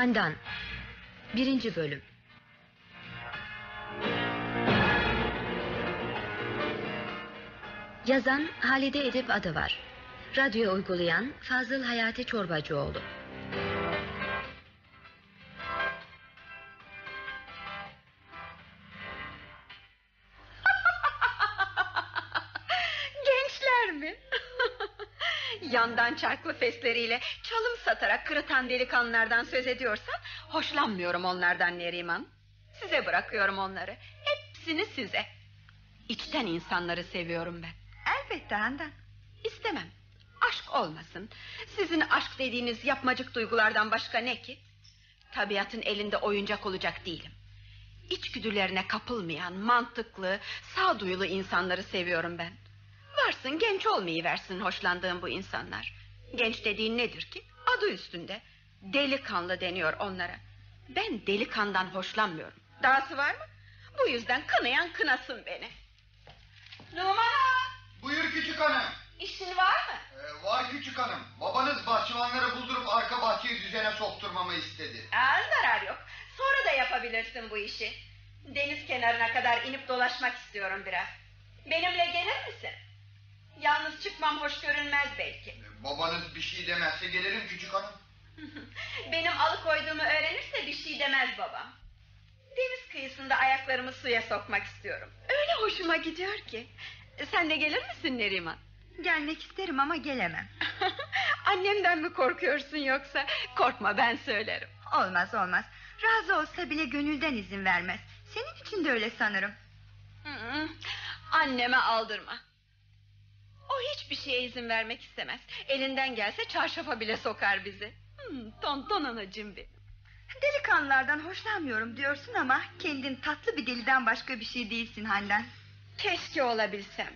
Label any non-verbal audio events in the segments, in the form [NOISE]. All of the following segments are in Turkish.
Handan Birinci bölüm Yazan Halide Edip adı var. Radyo uygulayan Fazıl Hayati Çorbacıoğlu. Yandan çarklı fesleriyle çalım satarak kırıtan delikanlılardan söz ediyorsan... ...hoşlanmıyorum onlardan Neriman. Size bırakıyorum onları. Hepsini size. İçten insanları seviyorum ben. Elbette Handan. İstemem. Aşk olmasın. Sizin aşk dediğiniz yapmacık duygulardan başka ne ki? Tabiatın elinde oyuncak olacak değilim. İçgüdülerine kapılmayan, mantıklı, sağduyulu insanları seviyorum ben. Varsın genç olmayı versin hoşlandığım bu insanlar. Genç dediğin nedir ki? Adı üstünde. Delikanlı deniyor onlara. Ben delikandan hoşlanmıyorum. Dahası var mı? Bu yüzden kınayan kınasın beni. Numara! Buyur küçük hanım. İşin var mı? Ee, var küçük hanım. Babanız bahçıvanları buldurup arka bahçeyi düzene sokturmamı istedi. Aa, zarar yok. Sonra da yapabilirsin bu işi. Deniz kenarına kadar inip dolaşmak istiyorum biraz. Benimle gelir misin? Yalnız çıkmam hoş görünmez belki. Ee, babanız bir şey demezse gelirim küçük hanım. [LAUGHS] Benim alıkoyduğumu öğrenirse bir şey demez babam. Deniz kıyısında ayaklarımı suya sokmak istiyorum. Öyle hoşuma gidiyor ki. Sen de gelir misin Neriman? Gelmek isterim ama gelemem. [LAUGHS] Annemden mi korkuyorsun yoksa? Korkma ben söylerim. Olmaz olmaz. Razı olsa bile gönülden izin vermez. Senin için de öyle sanırım. Anneme aldırma. O hiçbir şeye izin vermek istemez. Elinden gelse çarşafa bile sokar bizi. Hmm, tonton anacığım benim. Delikanlılardan hoşlanmıyorum diyorsun ama... ...kendin tatlı bir deliden başka bir şey değilsin Handan. Keşke olabilsem.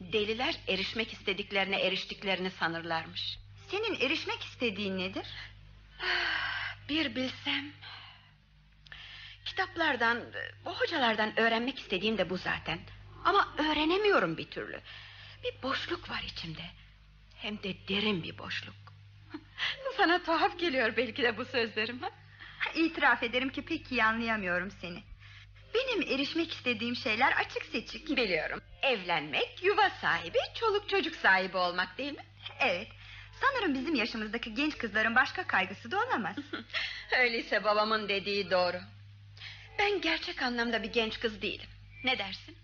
Deliler erişmek istediklerine eriştiklerini sanırlarmış. Senin erişmek istediğin nedir? Bir bilsem. Kitaplardan, bu hocalardan öğrenmek istediğim de bu zaten. Ama öğrenemiyorum bir türlü. Bir boşluk var içimde. Hem de derin bir boşluk. [LAUGHS] Sana tuhaf geliyor belki de bu sözlerim. ha? İtiraf ederim ki pek iyi anlayamıyorum seni. Benim erişmek istediğim şeyler açık seçik. Biliyorum. Evlenmek, yuva sahibi, çoluk çocuk sahibi olmak değil mi? Evet. Sanırım bizim yaşımızdaki genç kızların başka kaygısı da olamaz. [LAUGHS] Öyleyse babamın dediği doğru. Ben gerçek anlamda bir genç kız değilim. Ne dersin?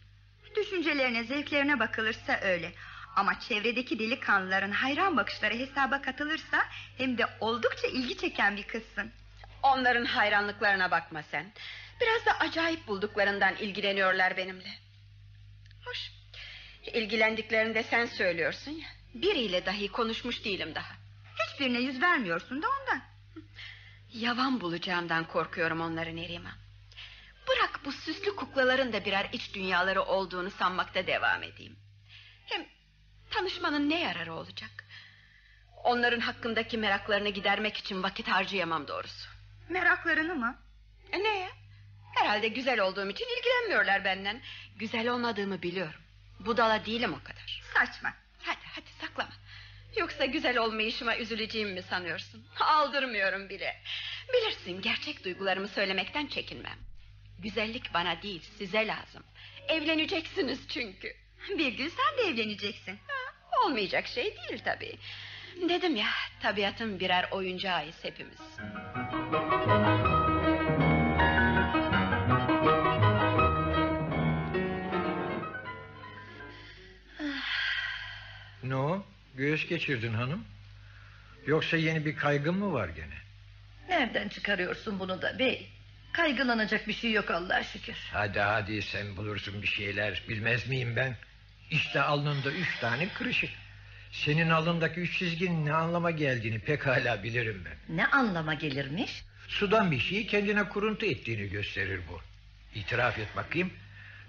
Düşüncelerine, zevklerine bakılırsa öyle. Ama çevredeki delikanlıların hayran bakışları hesaba katılırsa... ...hem de oldukça ilgi çeken bir kızsın. Onların hayranlıklarına bakma sen. Biraz da acayip bulduklarından ilgileniyorlar benimle. Hoş. İlgilendiklerini de sen söylüyorsun ya. Biriyle dahi konuşmuş değilim daha. Hiçbirine yüz vermiyorsun da ondan. Yavan bulacağımdan korkuyorum onları Neriman. Bırak bu süslü kuklaların da birer iç dünyaları olduğunu sanmakta devam edeyim. Hem tanışmanın ne yararı olacak? Onların hakkındaki meraklarını gidermek için vakit harcayamam doğrusu. Meraklarını mı? E ne ya? Herhalde güzel olduğum için ilgilenmiyorlar benden. Güzel olmadığımı biliyorum. Budala değilim o kadar. Saçma. Hadi hadi saklama. Yoksa güzel olmayışıma üzüleceğimi mi sanıyorsun? Aldırmıyorum bile. Bilirsin gerçek duygularımı söylemekten çekinmem. Güzellik bana değil size lazım. Evleneceksiniz çünkü. Bir gün sen de evleneceksin. Ha, olmayacak şey değil tabii. Dedim ya tabiatın birer oyuncağıyız hepimiz. Ne o? Göğüs geçirdin hanım. Yoksa yeni bir kaygın mı var gene? Nereden çıkarıyorsun bunu da bey? Kaygılanacak bir şey yok Allah'a şükür. Hadi hadi sen bulursun bir şeyler. Bilmez miyim ben? İşte alnında üç tane kırışık. Senin alnındaki üç çizginin ne anlama geldiğini pekala bilirim ben. Ne anlama gelirmiş? Sudan bir şeyi kendine kuruntu ettiğini gösterir bu. İtiraf et bakayım.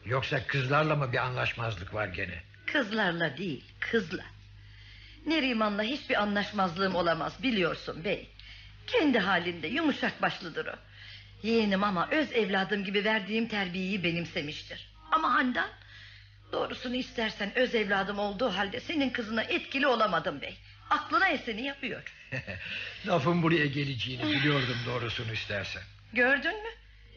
Yoksa kızlarla mı bir anlaşmazlık var gene? Kızlarla değil kızla. Neriman'la hiçbir anlaşmazlığım olamaz biliyorsun bey. Kendi halinde yumuşak başlıdır o. Yeğenim ama öz evladım gibi verdiğim terbiyeyi benimsemiştir. Ama Handan doğrusunu istersen öz evladım olduğu halde senin kızına etkili olamadım bey. Aklına eseni yapıyor. [LAUGHS] Lafın buraya geleceğini biliyordum doğrusunu istersen. Gördün mü?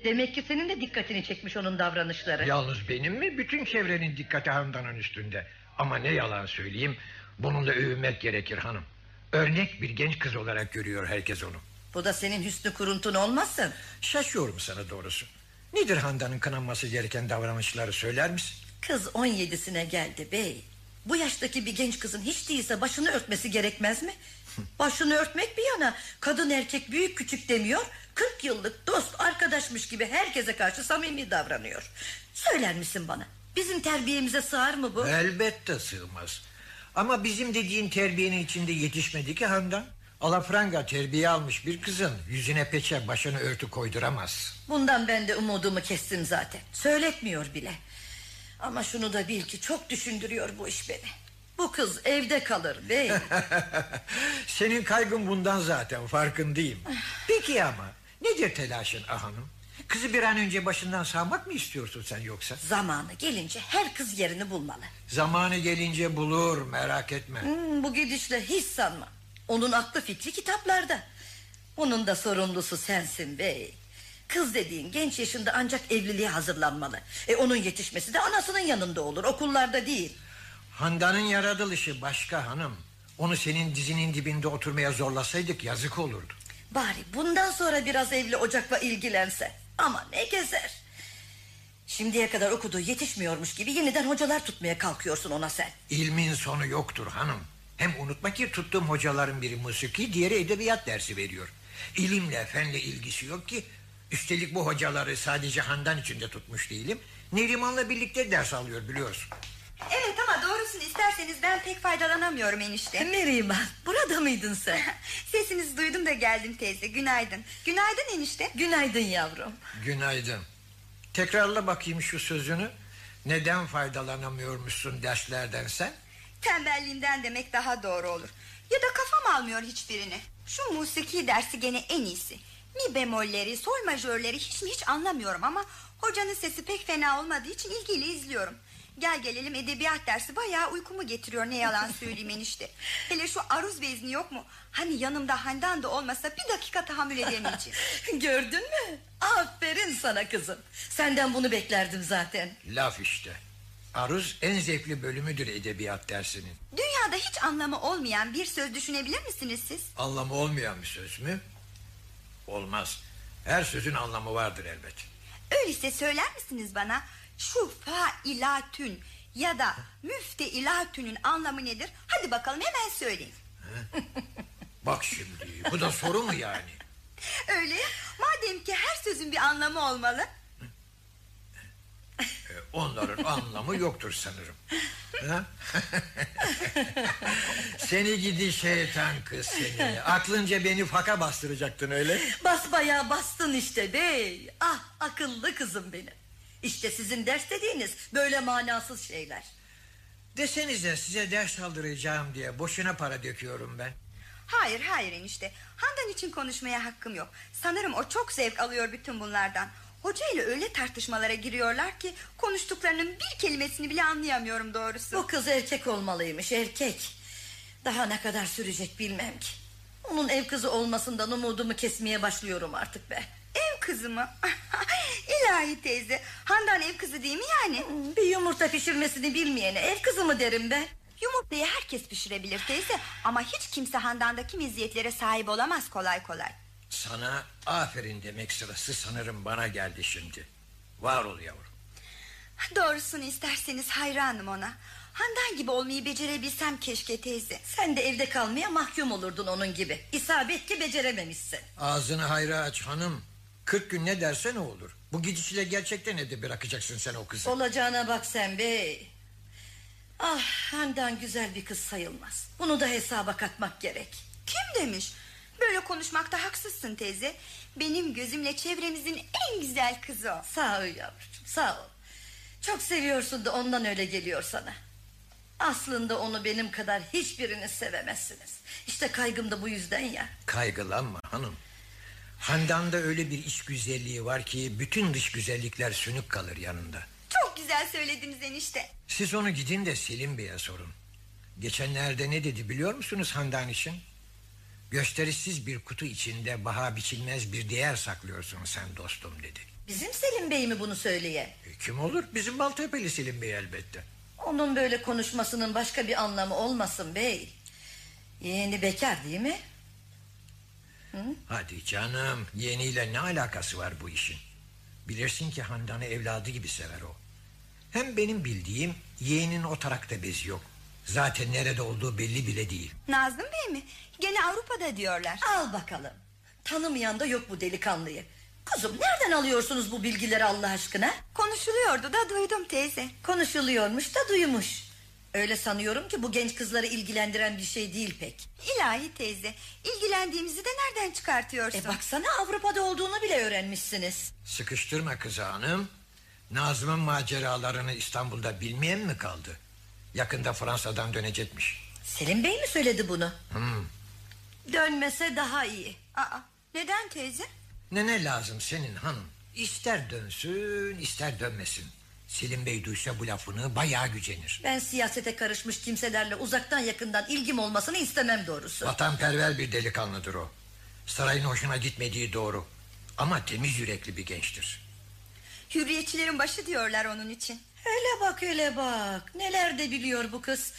Demek ki senin de dikkatini çekmiş onun davranışları. Yalnız benim mi bütün çevrenin dikkati Handan'ın üstünde. Ama ne yalan söyleyeyim bununla övünmek gerekir hanım. Örnek bir genç kız olarak görüyor herkes onu. Bu da senin hüsnü kuruntun olmasın? Şaşıyorum sana doğrusu. Nedir Handan'ın kınanması gereken davranışları söyler misin? Kız 17'sine geldi bey. Bu yaştaki bir genç kızın hiç değilse başını örtmesi gerekmez mi? [LAUGHS] Başını örtmek bir yana kadın erkek büyük küçük demiyor. 40 yıllık dost arkadaşmış gibi herkese karşı samimi davranıyor. Söyler misin bana? Bizim terbiyemize sığar mı bu? Elbette sığmaz. Ama bizim dediğin terbiyenin içinde yetişmedi ki Handan. Alafranga terbiye almış bir kızın yüzüne peçe başını örtü koyduramaz. Bundan ben de umudumu kestim zaten. Söyletmiyor bile. Ama şunu da bil ki çok düşündürüyor bu iş beni. Bu kız evde kalır bey. [LAUGHS] Senin kaygın bundan zaten farkındayım. Peki ama nedir telaşın ah hanım? Kızı bir an önce başından sağmak mı istiyorsun sen yoksa? Zamanı gelince her kız yerini bulmalı. Zamanı gelince bulur merak etme. Hmm, bu gidişle hiç sanma. Onun aklı fikri kitaplarda. Onun da sorumlusu sensin bey. Kız dediğin genç yaşında ancak evliliğe hazırlanmalı. E onun yetişmesi de anasının yanında olur, okullarda değil. Handan'ın yaratılışı başka hanım. Onu senin dizinin dibinde oturmaya zorlasaydık yazık olurdu. Bari bundan sonra biraz evli ocakla ilgilense. Ama ne gezer. Şimdiye kadar okuduğu yetişmiyormuş gibi yeniden hocalar tutmaya kalkıyorsun ona sen. İlmin sonu yoktur hanım. Hem unutma ki tuttuğum hocaların biri musiki, diğeri edebiyat dersi veriyor. İlimle, fenle ilgisi yok ki. Üstelik bu hocaları sadece Handan içinde tutmuş değilim. Neriman'la birlikte ders alıyor biliyorsun. Evet ama doğrusunu isterseniz ben pek faydalanamıyorum enişte. Meriman burada mıydın sen? [LAUGHS] Sesinizi duydum da geldim teyze. Günaydın. Günaydın enişte. Günaydın yavrum. Günaydın. Tekrarla bakayım şu sözünü. Neden faydalanamıyormuşsun derslerden sen? Tembelliğinden demek daha doğru olur. Ya da kafam almıyor hiçbirini. Şu musiki dersi gene en iyisi. Mi bemolleri, sol majörleri hiç mi hiç anlamıyorum ama hocanın sesi pek fena olmadığı için ilgiyle izliyorum. Gel gelelim edebiyat dersi bayağı uykumu getiriyor ne yalan [LAUGHS] söyleyeyim enişte. Hele şu aruz vezni yok mu? Hani yanımda Handan da olmasa bir dakika tahammül edemeyeceğim. [LAUGHS] Gördün mü? Aferin sana kızım. Senden bunu beklerdim zaten. Laf işte. Aruz en zevkli bölümüdür edebiyat dersinin. Dünyada hiç anlamı olmayan bir söz düşünebilir misiniz siz? Anlamı olmayan bir söz mü? Olmaz. Her sözün anlamı vardır elbet. Öyleyse söyler misiniz bana şu failatün ya da müfteilatünün anlamı nedir? Hadi bakalım hemen söyleyin. Bak şimdi bu da soru mu yani? [LAUGHS] Öyle madem ki her sözün bir anlamı olmalı. Ee, Onların anlamı yoktur sanırım. Ha? [LAUGHS] seni gidi şeytan kız seni. Aklınca beni faka bastıracaktın öyle. Basbayağı bastın işte bey. Ah akıllı kızım benim. İşte sizin ders dediğiniz böyle manasız şeyler. Desenize size ders aldıracağım diye boşuna para döküyorum ben. Hayır hayır enişte. Handan için konuşmaya hakkım yok. Sanırım o çok zevk alıyor bütün bunlardan. Hoca ile öyle tartışmalara giriyorlar ki konuştuklarının bir kelimesini bile anlayamıyorum doğrusu. Bu kız erkek olmalıymış erkek. Daha ne kadar sürecek bilmem ki. Onun ev kızı olmasından umudumu kesmeye başlıyorum artık be. Ev kızı mı? [LAUGHS] İlahi teyze. Handan ev kızı değil mi yani? Bir yumurta pişirmesini bilmeyene ev kızı mı derim be? Yumurtayı herkes pişirebilir teyze. Ama hiç kimse Handan'daki meziyetlere sahip olamaz kolay kolay. Sana aferin demek sırası sanırım bana geldi şimdi. Var ol yavrum. Doğrusunu isterseniz hayranım ona. Handan gibi olmayı becerebilsem keşke teyze. Sen de evde kalmaya mahkum olurdun onun gibi. İsabet ki becerememişsin. Ağzını hayra aç hanım. Kırk gün ne derse ne olur. Bu gidişle gerçekten evde bırakacaksın sen o kızı. Olacağına bak sen bey. Ah Handan güzel bir kız sayılmaz. Bunu da hesaba katmak gerek. Kim demiş? Böyle konuşmakta haksızsın teyze. Benim gözümle çevremizin en güzel kızı o. Sağ ol yavrucuğum sağ ol. Çok seviyorsun da ondan öyle geliyor sana. Aslında onu benim kadar hiçbiriniz sevemezsiniz. İşte kaygım da bu yüzden ya. Kaygılanma hanım. Handan'da öyle bir iç güzelliği var ki bütün dış güzellikler sönük kalır yanında. Çok güzel söylediniz enişte. Siz onu gidin de Selim Bey'e sorun. Geçenlerde ne dedi biliyor musunuz Handan için? Gösterişsiz bir kutu içinde baha biçilmez bir değer saklıyorsun sen dostum dedi. Bizim Selim Bey mi bunu söyleyen? E, kim olur? Bizim Baltepe'li Selim Bey elbette. Onun böyle konuşmasının başka bir anlamı olmasın bey. Yeğeni bekar değil mi? Hadi canım yeğeniyle ne alakası var bu işin? Bilirsin ki Handan'ı evladı gibi sever o. Hem benim bildiğim yeğenin o tarakta bezi yok. Zaten nerede olduğu belli bile değil. Nazım Bey mi? Gene Avrupa'da diyorlar. Al bakalım. Tanımayan da yok bu delikanlıyı. Kızım nereden alıyorsunuz bu bilgileri Allah aşkına? Konuşuluyordu da duydum teyze. Konuşuluyormuş da duymuş. Öyle sanıyorum ki bu genç kızları ilgilendiren bir şey değil pek. İlahi teyze, ilgilendiğimizi de nereden çıkartıyorsun? E baksana Avrupa'da olduğunu bile öğrenmişsiniz. Sıkıştırma kızı hanım. Nazım'ın maceralarını İstanbul'da bilmeyen mi kaldı? Yakında Fransa'dan dönecekmiş. Selim Bey mi söyledi bunu? Hmm. Dönmese daha iyi. Aa, neden teyze? Ne ne lazım senin hanım? İster dönsün ister dönmesin. Selim Bey duysa bu lafını bayağı gücenir. Ben siyasete karışmış kimselerle uzaktan yakından ilgim olmasını istemem doğrusu. Vatanperver bir delikanlıdır o. Sarayın hoşuna gitmediği doğru. Ama temiz yürekli bir gençtir. Hürriyetçilerin başı diyorlar onun için. Öyle bak öyle bak. Neler de biliyor bu kız.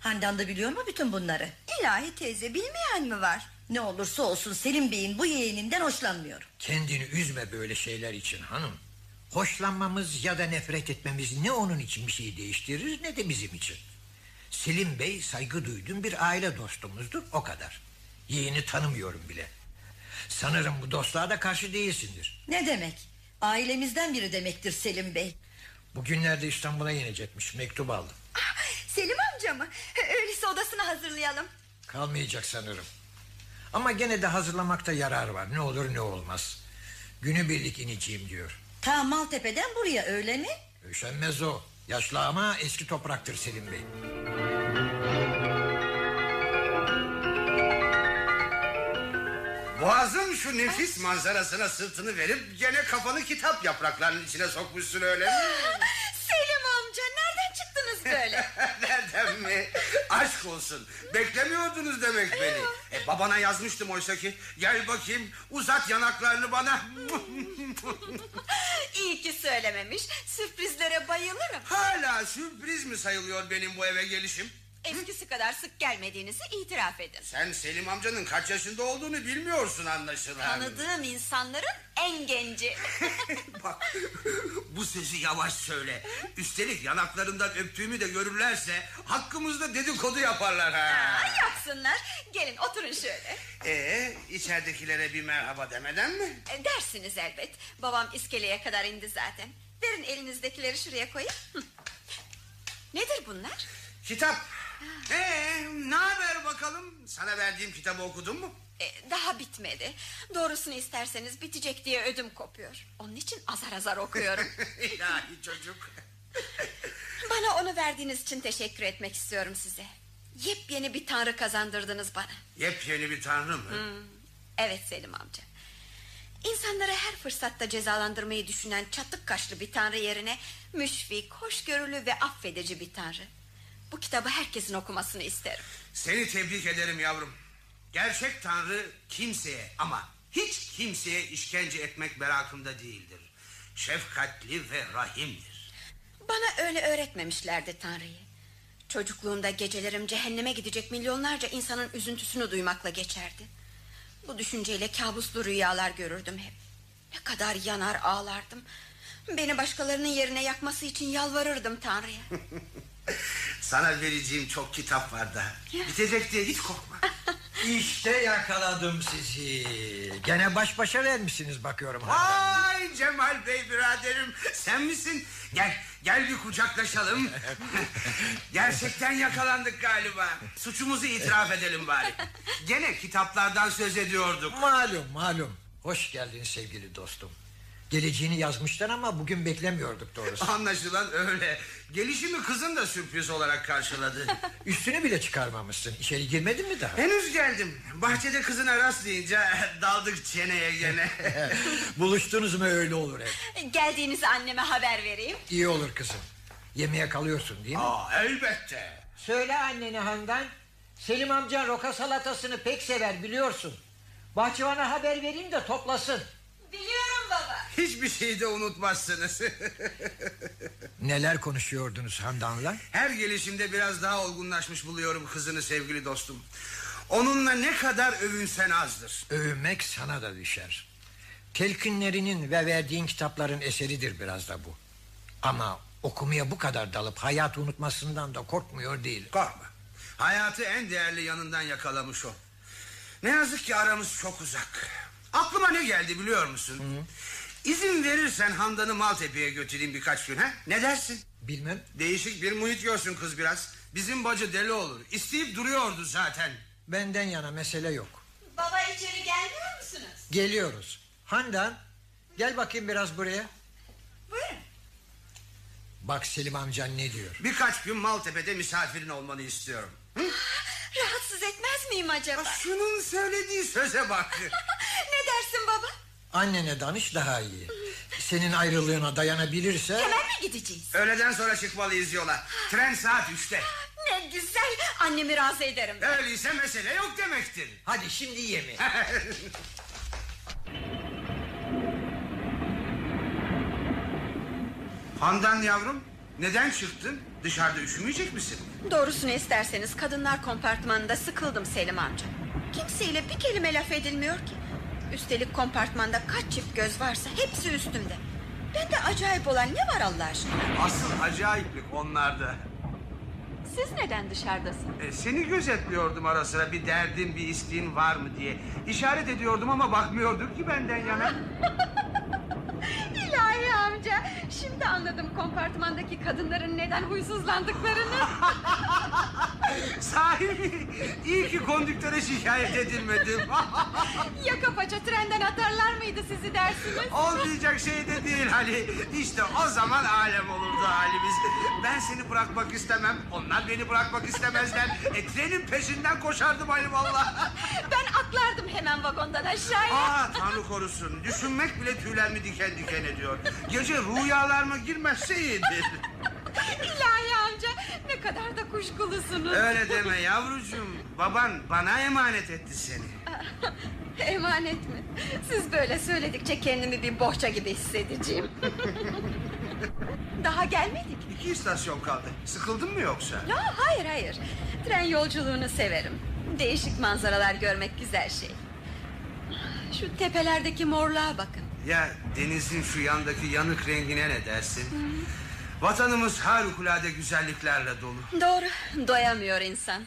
Handan da biliyor mu bütün bunları? İlahi teyze, bilmeyen mi var? Ne olursa olsun Selim Bey'in bu yeğeninden hoşlanmıyor. Kendini üzme böyle şeyler için hanım. Hoşlanmamız ya da nefret etmemiz ne onun için bir şey değiştirir ne de bizim için. Selim Bey saygı duyduğum bir aile dostumuzdur o kadar. Yeğeni tanımıyorum bile. Sanırım bu dostluğa da karşı değilsindir. Ne demek? Ailemizden biri demektir Selim Bey. Bugünlerde İstanbul'a inecekmiş mektup aldım. Ah, Selim amca mı? [LAUGHS] Öyleyse odasını hazırlayalım. Kalmayacak sanırım. Ama gene de hazırlamakta yarar var. Ne olur ne olmaz. Günübirlik ineceğim diyor. Ta Maltepe'den buraya öyle mi? Üşenmez o. Yaşlı ama eski topraktır Selim Bey. Boğazın şu nefis manzarasına sırtını verip gene kafanı kitap yapraklarının içine sokmuşsun öyle mi? [LAUGHS] Selim amca, nereden çıktınız böyle? [LAUGHS] Nereden mi? Aşk olsun. Beklemiyordunuz demek beni. E, babana yazmıştım oysa ki. Gel bakayım uzat yanaklarını bana. [LAUGHS] İyi ki söylememiş. Sürprizlere bayılırım. Hala sürpriz mi sayılıyor benim bu eve gelişim? Eskisi kadar sık gelmediğinizi itiraf edin. Sen Selim amcanın kaç yaşında olduğunu bilmiyorsun anlaşılan. Tanıdığım insanların en genci. [LAUGHS] Bak bu sesi yavaş söyle. Üstelik yanaklarından öptüğümü de görürlerse hakkımızda dedikodu yaparlar ha. Aa, yapsınlar. Gelin oturun şöyle. Ee, içeridekilere bir merhaba demeden mi? E, dersiniz elbet. Babam iskeleye kadar indi zaten. Verin elinizdekileri şuraya koyun. Nedir bunlar? Kitap. Ee, ne haber bakalım? Sana verdiğim kitabı okudun mu? E, daha bitmedi. Doğrusunu isterseniz bitecek diye ödüm kopuyor. Onun için azar azar okuyorum. [LAUGHS] İlahi çocuk. bana onu verdiğiniz için teşekkür etmek istiyorum size. Yepyeni bir tanrı kazandırdınız bana. Yepyeni bir tanrı mı? Evet Selim amca. İnsanları her fırsatta cezalandırmayı düşünen çatık kaşlı bir tanrı yerine müşfik, hoşgörülü ve affedici bir tanrı. Bu kitabı herkesin okumasını isterim. Seni tebrik ederim yavrum. Gerçek tanrı kimseye ama hiç kimseye işkence etmek merakında değildir. Şefkatli ve rahimdir. Bana öyle öğretmemişlerdi Tanrı'yı. Çocukluğumda gecelerim cehenneme gidecek milyonlarca insanın üzüntüsünü duymakla geçerdi. Bu düşünceyle kabuslu rüyalar görürdüm hep. Ne kadar yanar ağlardım. Beni başkalarının yerine yakması için yalvarırdım Tanrı'ya. [LAUGHS] Sana vereceğim çok kitap var da. Bitecek diye hiç korkma. [LAUGHS] İşte yakaladım sizi. Gene baş başa vermişsiniz bakıyorum. Vay Cemal Bey biraderim sen misin? Gel gel bir kucaklaşalım. [LAUGHS] Gerçekten yakalandık galiba. Suçumuzu itiraf edelim bari. Gene kitaplardan söz ediyorduk. Malum malum. Hoş geldin sevgili dostum. Geleceğini yazmışlar ama bugün beklemiyorduk doğrusu. [LAUGHS] Anlaşılan öyle. Gelişimi kızın da sürpriz olarak karşıladı. [LAUGHS] Üstünü bile çıkarmamışsın. İçeri girmedin mi daha? Henüz geldim. Bahçede kızına rastlayınca [LAUGHS] daldık çeneye gene. Buluştunuz mu öyle olur hep. Geldiğinizi anneme haber vereyim. İyi olur kızım. Yemeğe kalıyorsun değil mi? Aa, elbette. Söyle annene Handan. Selim amcan roka salatasını pek sever biliyorsun. Bahçıvana haber vereyim de toplasın. Biliyorum baba. Hiçbir şeyi de unutmazsınız. [LAUGHS] Neler konuşuyordunuz Handan'la? Her gelişimde biraz daha olgunlaşmış buluyorum kızını sevgili dostum. Onunla ne kadar övünsen azdır. Övünmek sana da düşer. Telkinlerinin ve verdiğin kitapların eseridir biraz da bu. Ama okumaya bu kadar dalıp hayatı unutmasından da korkmuyor değil. Korkma. Hayatı en değerli yanından yakalamış o. Ne yazık ki aramız çok uzak. Aklıma ne geldi biliyor musun? İzin verirsen Handan'ı Maltepe'ye götüreyim birkaç gün ha? Ne dersin? Bilmem. Değişik bir muhit görsün kız biraz. Bizim bacı deli olur. İsteyip duruyordu zaten. Benden yana mesele yok. Baba içeri gelmiyor musunuz? Geliyoruz. Handan gel bakayım biraz buraya. Buyurun. Bak Selim amcan ne diyor. Birkaç gün Maltepe'de misafirin olmanı istiyorum. Rahatsız etmez miyim acaba? Şunun söylediği söze bak. [LAUGHS] ne dersin baba? Annene danış daha iyi. Senin ayrılığına dayanabilirse... Hemen mi gideceğiz? Öğleden sonra çıkmalıyız yola. Tren saat üçte. Ne güzel. Annemi razı ederim. Öyleyse mesele yok demektir. Hadi şimdi yeme. [LAUGHS] Handan yavrum neden çıktın? Dışarıda üşümeyecek misin? Doğrusunu isterseniz kadınlar kompartmanında sıkıldım Selim amca. Kimseyle bir kelime laf edilmiyor ki. Üstelik kompartmanda kaç çift göz varsa hepsi üstümde. Bende acayip olan ne var Allah aşkına? Asıl acayiplik onlarda. Siz neden dışarıdasınız? E, seni gözetliyordum ara sıra bir derdin bir isteğin var mı diye. İşaret ediyordum ama bakmıyordun ki benden yana. [LAUGHS] Amca. Şimdi anladım kompartmandaki kadınların neden huysuzlandıklarını. [LAUGHS] Sahi mi? İyi ki kondüktöre şikayet edilmedim. [LAUGHS] Yaka paça trenden atarlar mıydı sizi dersiniz? Olmayacak şey de değil hani. İşte o zaman alem olurdu halimiz. Ben seni bırakmak istemem. Onlar beni bırakmak istemezler. E, trenin peşinden koşardım Ali valla. [LAUGHS] Ben atlardım hemen vagondan aşağıya. Aa Tanrı korusun. Düşünmek bile tüylerimi diken diken ediyor. Gece rüyalarıma girmezse iyidir. İlahi amca ne kadar da kuşkulusunuz. Öyle deme yavrucuğum. Baban bana emanet etti seni. [LAUGHS] Emanet mi? Siz böyle söyledikçe kendimi bir bohça gibi hissedeceğim. [LAUGHS] Daha gelmedik. İki istasyon kaldı. Sıkıldın mı yoksa? Ya, hayır hayır. Tren yolculuğunu severim. Değişik manzaralar görmek güzel şey. Şu tepelerdeki morluğa bakın. Ya denizin şu yandaki yanık rengine ne dersin? Vatanımız harikulade güzelliklerle dolu. Doğru, doyamıyor insan.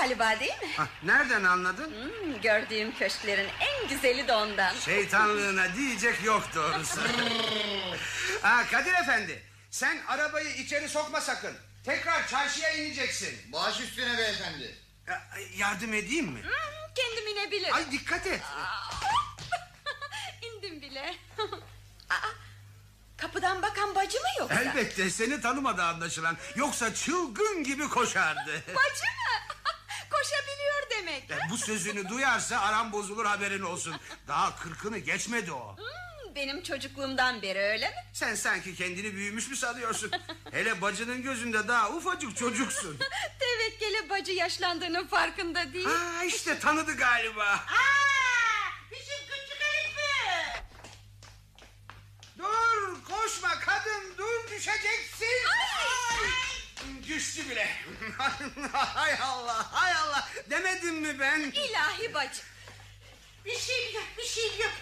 Galiba değil mi? Hah, nereden anladın? Hmm, gördüğüm köşklerin en güzeli de ondan. Şeytanlığına diyecek yok doğrusu. [LAUGHS] ha, Kadir Efendi sen arabayı içeri sokma sakın. Tekrar çarşıya ineceksin. Baş üstüne beyefendi. Ya, yardım edeyim mi? Hmm, kendim inebilirim. Ay dikkat et. [LAUGHS] İndim bile. [LAUGHS] Aa, kapıdan bakan bacı mı yoksa? Elbette seni tanımadı anlaşılan. Yoksa çılgın gibi koşardı. Bacı mı? Koşabiliyor demek. Ya, Bu sözünü duyarsa aram bozulur haberin olsun. Daha kırkını geçmedi o. Hmm, benim çocukluğumdan beri öyle mi? Sen sanki kendini büyümüş mü sanıyorsun? Hele bacının gözünde daha ufacık çocuksun. [LAUGHS] Tevekkeli bacı yaşlandığının farkında değil. Ha işte tanıdı galiba. Herif Dur koşma kadın dur düşeceksin. Ay. Düştü bile. [LAUGHS] hay Allah hay Allah demedim mi ben? İlahi bacı. Bir şey yok bir şey yok.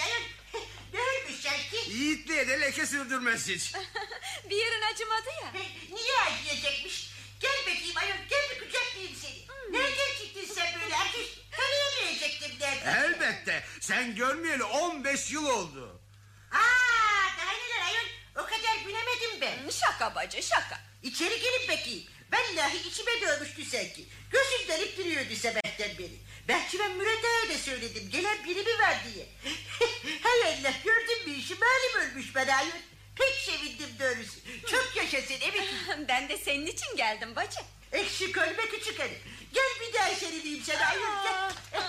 Ayol. Ne ölmüş sanki? Yiğitliğe de leke sürdürmez hiç. [LAUGHS] Bir yerin acımadı ya. Niye acıyacakmış? Gel bakayım ayol gel bir kucaklayayım seni. Nereden çıktın sen böyle erkek? Tanıyamayacaktım nereden? Elbette sen görmeyeli 15 yıl oldu. Aa, daha neler ayol? O kadar bilemedim ben. Şaka bacı şaka. İçeri gelin bakayım. Vallahi içime doğmuştu sanki. Gözüm dönüp duruyordu sabahtan beri. Belki ben Ağa'ya da söyledim. Gelen biri mi var diye. [LAUGHS] Hay Allah gördün mü işi malum ölmüş bana ayol. Pek sevindim doğrusu. Çok yaşasın evet. Ben de senin için geldim bacı. Eksik ölme küçük hanım. Gel bir daha serinleyeyim sana ayol gel. [LAUGHS]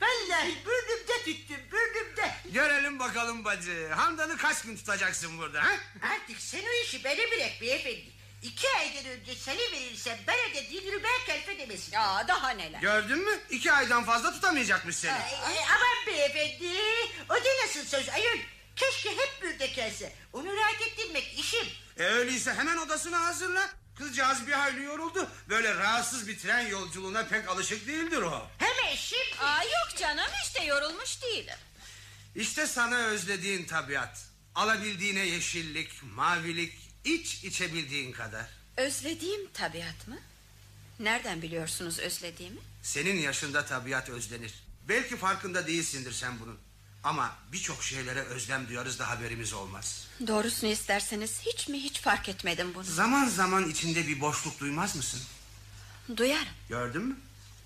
Vallahi burnumda tuttum burnumda. Görelim bakalım bacı. Handan'ı kaç gün tutacaksın burada ha? Artık sen o işi bana bırak beyefendi. İki aydan önce salı verirsen bana da dilrübe kalfa demesin. Ya daha neler. Gördün mü? İki aydan fazla tutamayacakmış seni. Ay, ay, aman beyefendi. O da nasıl söz ayol? Keşke hep burada kalsa. Onu rahat ettirmek işim. E öyleyse hemen odasını hazırla. Kızcağız bir hayli yoruldu. Böyle rahatsız bir tren yolculuğuna pek alışık değildir o. Hemen şimdi. Aa, yok canım işte yorulmuş değilim. İşte sana özlediğin tabiat. Alabildiğine yeşillik, mavilik, iç içebildiğin kadar. Özlediğim tabiat mı? Nereden biliyorsunuz özlediğimi? Senin yaşında tabiat özlenir. Belki farkında değilsindir sen bunun. Ama birçok şeylere özlem duyarız da haberimiz olmaz. Doğrusunu isterseniz hiç mi hiç fark etmedim bunu. Zaman zaman içinde bir boşluk duymaz mısın? Duyarım. Gördün mü?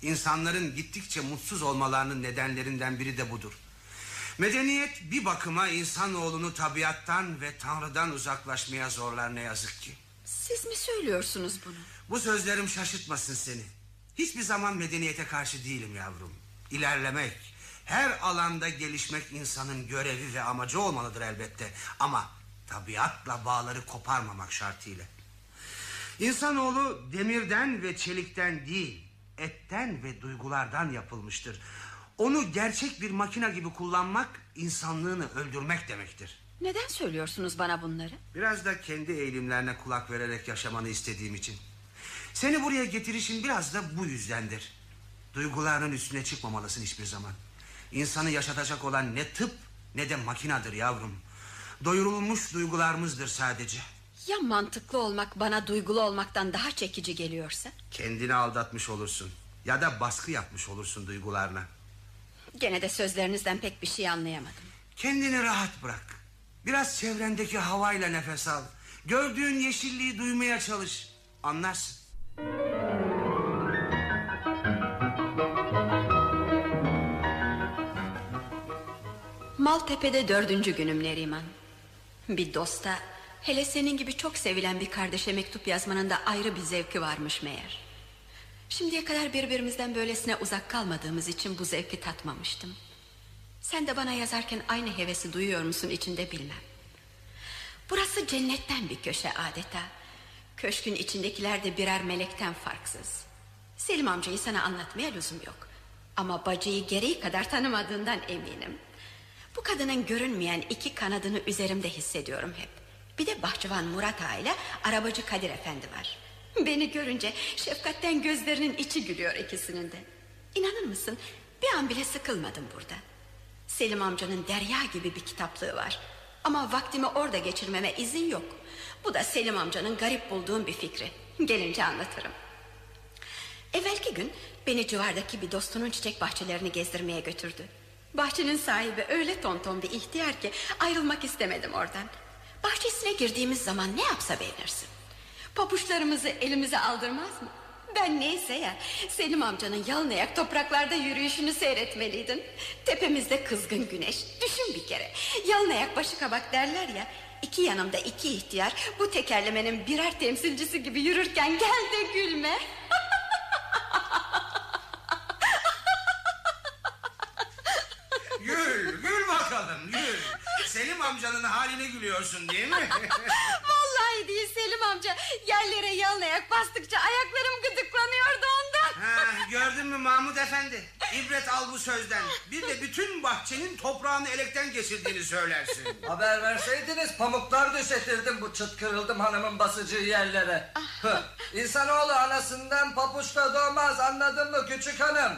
İnsanların gittikçe mutsuz olmalarının nedenlerinden biri de budur. Medeniyet bir bakıma insanoğlunu tabiattan ve Tanrı'dan uzaklaşmaya zorlar ne yazık ki. Siz mi söylüyorsunuz bunu? Bu sözlerim şaşırtmasın seni. Hiçbir zaman medeniyete karşı değilim yavrum. İlerlemek, her alanda gelişmek insanın görevi ve amacı olmalıdır elbette. Ama tabiatla bağları koparmamak şartıyla. İnsanoğlu demirden ve çelikten değil, etten ve duygulardan yapılmıştır. Onu gerçek bir makine gibi kullanmak insanlığını öldürmek demektir. Neden söylüyorsunuz bana bunları? Biraz da kendi eğilimlerine kulak vererek yaşamanı istediğim için. Seni buraya getirişin biraz da bu yüzdendir. Duygularının üstüne çıkmamalısın hiçbir zaman. İnsanı yaşatacak olan ne tıp ne de makinadır yavrum. Doyurulmuş duygularımızdır sadece. Ya mantıklı olmak bana duygulu olmaktan daha çekici geliyorsa? Kendini aldatmış olursun. Ya da baskı yapmış olursun duygularına. Gene de sözlerinizden pek bir şey anlayamadım. Kendini rahat bırak. Biraz çevrendeki havayla nefes al. Gördüğün yeşilliği duymaya çalış. Anlarsın. Maltepe'de dördüncü günüm Neriman. Bir dosta, hele senin gibi çok sevilen bir kardeşe mektup yazmanın da ayrı bir zevki varmış meğer. Şimdiye kadar birbirimizden böylesine uzak kalmadığımız için bu zevki tatmamıştım. Sen de bana yazarken aynı hevesi duyuyor musun içinde bilmem. Burası cennetten bir köşe adeta. Köşkün içindekiler de birer melekten farksız. Selim amcayı sana anlatmaya lüzum yok. Ama bacıyı gereği kadar tanımadığından eminim. Bu kadının görünmeyen iki kanadını üzerimde hissediyorum hep. Bir de bahçıvan Murat Ağa ile arabacı Kadir Efendi var. Beni görünce şefkatten gözlerinin içi gülüyor ikisinin de. İnanır mısın bir an bile sıkılmadım burada. Selim amcanın derya gibi bir kitaplığı var. Ama vaktimi orada geçirmeme izin yok. Bu da Selim amcanın garip bulduğum bir fikri. Gelince anlatırım. Evvelki gün beni civardaki bir dostunun çiçek bahçelerini gezdirmeye götürdü. Bahçenin sahibi öyle tonton bir ihtiyar ki ayrılmak istemedim oradan. Bahçesine girdiğimiz zaman ne yapsa beğenirsin. Papuçlarımızı elimize aldırmaz mı? Ben neyse ya Selim amcanın yalın ayak topraklarda yürüyüşünü seyretmeliydin. Tepemizde kızgın güneş. Düşün bir kere. Yalın ayak başı kabak derler ya. İki yanımda iki ihtiyar bu tekerlemenin birer temsilcisi gibi yürürken gel de gülme. [LAUGHS] Gül, gül bakalım gül. Selim amcanın haline gülüyorsun değil mi? [LAUGHS] Vallahi değil Selim amca. Yerlere yalın ayak bastıkça ayaklarım gıdıklanıyordu ondan. ha, gördün mü Mahmut Efendi? İbret al bu sözden. Bir de bütün bahçenin toprağını elekten geçirdiğini söylersin. Haber verseydiniz pamuklar döşetirdim bu çıt kırıldım hanımın basıcı yerlere. Hı, İnsanoğlu anasından papuçla doğmaz anladın mı küçük hanım?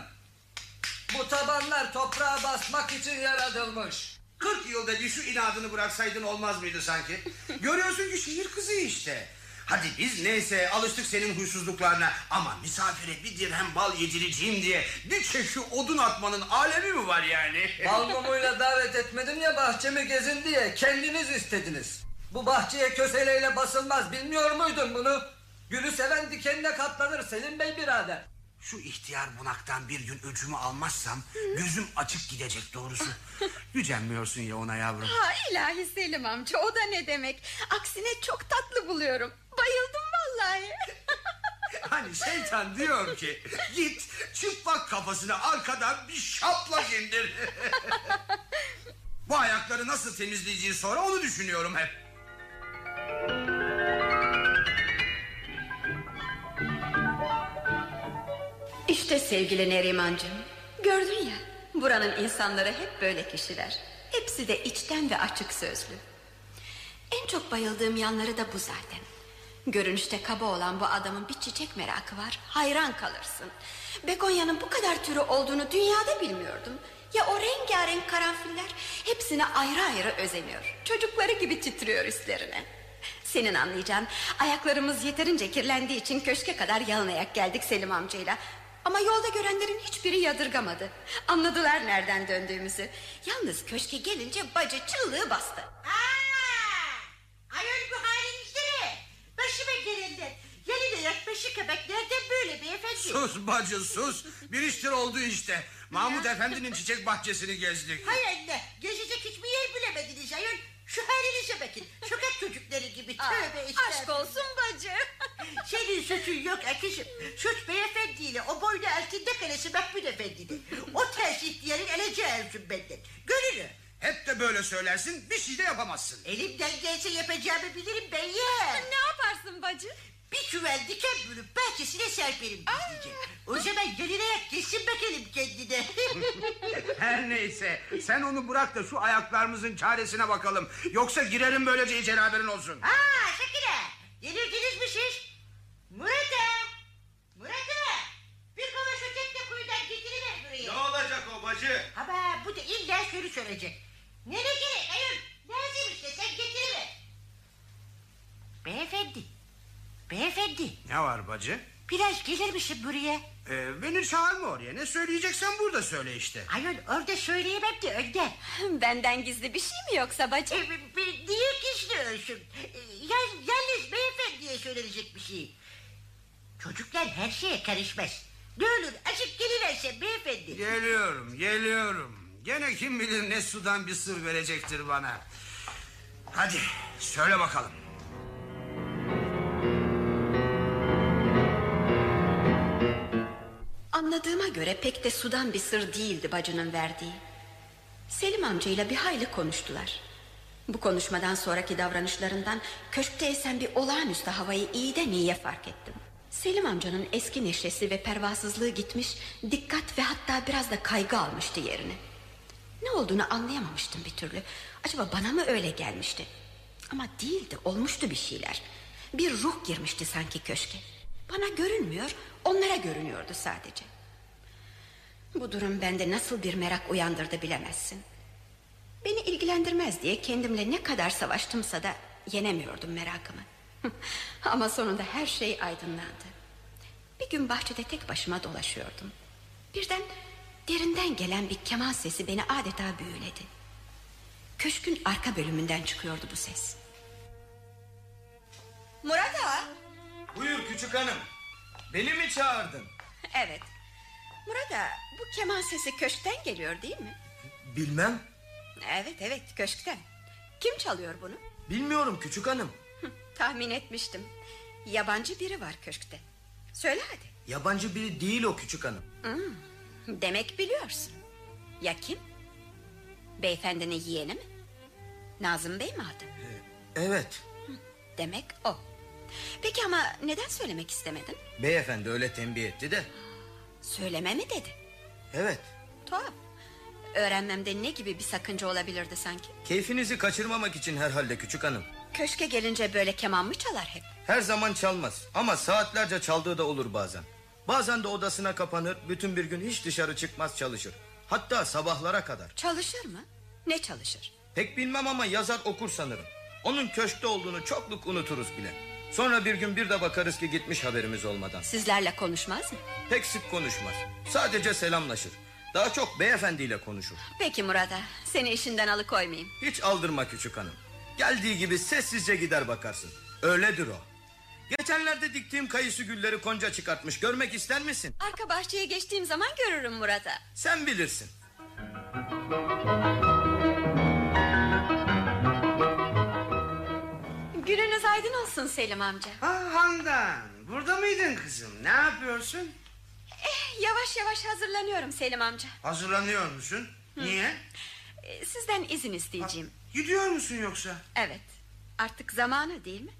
Bu tabanlar toprağa basmak için yaratılmış. 40 yılda şu inadını bıraksaydın olmaz mıydı sanki? Görüyorsun ki şehir kızı işte. Hadi biz neyse alıştık senin huysuzluklarına ama misafire bir dirhem bal yedireceğim diye bir çeşit odun atmanın alemi mi var yani? Bal mumuyla davet etmedim ya bahçemi gezin diye kendiniz istediniz. Bu bahçeye köseleyle basılmaz bilmiyor muydun bunu? Gülü seven dikenine katlanır Selim Bey birader. Şu ihtiyar bunaktan bir gün öcümü almazsam gözüm açık gidecek doğrusu. [LAUGHS] Gücenmiyorsun ya ona yavrum. Ha ilahi Selim amca o da ne demek? Aksine çok tatlı buluyorum. Bayıldım vallahi. [LAUGHS] Hani şey Şeytan diyor ki git çıplak kafasını arkadan bir şapla indir. [LAUGHS] Bu ayakları nasıl temizleyeceğiz sonra onu düşünüyorum hep. İşte sevgili Nerimancığım. Gördün ya buranın insanları hep böyle kişiler. Hepsi de içten ve açık sözlü. En çok bayıldığım yanları da bu zaten. Görünüşte kaba olan bu adamın bir çiçek merakı var. Hayran kalırsın. Begonya'nın bu kadar türü olduğunu dünyada bilmiyordum. Ya o rengarenk karanfiller hepsine ayrı ayrı özeniyor. Çocukları gibi titriyor üstlerine. Senin anlayacağın ayaklarımız yeterince kirlendiği için köşke kadar yalın ayak geldik Selim amcayla. Ama yolda görenlerin hiçbiri yadırgamadı. Anladılar nereden döndüğümüzü. Yalnız köşke gelince bacı çığlığı bastı. Aa, ayol bu halinizde ne? Başıma gelenler. Yeni de yaklaşık köpek nereden böyle beyefendi? Sus bacı sus. Bir iştir oldu işte. Mahmut Efendi'nin çiçek bahçesini gezdik. Hay anne gezecek hiçbir yer bulemediniz ayol. Şu halinize bakın. Sokak çocukları gibi. Tövbe Aşk olsun bacı. Senin suçun yok akışım. Suç beyefendiyle o boylu altında kalesi Mahmud Efendi'de. O ters ihtiyarın alacağı olsun benden. Gönülü. Hep de böyle söylersin bir şey de yapamazsın. Elimden gelse yapacağımı bilirim ben ya. Ne yaparsın bacı? Bir çuval diken bulup bahçesine serperim gizlice. O zaman yak geçsin bakalım kendine. [LAUGHS] Her neyse sen onu bırak da şu ayaklarımızın çaresine bakalım. Yoksa girerim böylece hiç haberin olsun. Aa Şakir'e. Delirdiniz mi siz? Murat'a. Murat'a. Bir kova şu tekne kuyudan getiriver buraya. olacak o bacı? Ama bu da illa şöyle söyleyecek. Nereye gerek ayol? Lazım işte sen getiriver. Beyefendi. Beyefendi. Ne var bacı? Biraz gelir misin buraya? Ee, beni çağırma oraya. Ne söyleyeceksen burada söyle işte. Ayol orada söyleyemem de önden. Benden gizli bir şey mi yoksa bacı? E, bir- niye gizli olsun? E, yal- yalnız beyefendiye söylenecek bir şey. Çocuklar her şeye karışmaz. Ne olur açık geliverse beyefendi. Geliyorum, geliyorum. Gene kim bilir ne sudan bir sır verecektir bana. Hadi söyle bakalım. Anladığıma göre pek de sudan bir sır değildi bacının verdiği. Selim amcayla bir hayli konuştular. Bu konuşmadan sonraki davranışlarından köşkte esen bir olağanüstü havayı iyiden iyiye fark ettim. Selim amcanın eski neşesi ve pervasızlığı gitmiş, dikkat ve hatta biraz da kaygı almıştı yerini. Ne olduğunu anlayamamıştım bir türlü. Acaba bana mı öyle gelmişti? Ama değildi, olmuştu bir şeyler. Bir ruh girmişti sanki köşke. Bana görünmüyor, onlara görünüyordu sadece. Bu durum bende nasıl bir merak uyandırdı bilemezsin. Beni ilgilendirmez diye kendimle ne kadar savaştımsa da yenemiyordum merakımı. [LAUGHS] Ama sonunda her şey aydınlandı. Bir gün bahçede tek başıma dolaşıyordum. Birden derinden gelen bir keman sesi beni adeta büyüledi. Köşkün arka bölümünden çıkıyordu bu ses. Murat ağa. Buyur küçük hanım. Beni mi çağırdın? Evet. Murat ağa, bu keman sesi köşkten geliyor değil mi? Bilmem. Evet evet köşkten. Kim çalıyor bunu? Bilmiyorum küçük hanım. Tahmin etmiştim. Yabancı biri var köşkte. Söyle hadi. Yabancı biri değil o küçük hanım. Hmm, demek biliyorsun. Ya kim? Beyefendinin yeğeni mi? Nazım Bey mi adı? Evet. Demek o. Peki ama neden söylemek istemedin? Beyefendi öyle tembih etti de. Söyleme mi dedi? Evet. Tuhaf. Öğrenmemde ne gibi bir sakınca olabilirdi sanki? Keyfinizi kaçırmamak için herhalde küçük hanım. Köşke gelince böyle keman mı çalar hep? Her zaman çalmaz ama saatlerce çaldığı da olur bazen. Bazen de odasına kapanır bütün bir gün hiç dışarı çıkmaz çalışır. Hatta sabahlara kadar. Çalışır mı? Ne çalışır? Pek bilmem ama yazar okur sanırım. Onun köşkte olduğunu çokluk unuturuz bile. Sonra bir gün bir de bakarız ki gitmiş haberimiz olmadan. Sizlerle konuşmaz mı? Pek sık konuşmaz. Sadece selamlaşır. Daha çok beyefendiyle konuşur. Peki Murat ağa, seni işinden alıkoymayayım. Hiç aldırma küçük hanım. Geldiği gibi sessizce gider bakarsın. Öyledir o. Geçenlerde diktiğim kayısı gülleri konca çıkartmış. Görmek ister misin? Arka bahçeye geçtiğim zaman görürüm Murat ağa. Sen bilirsin. Gününüz aydın olsun Selim amca. Ah Handan burada mıydın kızım ne yapıyorsun? Eh, yavaş yavaş hazırlanıyorum Selim amca. Hazırlanıyor musun? Niye? Eh, Sizden izin isteyeceğim. Gidiyor musun yoksa? Evet. Artık zamanı değil mi?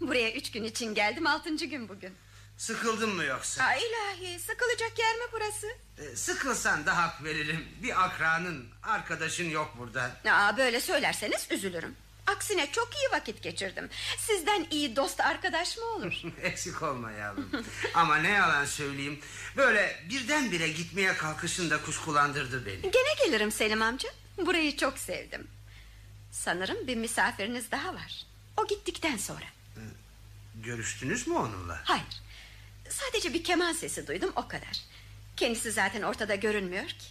Buraya üç gün için geldim altıncı gün bugün. Sıkıldın mı yoksa? Aa, ilahi sıkılacak yer mi burası? Ee, Sıkılsan da hak veririm. Bir akranın, arkadaşın yok burada. Aa, böyle söylerseniz üzülürüm. Aksine çok iyi vakit geçirdim. Sizden iyi dost arkadaş mı olur? [LAUGHS] Eksik olma yavrum. Ama ne yalan söyleyeyim. Böyle birdenbire gitmeye kalkışın da kuşkulandırdı beni. Gene gelirim Selim amca. Burayı çok sevdim. Sanırım bir misafiriniz daha var. O gittikten sonra. Görüştünüz mü onunla? Hayır. Sadece bir keman sesi duydum o kadar. Kendisi zaten ortada görünmüyor ki.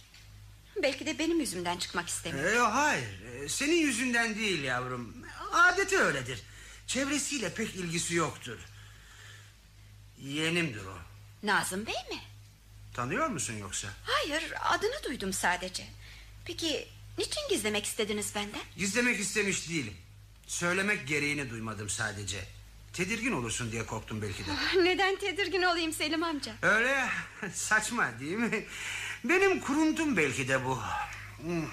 Belki de benim yüzümden çıkmak istemiyor. Ee, hayır. Ee, Senin yüzünden değil yavrum. Adeti öyledir. Çevresiyle pek ilgisi yoktur. Yeğenimdir o. Nazım Bey mi? Tanıyor musun yoksa? Hayır adını duydum sadece. Peki niçin gizlemek istediniz benden? Gizlemek istemiş değilim. Söylemek gereğini duymadım sadece. Tedirgin olursun diye korktum belki de. Neden tedirgin olayım Selim amca? Öyle [LAUGHS] saçma değil mi? Benim kuruntum belki de bu. Hmm.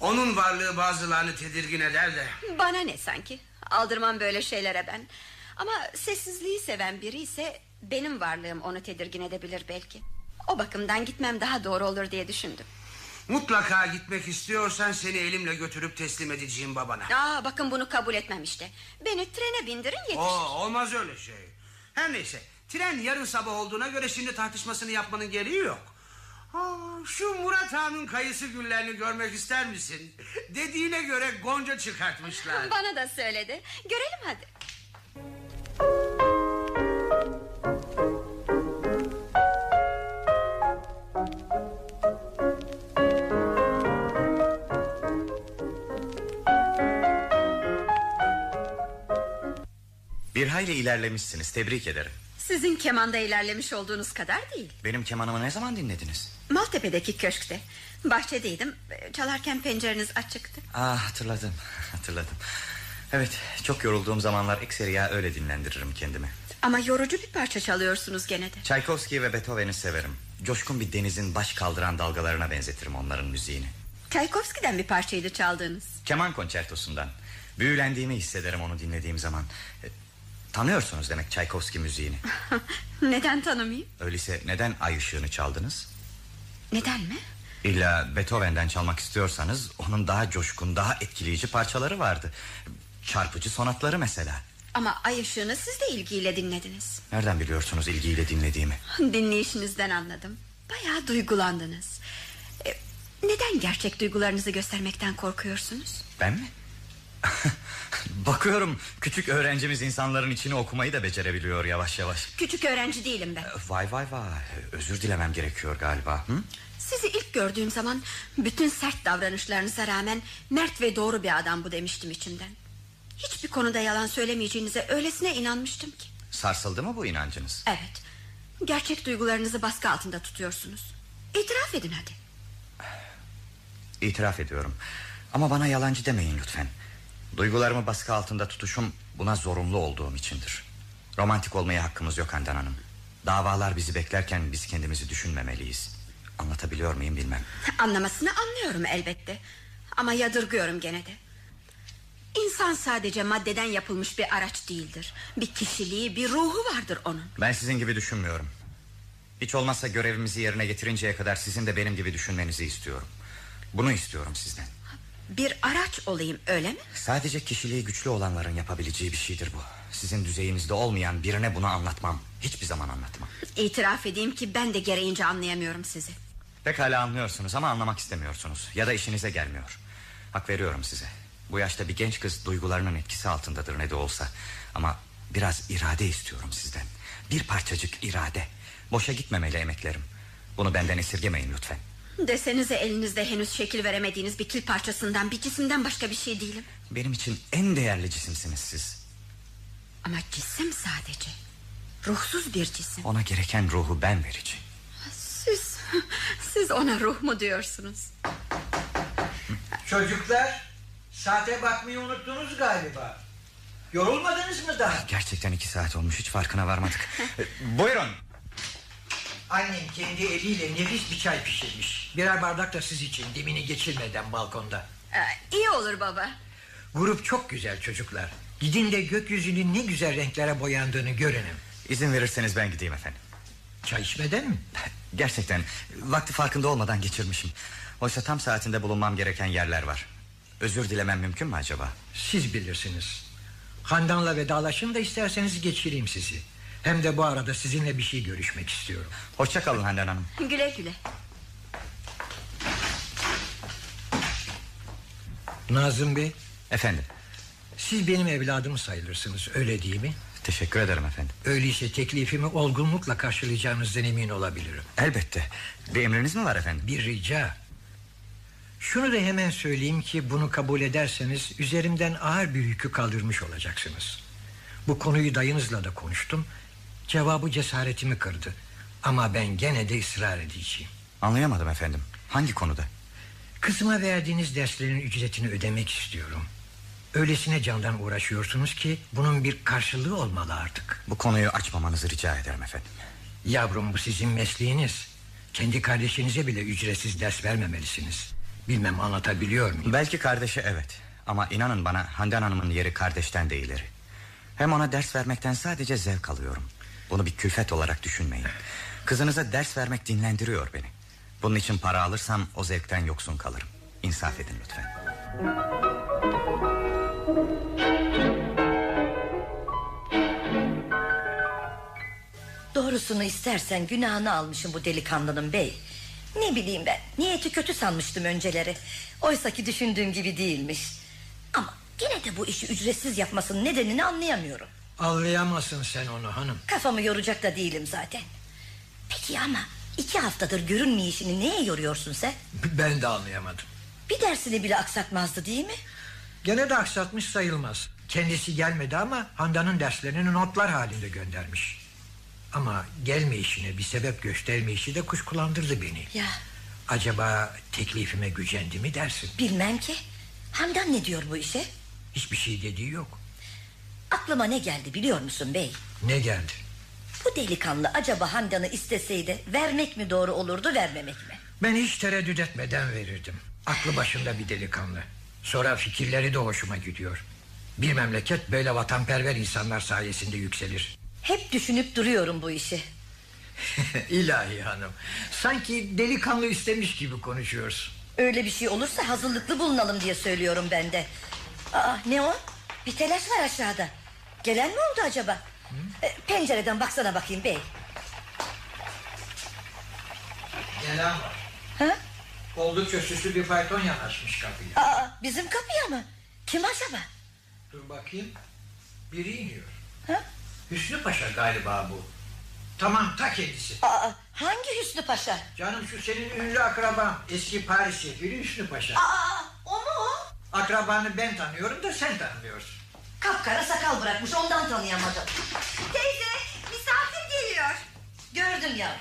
Onun varlığı bazılarını tedirgin eder de. Bana ne sanki? Aldırmam böyle şeylere ben. Ama sessizliği seven biri ise benim varlığım onu tedirgin edebilir belki. O bakımdan gitmem daha doğru olur diye düşündüm. Mutlaka gitmek istiyorsan seni elimle götürüp teslim edeceğim babana. Aa, bakın bunu kabul etmem işte. Beni trene bindirin yetişin. Oo, olmaz öyle şey. Her neyse tren yarın sabah olduğuna göre şimdi tartışmasını yapmanın gereği yok. Aa, şu Murat Ağa'nın kayısı güllerini görmek ister misin? Dediğine göre gonca çıkartmışlar. [LAUGHS] Bana da söyledi. Görelim hadi. Bir hayli ilerlemişsiniz tebrik ederim Sizin kemanda ilerlemiş olduğunuz kadar değil. Benim kemanımı ne zaman dinlediniz? Maltepe'deki köşkte. Bahçedeydim. Çalarken pencereniz açıktı. Ah hatırladım hatırladım Evet çok yorulduğum zamanlar ekseriya öyle dinlendiririm kendimi Ama yorucu bir parça çalıyorsunuz gene de. Tchaikovsky ve Beethoven'i severim Coşkun bir denizin baş kaldıran dalgalarına benzetirim onların müziğini Tchaikovsky'den bir parçaydı çaldığınız. Keman konçertosundan Büyülendiğimi hissederim onu dinlediğim zaman E, Tanıyorsunuz demek Tchaikovsky müziğini [LAUGHS] Neden tanımayayım? Öyleyse neden ay ışığını çaldınız? Neden mi? İlla Beethoven'den çalmak istiyorsanız Onun daha coşkun daha etkileyici parçaları vardı Çarpıcı sonatları mesela Ama ay ışığını siz de ilgiyle dinlediniz. Nereden biliyorsunuz ilgiyle dinlediğimi Dinleyişinizden anladım. Bayağı duygulandınız. E, neden gerçek duygularınızı göstermekten korkuyorsunuz? Ben mi? [LAUGHS] Bakıyorum küçük öğrencimiz insanların içini okumayı da becerebiliyor yavaş yavaş Küçük öğrenci değilim ben. Vay vay vay özür dilemem gerekiyor galiba hı? Sizi ilk gördüğüm zaman bütün sert davranışlarınıza rağmen mert ve doğru bir adam bu demiştim içimden. Hiçbir konuda yalan söylemeyeceğinize öylesine inanmıştım ki. Sarsıldı mı bu inancınız? Evet. Gerçek duygularınızı baskı altında tutuyorsunuz. İtiraf edin hadi. İtiraf ediyorum Ama bana yalancı demeyin lütfen Duygularımı baskı altında tutuşum Buna zorunlu olduğum içindir Romantik olmaya hakkımız yok Handan Hanım Davalar bizi beklerken biz kendimizi düşünmemeliyiz Anlatabiliyor muyum bilmem Anlamasını anlıyorum elbette. Ama yadırgıyorum gene de. İnsan sadece maddeden yapılmış bir araç değildir. Bir kişiliği, bir ruhu vardır onun. Ben sizin gibi düşünmüyorum Hiç olmazsa görevimizi yerine getirinceye kadar Sizin de benim gibi düşünmenizi istiyorum Bunu istiyorum sizden Bir araç olayım öyle mi? Sadece kişiliği güçlü olanların yapabileceği bir şeydir bu. Sizin düzeyinizde olmayan birine bunu anlatmam. Hiçbir zaman anlatmam. İtiraf edeyim ki ben de gereğince anlayamıyorum sizi. Pekala anlıyorsunuz ama anlamak istemiyorsunuz. Ya da işinize gelmiyor. Hak veriyorum size. Bu yaşta bir genç kız duygularının etkisi altındadır ne de olsa. Ama biraz irade istiyorum sizden. Bir parçacık irade. Boşa gitmemeli emeklerim. Bunu benden esirgemeyin lütfen Desenize elinizde henüz şekil veremediğiniz bir kil parçasından bir cisimden başka bir şey değilim. Benim için en değerli cisimsiniz siz Ama cisim sadece. Ruhsuz bir cisim. Ona gereken ruhu ben vereceğim Siz, [LAUGHS] siz ona ruh mu diyorsunuz? Çocuklar saate bakmayı unuttunuz galiba. Yorulmadınız mı daha? Gerçekten iki saat olmuş hiç farkına varmadık. [LAUGHS] Buyurun. Annem kendi eliyle nefis bir çay pişirmiş. Birer bardak da siz için demini geçirmeden balkonda. Ee, iyi olur baba. Grup çok güzel çocuklar. Gidin de gökyüzünün ne güzel renklere boyandığını görünüm. İzin verirseniz ben gideyim efendim. Çay içmeden mi? [LAUGHS] Gerçekten vakti farkında olmadan geçirmişim. Oysa tam saatinde bulunmam gereken yerler var. Özür dilemem mümkün mü acaba? Siz bilirsiniz. Handan'la vedalaşın da isterseniz geçireyim sizi. Hem de bu arada sizinle bir şey görüşmek istiyorum. Hoşça kalın Handan Hanım. Güle güle. Nazım Bey, Efendim. siz benim evladım sayılırsınız öyle değil mi? Teşekkür ederim efendim. Öyleyse teklifimi olgunlukla karşılayacağınızdan emin olabilirim. Elbette. Bir emriniz mi var efendim? Bir rica. Şunu da hemen söyleyeyim ki bunu kabul ederseniz üzerimden ağır bir yükü kaldırmış olacaksınız. Bu konuyu dayınızla da konuştum. Cevabı cesaretimi kırdı. Ama ben gene de ısrar edeceğim. Anlayamadım efendim. Hangi konuda? Kızıma verdiğiniz derslerin ücretini ödemek istiyorum. Öylesine candan uğraşıyorsunuz ki bunun bir karşılığı olmalı artık. Bu konuyu açmamanızı rica ederim efendim. Yavrum bu sizin mesleğiniz. Kendi kardeşinize bile ücretsiz ders vermemelisiniz. Bilmem anlatabiliyor muyum? Belki kardeşi evet. Ama inanın bana Handan Hanım'ın yeri kardeşten de ileri. Hem ona ders vermekten sadece zevk alıyorum. Bunu bir külfet olarak düşünmeyin. Kızınıza ders vermek dinlendiriyor beni. Bunun için para alırsam o zevkten yoksun kalırım. İnsaf edin lütfen. Doğrusunu istersen günahını almışım bu delikanlının bey. Ne bileyim ben niyeti kötü sanmıştım önceleri. Oysa ki düşündüğüm gibi değilmiş. Ama gene de bu işi ücretsiz yapmasının nedenini anlayamıyorum. Anlayamazsın sen onu hanım. Kafamı yoracak da değilim zaten. Peki ama iki haftadır görünmeyişini neye yoruyorsun sen? Ben de anlayamadım. Bir dersini bile aksatmazdı değil mi? Gene de aksatmış sayılmaz. Kendisi gelmedi ama Handan'ın derslerini notlar halinde göndermiş. Ama gelme işine bir sebep gösterme işi de kuşkulandırdı beni. Ya Acaba teklifime gücendi mi dersin? bilmem ki. Handan ne diyor bu işe? Hiçbir şey dediği yok. Aklıma ne geldi biliyor musun bey? Ne geldi? Bu delikanlı acaba Handan'ı isteseydi vermek mi doğru olurdu vermemek mi? Ben hiç tereddüt etmeden verirdim. Aklı başında bir delikanlı. Sonra fikirleri de hoşuma gidiyor. Bir memleket böyle vatanperver insanlar sayesinde yükselir. Hep düşünüp duruyorum bu işi. [LAUGHS] İlahi hanım. Sanki delikanlı istemiş gibi konuşuyorsun. Öyle bir şey olursa hazırlıklı bulunalım diye söylüyorum ben de. Aa, ne o? Bir telaş var aşağıda. Gelen mi oldu acaba? E, pencereden baksana bakayım bey. Gelen var. Ha? Oldukça süslü bir fayton yanaşmış kapıya. Aa, bizim kapıya mı? Kim acaba? Dur bakayım. Biri iniyor. Ha? Hüsnü Paşa galiba bu. Tamam ta kendisi. Aa, hangi Hüsnü Paşa? Canım şu senin ünlü akraban. Eski Paris şefiri Hüsnü Paşa. Aa, o mu o? Akrabanı ben tanıyorum da sen tanımıyorsun. Kapkara sakal bırakmış ondan tanıyamadım. Teyze misafir geliyor. Gördüm yavrum.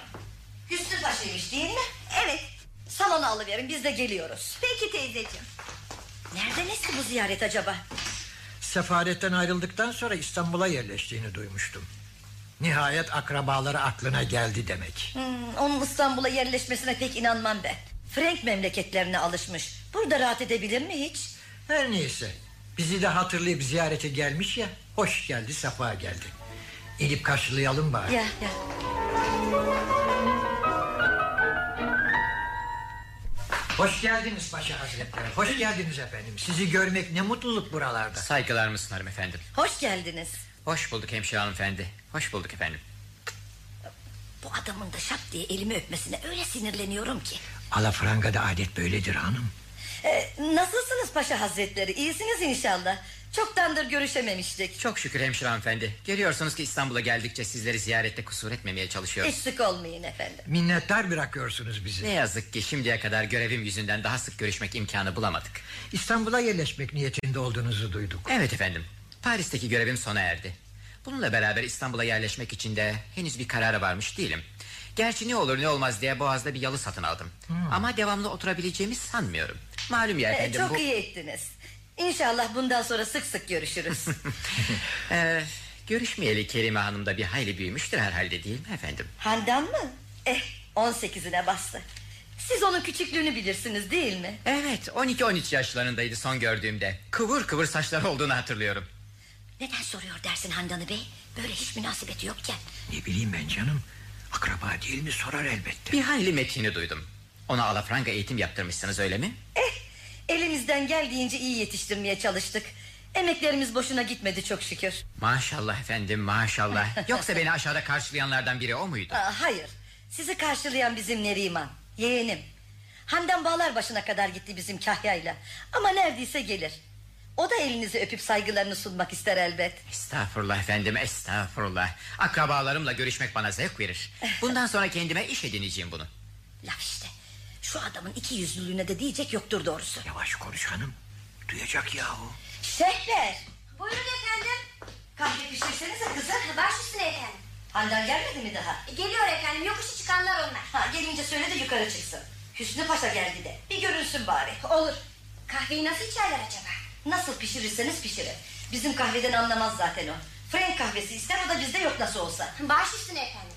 Hüsnü Paşa'ymış değil mi? Evet. Salona alıverin biz de geliyoruz. Peki teyzeciğim. Nerede nesi bu ziyaret acaba? Sefaretten ayrıldıktan sonra İstanbul'a yerleştiğini duymuştum. Nihayet akrabaları aklına geldi demek. Hmm, onun İstanbul'a yerleşmesine pek inanmam ben. Frank memleketlerine alışmış. Burada rahat edebilir mi hiç? Her neyse. Bizi de hatırlayıp ziyarete gelmiş ya. Hoş geldi, safa geldi. İnip karşılayalım bari. Ya ya. Hoş geldiniz Paşa Hazretleri. Hoş geldiniz efendim. Sizi görmek ne mutluluk buralarda. Saygılar mısın hanımefendim? Hoş geldiniz. Hoş bulduk hemşire hanımefendi. Hoş bulduk efendim. Bu adamın da şap diye elimi öpmesine öyle sinirleniyorum ki. Alafranga'da adet böyledir hanım. Ee, nasılsınız Paşa Hazretleri? İyisiniz inşallah. Çoktandır görüşememiştik. Çok şükür hemşire hanımefendi. Görüyorsunuz ki İstanbul'a geldikçe sizleri ziyarette kusur etmemeye çalışıyoruz. Eksik olmayın efendim. Minnettar bırakıyorsunuz bizi. Ne yazık ki şimdiye kadar görevim yüzünden daha sık görüşmek imkanı bulamadık. İstanbul'a yerleşmek niyetinde olduğunuzu duyduk. Evet efendim. Paris'teki görevim sona erdi. Bununla beraber İstanbul'a yerleşmek için de henüz bir karara varmış değilim. Gerçi ne olur ne olmaz diye Boğaz'da bir yalı satın aldım. Ama devamlı oturabileceğimi sanmıyorum. Malum ya Ee, efendim çok bu... iyi ettiniz. İnşallah bundan sonra sık sık görüşürüz. [LAUGHS] Ee, görüşmeyeli Kerime Hanım da bir hayli büyümüştür herhalde değil mi efendim? Handan mı? Eh 18'ine bastı. Siz onun küçüklüğünü bilirsiniz değil mi? Evet 12-13 yaşlarındaydı son gördüğümde. Kıvır kıvır saçları olduğunu hatırlıyorum. Neden soruyor dersin Handan'ı bey? Böyle hiç münasebeti yokken. Ne bileyim ben canım. Akraba değil mi sorar elbette. Bir hayli metini duydum. Ona alafranga eğitim yaptırmışsınız öyle mi? Eh elimizden geldiğince iyi yetiştirmeye çalıştık. Emeklerimiz boşuna gitmedi çok şükür. Maşallah efendim maşallah. [LAUGHS] Yoksa beni aşağıda karşılayanlardan biri o muydu? Aa, hayır sizi karşılayan bizim Neriman Yeğenim Handan bağlar başına kadar gitti bizim kahyayla Ama neredeyse gelir O da elinizi öpüp saygılarını sunmak ister elbet Estağfurullah efendim estağfurullah. Akrabalarımla görüşmek bana zevk verir. [LAUGHS] Bundan sonra kendime iş edineceğim bunu. Laf işte. Şu adamın iki yüzlülüğüne de diyecek yoktur doğrusu. Yavaş konuş hanım. Duyacak yahu. Şehber Buyurun efendim. Kahve pişirsenize kızım Baş üstüne efendim. Handan gelmedi mi daha E, Geliyor efendim. Yokuşu çıkanlar onlar. ha, Gelince söyle de yukarı çıksın Hüsnü Paşa geldi de bir görünsün bari Olur Kahveyi nasıl içerler acaba? Nasıl pişirirseniz pişirin Bizim kahveden anlamaz zaten o Frank kahvesi ister o da bizde yok nasıl olsa Baş üstüne efendim.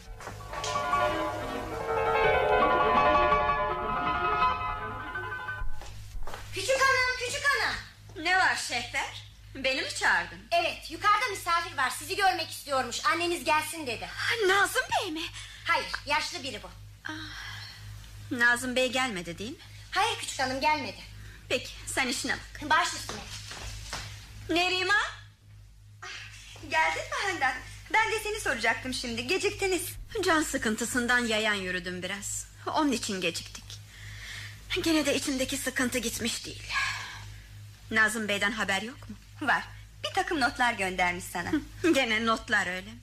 Küçük hanım, küçük hanım. Ne var Şehber? Beni mi çağırdın? Evet, yukarıda misafir var. Sizi görmek istiyormuş. Anneniz gelsin dedi. Nazım Bey mi? Hayır, yaşlı biri bu. Nazım Bey gelmedi değil mi? Hayır küçük hanım gelmedi. Peki sen işine bak. Baş üstüne. Neriman? Geldin mi Handan? Ben de seni soracaktım şimdi. Geciktiniz. Can sıkıntısından yayan yürüdüm biraz. Onun için geciktik. Gene de içimdeki sıkıntı gitmiş değil. Nazım Bey'den haber yok mu? Var. Bir takım notlar göndermiş sana. Gene notlar öyle mi?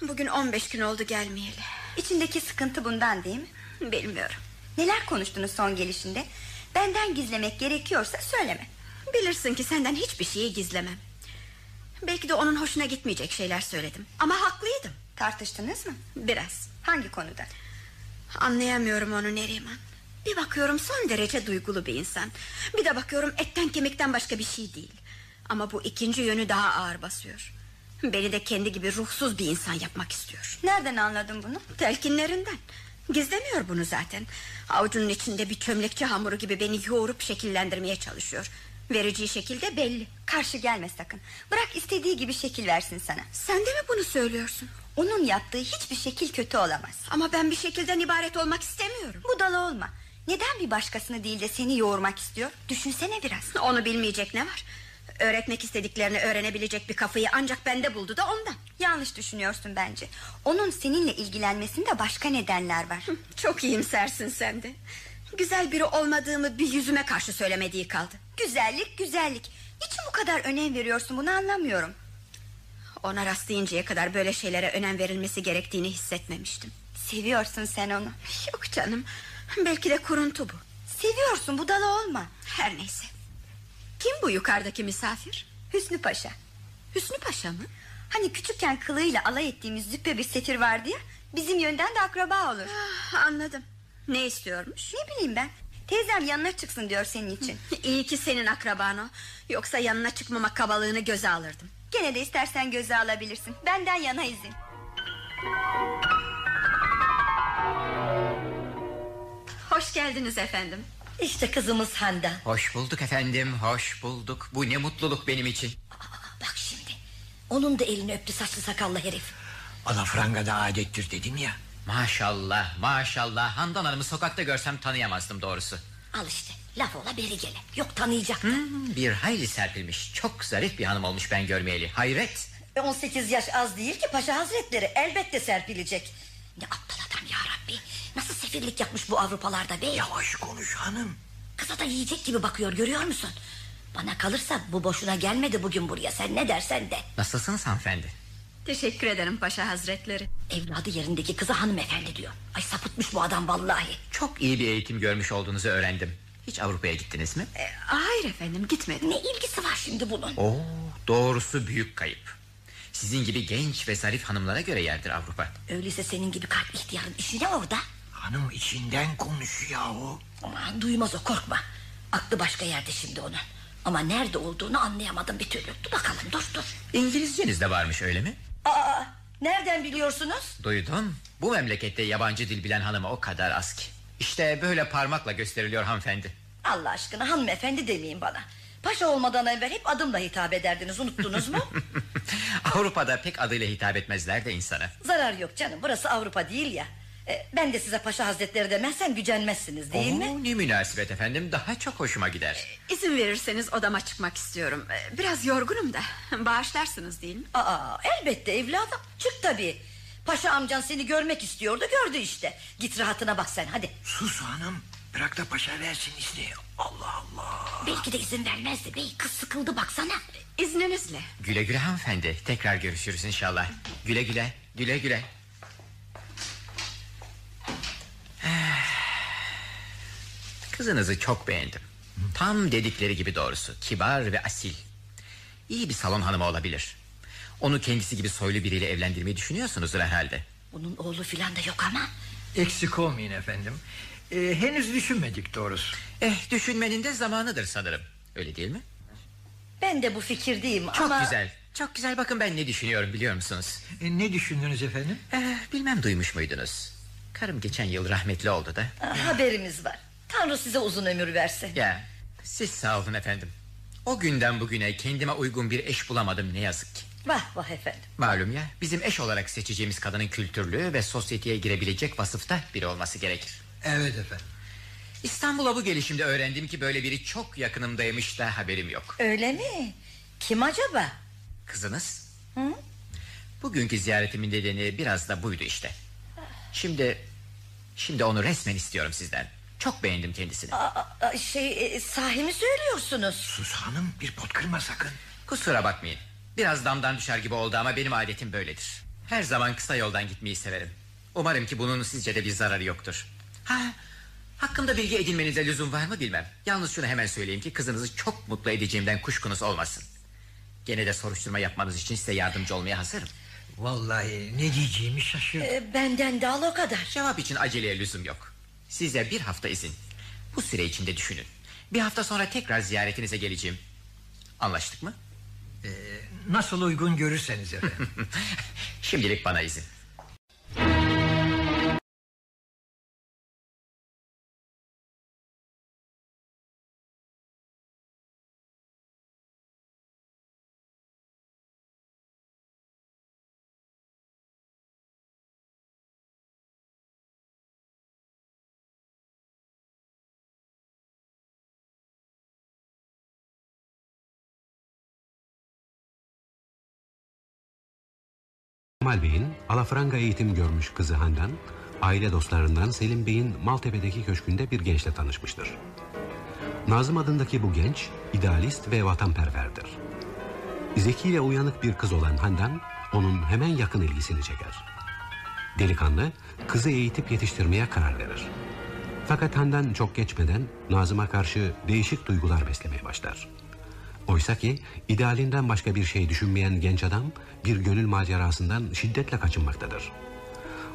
Bugün 15 gün oldu gelmeyeli. İçindeki sıkıntı bundan değil mi? Bilmiyorum. Neler konuştunuz son gelişinde? Benden gizlemek gerekiyorsa söyleme. Bilirsin ki senden hiçbir şeyi gizlemem. Belki de onun hoşuna gitmeyecek şeyler söyledim. Ama haklıydım. Tartıştınız mı? Biraz. Hangi konuda? Anlayamıyorum onu Neriman. Bir bakıyorum son derece duygulu bir insan. Bir de bakıyorum etten kemikten başka bir şey değil. Ama bu ikinci yönü daha ağır basıyor. Beni de kendi gibi ruhsuz bir insan yapmak istiyor. Nereden anladın bunu? Telkinlerinden. Gizlemiyor bunu zaten. Avucunun içinde bir çömlekçi hamuru gibi beni yoğurup şekillendirmeye çalışıyor. Vereceği şekil de belli. Karşı gelme sakın. Bırak istediği gibi şekil versin sana. Sen de mi bunu söylüyorsun? Onun yaptığı hiçbir şekil kötü olamaz. Ama ben bir şekilden ibaret olmak istemiyorum. Budala olma. Neden bir başkasını değil de seni yoğurmak istiyor? Düşünsene biraz. Onu bilmeyecek ne var? Öğretmek istediklerini öğrenebilecek bir kafayı ancak bende buldu da ondan. Yanlış düşünüyorsun bence. Onun seninle ilgilenmesinde başka nedenler var. Çok iyimsersin sen de. Güzel biri olmadığımı bir yüzüme karşı söylemediği kaldı. Güzellik güzellik. Niçin bu kadar önem veriyorsun bunu anlamıyorum. Ona rastlayıncaya kadar böyle şeylere önem verilmesi gerektiğini hissetmemiştim. Seviyorsun sen onu. Yok canım. Belki de kuruntu bu. Seviyorsun budala olma. Her neyse. Kim bu yukarıdaki misafir? Hüsnü Paşa. Hüsnü Paşa mı? Hani küçükken kılığıyla alay ettiğimiz züppe bir sefir vardı ya. Bizim yönden de akraba olur. Ah, anladım. Ne istiyormuş? Ne bileyim ben. Teyzem yanına çıksın diyor senin için. İyi ki senin akraban o. Yoksa yanına çıkmama kabalığını göze alırdım. Gene de istersen göze alabilirsin. Benden yana izin. Hoş geldiniz efendim. İşte kızımız Handan Hoş bulduk efendim hoş bulduk. Bu ne mutluluk benim için. Bak şimdi. Onun da elini öptü saçlı sakallı herif. Alafranga'da adettir dedim ya. Maşallah maşallah Handan Hanım'ı sokakta görsem tanıyamazdım doğrusu. Al işte. Laf ola beri gele. Yok tanıyacak. Hmm, bir hayli serpilmiş çok zarif bir hanım olmuş ben görmeyeli hayret. 18 yaş az değil ki paşa hazretleri elbette serpilecek Ne aptal adam ya Rabbi. Nasıl sefirlik yapmış bu Avrupalarda be. Yavaş konuş hanım. Kıza da yiyecek gibi bakıyor görüyor musun? Bana kalırsa bu boşuna gelmedi bugün buraya. Sen ne dersen de. Nasılsınız hanımefendi? Teşekkür ederim paşa hazretleri. Evladı yerindeki kıza hanımefendi diyor. Ay sapıtmış bu adam vallahi. Çok iyi bir eğitim görmüş olduğunuzu öğrendim. Hiç Avrupa'ya gittiniz mi? E, hayır efendim gitmedim. Ne ilgisi var şimdi bunun? Oo, doğrusu büyük kayıp. Sizin gibi genç ve zarif hanımlara göre yerdir Avrupa. Öyleyse senin gibi kalp ihtiyarın işi ne orada? Hanım içinden konuş yahu. Aman duymaz o korkma. Aklı başka yerde şimdi onun. Ama nerede olduğunu anlayamadım bir türlü. Dur bakalım dur dur. İngilizceniz de varmış öyle mi? Aa, nereden biliyorsunuz? Duydum. Bu memlekette yabancı dil bilen hanıma o kadar az ki. İşte böyle parmakla gösteriliyor hanımefendi. Allah aşkına hanımefendi demeyin bana. Paşa olmadan evvel hep adımla hitap ederdiniz unuttunuz mu? [LAUGHS] Avrupa'da pek adıyla hitap etmezler de insana. Zarar yok canım burası Avrupa değil ya. E, ben de size paşa hazretleri demezsem gücenmezsiniz değil mi? Oo, Ne münasebet efendim daha çok hoşuma gider. İzin verirseniz odama çıkmak istiyorum. Ee, Biraz yorgunum da. [LAUGHS] Bağışlarsınız değil mi? Aa, elbette evladım çık tabii. Paşa amcan seni görmek istiyordu gördü işte. Git rahatına bak sen hadi. Sus hanım. Bırak da paşa versin izni. Allah Allah. Belki de izin vermezdi bey kız sıkıldı baksana. İzninizle. Güle güle hanımefendi. Tekrar görüşürüz inşallah. Güle güle. Güle güle. [SIGHS] Kızınızı çok beğendim. Tam dedikleri gibi doğrusu. Kibar ve asil. İyi bir salon hanımı olabilir. Onu kendisi gibi soylu biriyle evlendirmeyi düşünüyorsunuzdur herhalde. Bunun oğlu filan da yok ama. Eksik olmayın efendim. Ee, henüz düşünmedik doğrusu. Eh düşünmenin de zamanıdır sanırım. Öyle değil mi? Ben de bu fikirdeyim Çok ama... güzel. Çok güzel bakın ben ne düşünüyorum biliyor musunuz? E, ne düşündünüz efendim? Eh, bilmem duymuş muydunuz? Karım geçen yıl rahmetli oldu da. Aa, haberimiz var. Tanrı size uzun ömür versin. Ya siz sağ olun efendim. O günden bugüne kendime uygun bir eş bulamadım ne yazık ki. Vah vah efendim. Malum ya bizim eş olarak seçeceğimiz kadının kültürlü ve sosyeteye girebilecek vasıfta biri olması gerekir. Evet efendim. İstanbul'a bu gelişimde öğrendim ki böyle biri çok yakınımdaymış da haberim yok. Öyle mi? Kim acaba? Kızınız? Hı? Bugünkü ziyaretimin nedeni biraz da buydu işte. Şimdi şimdi onu resmen istiyorum sizden. Çok beğendim kendisini. Aa, şey e, sahi mi söylüyorsunuz? Sus hanım bir pot kırma sakın. Kusura bakmayın. Biraz damdan düşer gibi oldu ama benim adetim böyledir. Her zaman kısa yoldan gitmeyi severim. Umarım ki bunun sizce de bir zararı yoktur. Ha, hakkımda bilgi edinmenize lüzum var mı bilmem. Yalnız şunu hemen söyleyeyim ki kızınızı çok mutlu edeceğimden kuşkunuz olmasın. Gene de soruşturma yapmanız için size yardımcı olmaya hazırım. Vallahi ne diyeceğimi şaşırdım. Ee, benden de al o kadar. Cevap için aceleye lüzum yok. Size bir hafta izin. Bu süre içinde düşünün. Bir hafta sonra tekrar ziyaretinize geleceğim. Anlaştık mı? Ee, nasıl uygun görürseniz efendim. [LAUGHS] Şimdilik bana izin. Kemal Bey'in alafranga eğitim görmüş kızı Handan, aile dostlarından Selim Bey'in Maltepe'deki köşkünde bir gençle tanışmıştır. Nazım adındaki bu genç, idealist ve vatanperverdir. Zeki ve uyanık bir kız olan Handan, onun hemen yakın ilgisini çeker. Delikanlı, kızı eğitip yetiştirmeye karar verir. Fakat Handan çok geçmeden Nazım'a karşı değişik duygular beslemeye başlar. Oysa ki idealinden başka bir şey düşünmeyen genç adam bir gönül macerasından şiddetle kaçınmaktadır.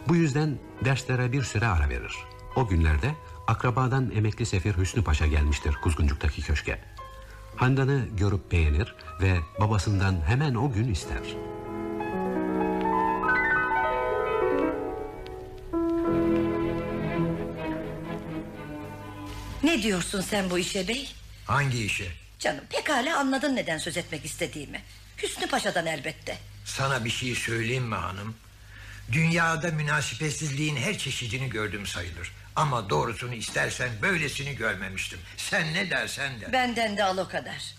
Bu yüzden derslere bir süre ara verir. O günlerde akrabadan emekli sefir Hüsnü Paşa gelmiştir Kuzguncuk'taki köşke. Handan'ı görüp beğenir ve babasından hemen o gün ister. Ne diyorsun sen bu işe bey? Hangi işe? Canım pekala anladın neden söz etmek istediğimi. Hüsnü Paşa'dan elbette. Sana bir şey söyleyeyim mi hanım? Dünyada münasebetsizliğin her çeşidini gördüm sayılır. Ama doğrusunu istersen böylesini görmemiştim. Sen ne dersen de. Benden de al o kadar.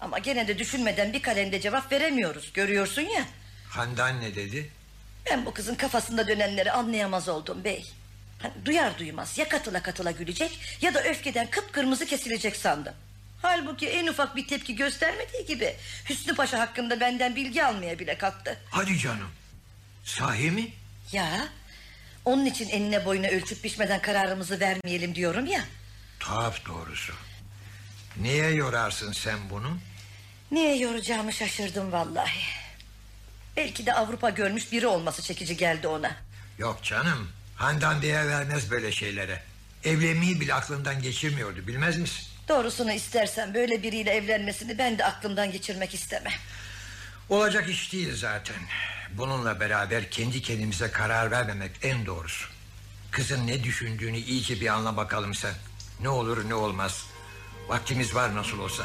Ama gene de düşünmeden bir kalemde cevap veremiyoruz. Görüyorsun ya. Handan ne dedi? Ben bu kızın kafasında dönenleri anlayamaz oldum bey. Hani duyar duymaz ya katıla katıla gülecek ya da öfkeden kıpkırmızı kesilecek sandım. Halbuki en ufak bir tepki göstermediği gibi Hüsnü Paşa hakkında benden bilgi almaya bile kalktı. Hadi canım. Sahi mi? Ya onun için enine boyuna ölçüp biçmeden kararımızı vermeyelim diyorum ya. Tuhaf doğrusu. Niye yorarsın sen bunu? Niye yoracağımı şaşırdım vallahi. Belki de Avrupa görmüş biri olması çekici geldi ona. Yok canım. Handan değer vermez böyle şeylere. Evlenmeyi bile aklından geçirmiyordu bilmez misin? Doğrusunu istersen böyle biriyle evlenmesini ben de aklımdan geçirmek istemem. Olacak iş değil zaten. Bununla beraber kendi kendimize karar vermemek en doğrusu. Kızın ne düşündüğünü iyice bir anla bakalım sen. Ne olur ne olmaz. Vaktimiz var nasıl olsa.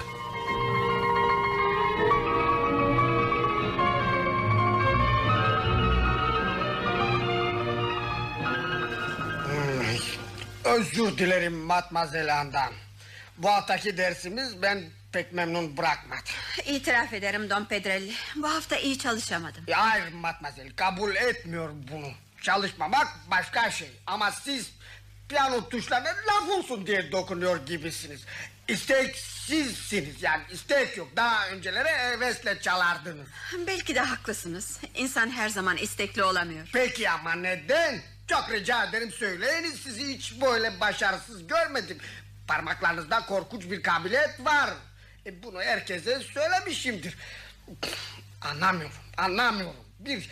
Hmm, Özür dilerim Matmazelan'dan. Bu haftaki dersimiz ben pek memnun bırakmadı. İtiraf ederim Don Pedrelli. Bu hafta iyi çalışamadım. Ya Hayır Matmazel kabul etmiyor bunu. Çalışmamak başka şey. Ama siz piyano tuşlarına laf olsun diye dokunuyor gibisiniz. İstek sizsiniz yani istek yok. Daha öncelere hevesle çalardınız. Belki de haklısınız. İnsan her zaman istekli olamıyor. Peki ama neden? Çok rica ederim söyleyiniz sizi hiç böyle başarısız görmedim. Parmaklarınızda korkunç bir kabiliyet var. E, bunu herkese söylemişimdir. Anlamıyorum, anlamıyorum. Bir,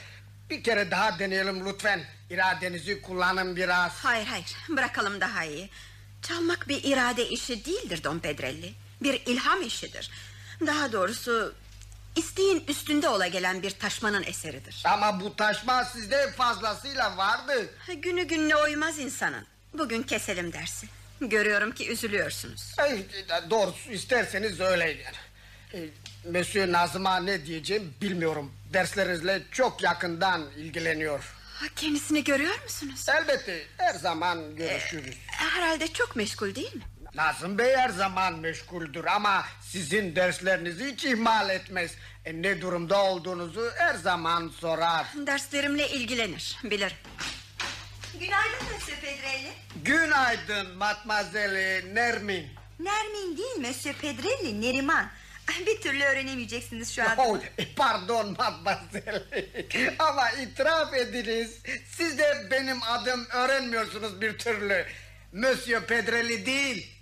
bir kere daha deneyelim lütfen. İradenizi kullanın biraz. Hayır hayır bırakalım daha iyi. Çalmak bir irade işi değildir Don Pedrelli. Bir ilham işidir. Daha doğrusu isteğin üstünde ola gelen bir taşmanın eseridir. Ama bu taşma sizde fazlasıyla vardı. Günü gününe uymaz insanın. Bugün keselim dersi. Görüyorum ki üzülüyorsunuz. Ay, doğrusu isterseniz öyle yani. E, Monsieur Nazım'a ne diyeceğim bilmiyorum. Derslerinizle çok yakından ilgileniyor. Kendisini görüyor musunuz? Elbette her zaman görüşürüz. Herhalde çok meşgul değil mi? Nazım Bey her zaman meşguldür ama sizin derslerinizi hiç ihmal etmez. E, ne durumda olduğunuzu her zaman sorar. Derslerimle ilgilenir bilirim. Günaydın Monsieur Pedrelli. Günaydın Matmazeli Nermin. Nermin değil Monsieur Pedrelli, Neriman. Bir türlü öğrenemeyeceksiniz şu anda. Oh, e, pardon Matmazeli. [LAUGHS] Ama itiraf ediniz. Siz de benim adım öğrenmiyorsunuz bir türlü. Monsieur Pedrelli değil.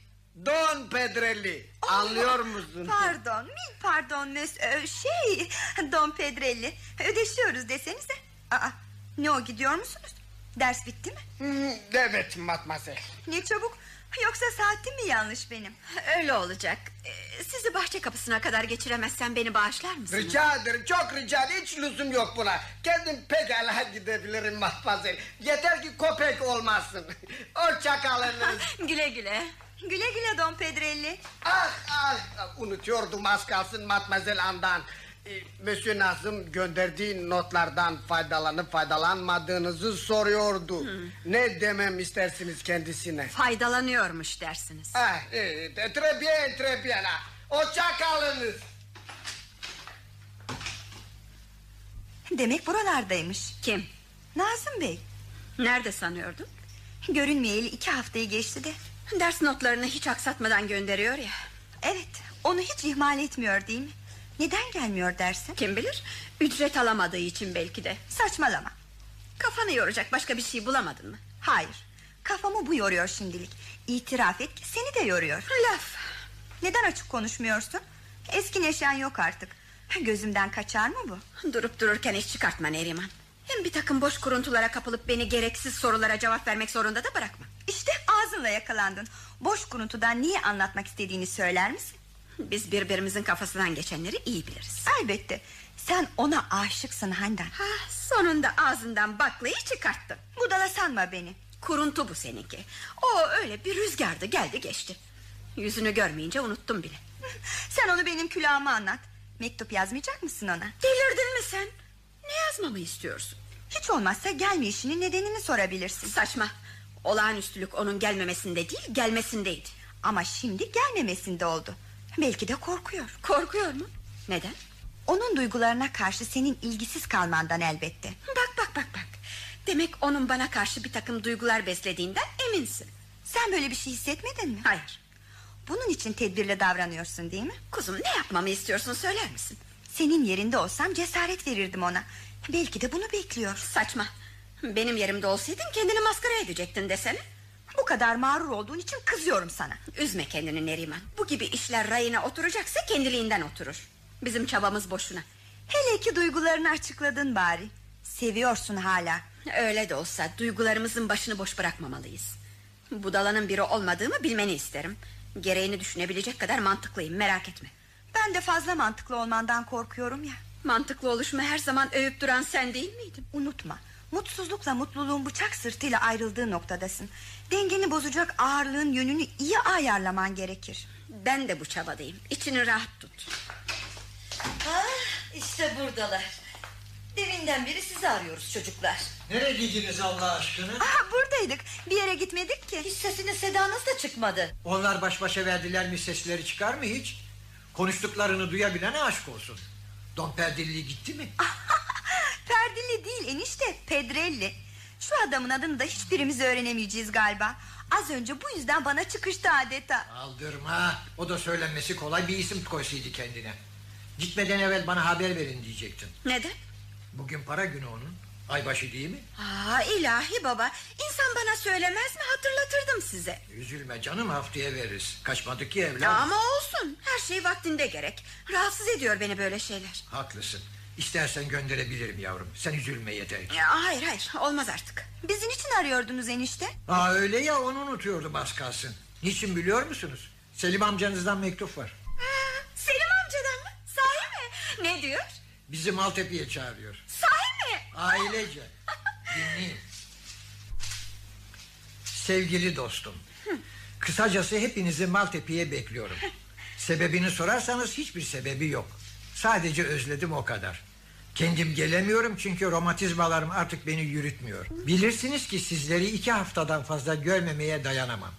Don Pedrelli. Anlıyor musun? Pardon, mil pardon Monsieur. Şey, [LAUGHS] Don Pedrelli. Ödeşiyoruz desenize. Aa, ne o gidiyor musunuz? Ders bitti mi? Hmm, Evet Matmazel. Ne çabuk. Yoksa saatim mi yanlış benim? Öyle olacak. Ee, Sizi bahçe kapısına kadar geçiremezsem beni bağışlar mısınız? Rica ederim çok rica ederim hiç lüzum yok buna Kendim pekala gidebilirim matmazel Yeter ki köpek olmasın [LAUGHS] Hoşçakalınız [LAUGHS] Güle güle Güle güle Don Pedrelli Ah ah unutuyordum az kalsın matmazel andan ee, Monsieur Nazım gönderdiği notlardan faydalanıp faydalanmadığınızı soruyordu. Ne demem istersiniz kendisine? Faydalanıyormuş dersiniz. Ah, evet, très bien, très bien. ha. Hoşçakalınız. Demek buralardaymış. Kim? Nazım Bey. Nerede sanıyordun? Görünmeyeli iki haftayı geçti de. Ders notlarını hiç aksatmadan gönderiyor ya. Evet, onu hiç ihmal etmiyor değil mi? Neden gelmiyor dersin? Kim bilir? Ücret alamadığı için belki de. Saçmalama. Kafanı yoracak başka bir şey bulamadın mı? Hayır. Kafamı bu yoruyor şimdilik. İtiraf et ki seni de yoruyor. Laf. Neden açık konuşmuyorsun? Eski neşen yok artık. Gözümden kaçar mı bu? Durup dururken iş çıkartma Neriman. Hem bir takım boş kuruntulara kapılıp beni gereksiz sorulara cevap vermek zorunda da bırakma. İşte ağzınla yakalandın. Boş kuruntudan niye anlatmak istediğini söyler misin? Biz birbirimizin kafasından geçenleri iyi biliriz. Elbette. Sen ona aşıksın Handan. Ha, sonunda ağzından baklayı çıkarttın. Budala sanma beni. Kuruntu bu seninki. O öyle bir rüzgardı geldi geçti. Yüzünü görmeyince unuttum bile. [LAUGHS] Sen onu benim külahıma anlat. Mektup yazmayacak mısın ona? Delirdin mi sen? Ne yazmamı istiyorsun? Hiç olmazsa gelmeyişinin nedenini sorabilirsin. Saçma. Olağanüstülük onun gelmemesinde değil gelmesindeydi. Ama şimdi gelmemesinde oldu. Belki de korkuyor. Korkuyor mu? Neden? Onun duygularına karşı senin ilgisiz kalmandan elbette. Bak bak bak bak. Demek onun bana karşı bir takım duygular beslediğinden eminsin. Sen böyle bir şey hissetmedin mi? Hayır. Bunun için tedbirli davranıyorsun değil mi? Kuzum ne yapmamı istiyorsun söyler misin? Senin yerinde olsam cesaret verirdim ona. Belki de bunu bekliyor. Saçma. Benim yerimde olsaydın kendini maskara edecektin desene. Bu kadar mağrur olduğun için kızıyorum sana. Üzme kendini Neriman. Bu gibi işler rayına oturacaksa kendiliğinden oturur. Bizim çabamız boşuna. Hele ki duygularını açıkladın bari. Seviyorsun hala. Öyle de olsa duygularımızın başını boş bırakmamalıyız. Budalanın biri olmadığımı bilmeni isterim. Gereğini düşünebilecek kadar mantıklıyım merak etme. Ben de fazla mantıklı olmandan korkuyorum ya. Mantıklı oluşumu her zaman övüp duran sen değil miydin? Unutma. Mutsuzlukla mutluluğun bıçak sırtıyla ayrıldığı noktadasın. Dengeni bozacak ağırlığın yönünü iyi ayarlaman gerekir. Ben de bu çabadayım. İçini rahat tut. Ah, işte buradalar. Deminden beri sizi arıyoruz çocuklar. Nereye gittiniz Allah aşkına? Aha, buradaydık. Bir yere gitmedik ki. Hiç sesiniz sedanız da çıkmadı. Onlar baş başa verdiler mi sesleri çıkar mı hiç? Konuştuklarını duyabilene aşk olsun. Don Perdilli gitti mi? [LAUGHS] Perdili değil enişte Pedrelli. Şu adamın adını da hiçbirimiz öğrenemeyeceğiz galiba. Az önce bu yüzden bana çıkıştı adeta. Aldırma. O da söylenmesi kolay bir isim koysaydı kendine. Gitmeden evvel bana haber verin diyecektin. Neden? Bugün para günü onun. Aybaşı değil mi? Aa, ilahi baba İnsan bana söylemez mi hatırlatırdım size Üzülme canım haftaya veririz. Kaçmadık ki evlat. Ama olsun her şey vaktinde gerek Rahatsız ediyor beni böyle şeyler Haklısın. İstersen gönderebilirim yavrum. Sen üzülme yeter ki. ya, Hayır hayır olmaz artık Bizi niçin arıyordunuz enişte? Aa öyle ya onu unutuyordum az kalsın. Niçin biliyor musunuz? Selim amcanızdan mektup var. ha, Selim amcadan mı? Sahi mi? Ne diyor? Bizi Maltepe'ye çağırıyor. Sahi mi? Ailece. [LAUGHS] Dinleyin. Sevgili dostum. Kısacası hepinizi Maltepe'ye bekliyorum. [LAUGHS] Sebebini sorarsanız hiçbir sebebi yok. Sadece özledim o kadar. Kendim gelemiyorum çünkü romatizmalarım artık beni yürütmüyor. Bilirsiniz ki sizleri iki haftadan fazla görmemeye dayanamam.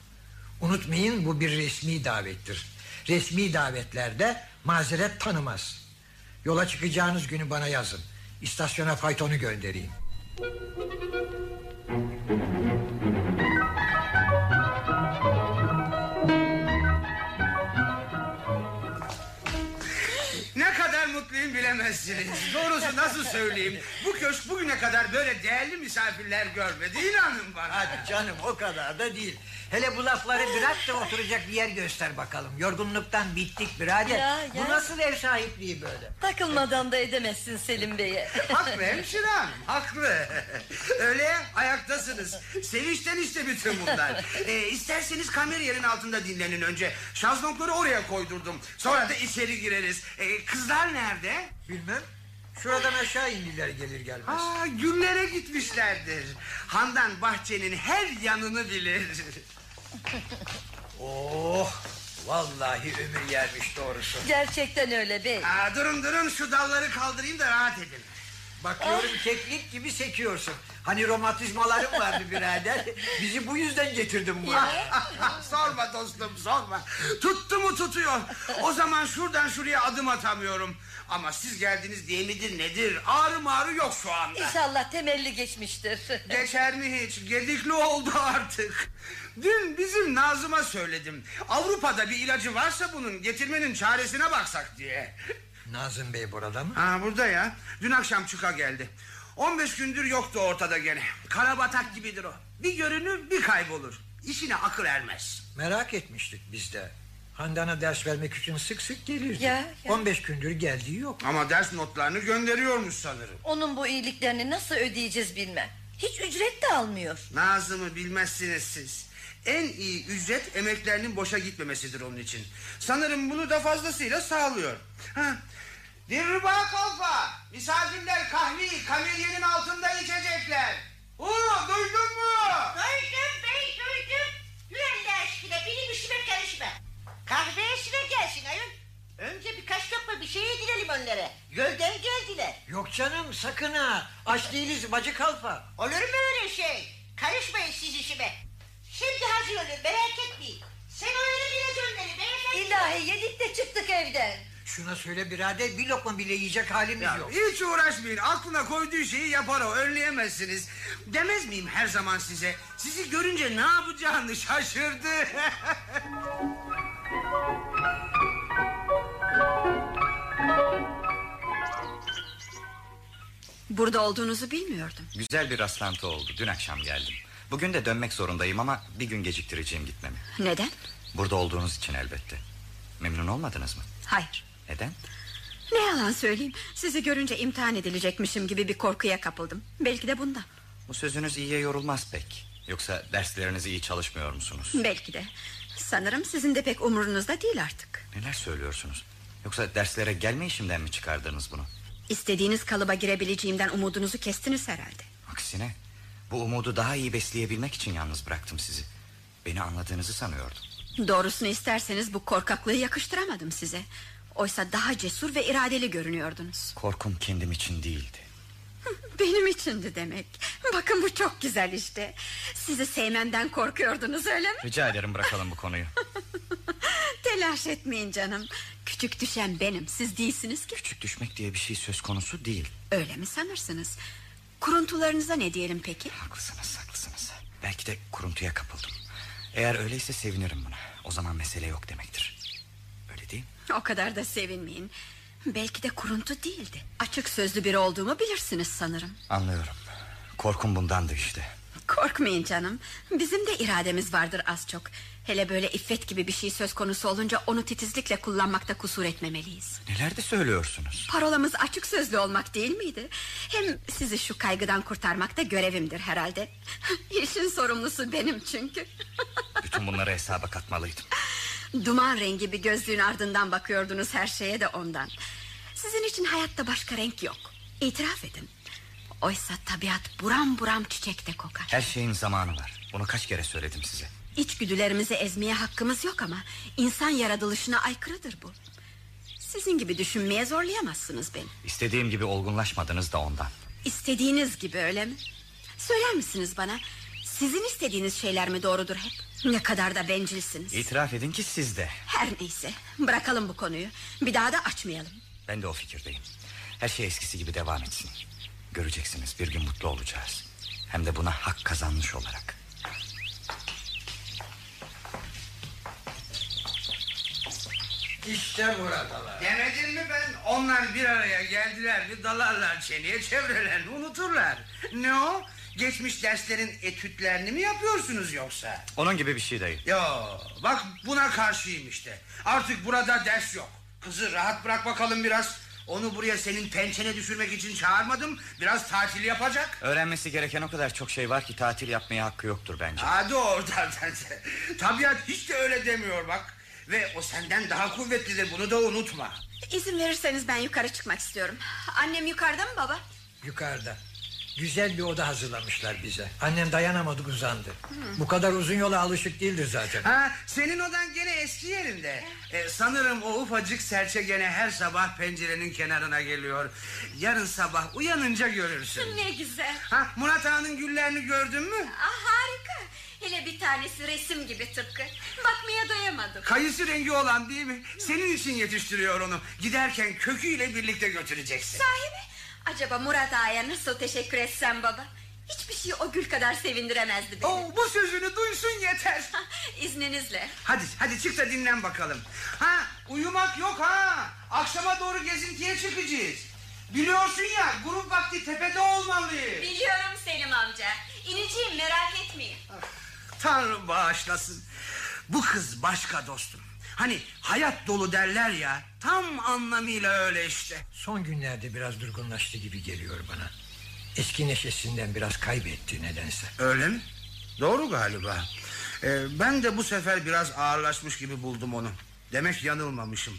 Unutmayın bu bir resmi davettir. Resmi davetlerde mazeret tanımaz. Yola çıkacağınız günü bana yazın. İstasyona faytonu göndereyim. Bilemezsiniz. Doğrusu nasıl söyleyeyim. Bu köşk bugüne kadar böyle değerli misafirler görmedi. İnanın bana. Hadi canım o kadar da değil. Hele bu lafları bırak da oturacak bir yer göster bakalım. Yorgunluktan bittik birader. Ya, ya. Bu nasıl ev sahipliği böyle? Takılmadan da edemezsin Selim Bey'e. [LAUGHS] Haklı hemşire hanım, haklı. [LAUGHS] Öyle ya, ayaktasınız. Sevinçten işte bütün bunlar. Ee, isterseniz kameryerin altında dinlenin önce. Şazlongları oraya koydurdum. Sonra da içeri gireriz. Ee, kızlar nerede? Bilmem. Şuradan aşağı indiler gelir gelmez. Aa, güllere gitmişlerdir. Handan bahçenin her yanını bilir. [LAUGHS] [LAUGHS] Oh vallahi ömür yermiş doğrusu. Gerçekten öyle bey. Aa, durun durun şu dalları kaldırayım da rahat edin. Bakıyorum keklik gibi sekiyorsun. Hani romatizmalarım vardı birader. Bizi bu yüzden getirdim buraya. [LAUGHS] sorma dostum sorma. Tuttu mu tutuyor. O zaman şuradan şuraya adım atamıyorum. Ama siz geldiniz diye midir nedir? Ağrı mağrı yok şu anda. İnşallah temelli geçmiştir. Geçer mi hiç? Gedikli oldu artık. Dün bizim Nazım'a söyledim. Avrupa'da bir ilacı varsa bunun getirmenin çaresine baksak diye. Nazım Bey burada mı? Ha burada ya. Dün akşam çıka geldi. 15 gündür yoktu ortada gene. Karabatak gibidir o. Bir görünür bir kaybolur. İşine akıl ermez. Merak etmiştik biz de. Handan'a ders vermek için sık sık gelirdi. Ya, ya. 15 gündür geldiği yok. Ama ders notlarını gönderiyormuş sanırım. Onun bu iyiliklerini nasıl ödeyeceğiz bilmem. Hiç ücret de almıyor. Nazım'ı bilmezsiniz siz. En iyi ücret emeklerinin boşa gitmemesidir onun için. Sanırım bunu da fazlasıyla sağlıyor. Ha. Dilruba kalfa. Misafirler kahveyi kamelyenin altında içecekler. Oo, duydun mu? Duydum bey duydum. Güvenli aşkına benim işime karışma. Kahve işine gelsin ayol. Önce birkaç lokma bir şey yedirelim onlara. Gölden geldiler. Yok canım sakın ha. Aç değiliz bacı kalfa. Olur mu öyle şey? Karışmayın siz işime. Şimdi hazır olun merak etmeyin. Sen oyunu biraz onları beyefendi. İlahi yedik de çıktık evden. Şuna söyle birader bir lokma bile yiyecek halimiz Ya, yok. hiç uğraşmayın. Aklına koyduğu şeyi yapar o. Önleyemezsiniz. Demez miyim her zaman size? Sizi görünce ne yapacağını şaşırdı. [LAUGHS] Burada olduğunuzu bilmiyordum Güzel bir rastlantı oldu. Dün akşam geldim. Bugün de dönmek zorundayım ama bir gün geciktireceğim gitmemi. Neden? Burada olduğunuz için elbette. Memnun olmadınız mı? Hayır Neden? Ne yalan söyleyeyim Sizi görünce imtihan edilecekmişim gibi bir korkuya kapıldım Belki de bundan Bu sözünüz iyiye yorulmaz pek. Yoksa derslerinizi iyi çalışmıyor musunuz? Belki de. Sanırım sizin de pek umurunuzda değil artık. Neler söylüyorsunuz? Yoksa derslere gelme işimden mi çıkardınız bunu? İstediğiniz kalıba girebileceğimden umudunuzu kestiniz herhalde. Aksine bu umudu daha iyi besleyebilmek için yalnız bıraktım sizi. Beni anladığınızı sanıyordum. Doğrusunu isterseniz bu korkaklığı yakıştıramadım size. Oysa daha cesur ve iradeli görünüyordunuz. Korkum kendim için değildi. [LAUGHS] Benim içindi demek. Bakın bu çok güzel işte. Sizi sevmemden korkuyordunuz öyle mi? Rica ederim bırakalım bu konuyu. [LAUGHS] Telaş etmeyin canım. Küçük düşen benim, siz değilsiniz ki. Küçük düşmek diye bir şey söz konusu değil. Öyle mi sanırsınız? Kuruntularınıza ne diyelim peki? Haklısınız, haklısınız. Belki de kuruntuya kapıldım. Eğer öyleyse sevinirim buna. O zaman mesele yok demektir. Öyle değil mi? O kadar da sevinmeyin. Belki de kuruntu değildi. Açık sözlü biri olduğumu bilirsiniz sanırım. Anlıyorum. Korkum bundandı işte. Korkmayın canım. Bizim de irademiz vardır az çok. Hele böyle iffet gibi bir şey söz konusu olunca onu titizlikle kullanmakta kusur etmemeliyiz. Neler de söylüyorsunuz? Parolamız açık sözlü olmak değil miydi? Hem sizi şu kaygıdan kurtarmak da görevimdir herhalde. [LAUGHS] İşin sorumlusu benim çünkü. [LAUGHS] Bütün bunları hesaba katmalıydım. Duman rengi bir gözlüğün ardından bakıyordunuz her şeye de ondan. Sizin için hayatta başka renk yok. İtiraf edin. Oysa tabiat buram buram çiçekte kokar. Her şeyin zamanı var. Bunu kaç kere söyledim size. İçgüdülerimizi ezmeye hakkımız yok ama insan yaratılışına aykırıdır bu. Sizin gibi düşünmeye zorlayamazsınız beni. İstediğim gibi olgunlaşmadınız da ondan. İstediğiniz gibi öyle mi? Söyler misiniz bana? Sizin istediğiniz şeyler mi doğrudur hep? Ne kadar da bencilsiniz. İtiraf edin ki siz de. Her neyse bırakalım bu konuyu. Bir daha da açmayalım. Ben de o fikirdeyim. Her şey eskisi gibi devam etsin. Göreceksiniz bir gün mutlu olacağız. Hem de buna hak kazanmış olarak. İşte buradalar. Demedim mi ben onlar bir araya geldiler mi dalarlar çeneye çevrelerini unuturlar. Ne o? Geçmiş derslerin etütlerini mi yapıyorsunuz yoksa? Onun gibi bir şey dayı. Yo bak buna karşıyım işte. Artık burada ders yok. Kızı rahat bırak bakalım biraz. Onu buraya senin pençene düşürmek için çağırmadım. Biraz tatil yapacak. Öğrenmesi gereken o kadar çok şey var ki tatil yapmaya hakkı yoktur bence. Hadi oradan. [LAUGHS] Tabiat hiç de öyle demiyor bak. Ve o senden daha kuvvetlidir bunu da unutma. İzin verirseniz ben yukarı çıkmak istiyorum. Annem yukarıda mı baba? Yukarıda. Güzel bir oda hazırlamışlar bize. Annem dayanamadı uzandı. Bu kadar uzun yola alışık değildir zaten. Ha, senin odan gene eski yerinde. Ee, sanırım o ufacık serçe gene her sabah pencerenin kenarına geliyor. Yarın sabah uyanınca görürsün. Ne güzel. Ha, Murat Ağa'nın güllerini gördün mü? Ah, harika. Hele bir tanesi resim gibi tıpkı. Bakmaya doyamadım. Kayısı rengi olan değil mi? Senin için yetiştiriyor onu. Giderken köküyle birlikte götüreceksin. Sahi mi? Acaba Murat Ağa'ya nasıl teşekkür etsem baba? Hiçbir şey o gül kadar sevindiremezdi beni. Oo, bu sözünü duysun yeter. İzninizle. Hadi hadi çık da dinlen bakalım. Ha uyumak yok ha. Akşama doğru gezintiye çıkacağız. Biliyorsun ya grup vakti tepede olmalı. Biliyorum Selim amca. İneceğim merak etmeyin. Tanrım bağışlasın. Bu kız başka dostum. Hani hayat dolu derler ya tam anlamıyla öyle işte. Son günlerde biraz durgunlaştı gibi geliyor bana. Eski neşesinden biraz kaybetti nedense. Öyle mi? Doğru galiba. Ee, ben de bu sefer biraz ağırlaşmış gibi buldum onu. Demek yanılmamışım.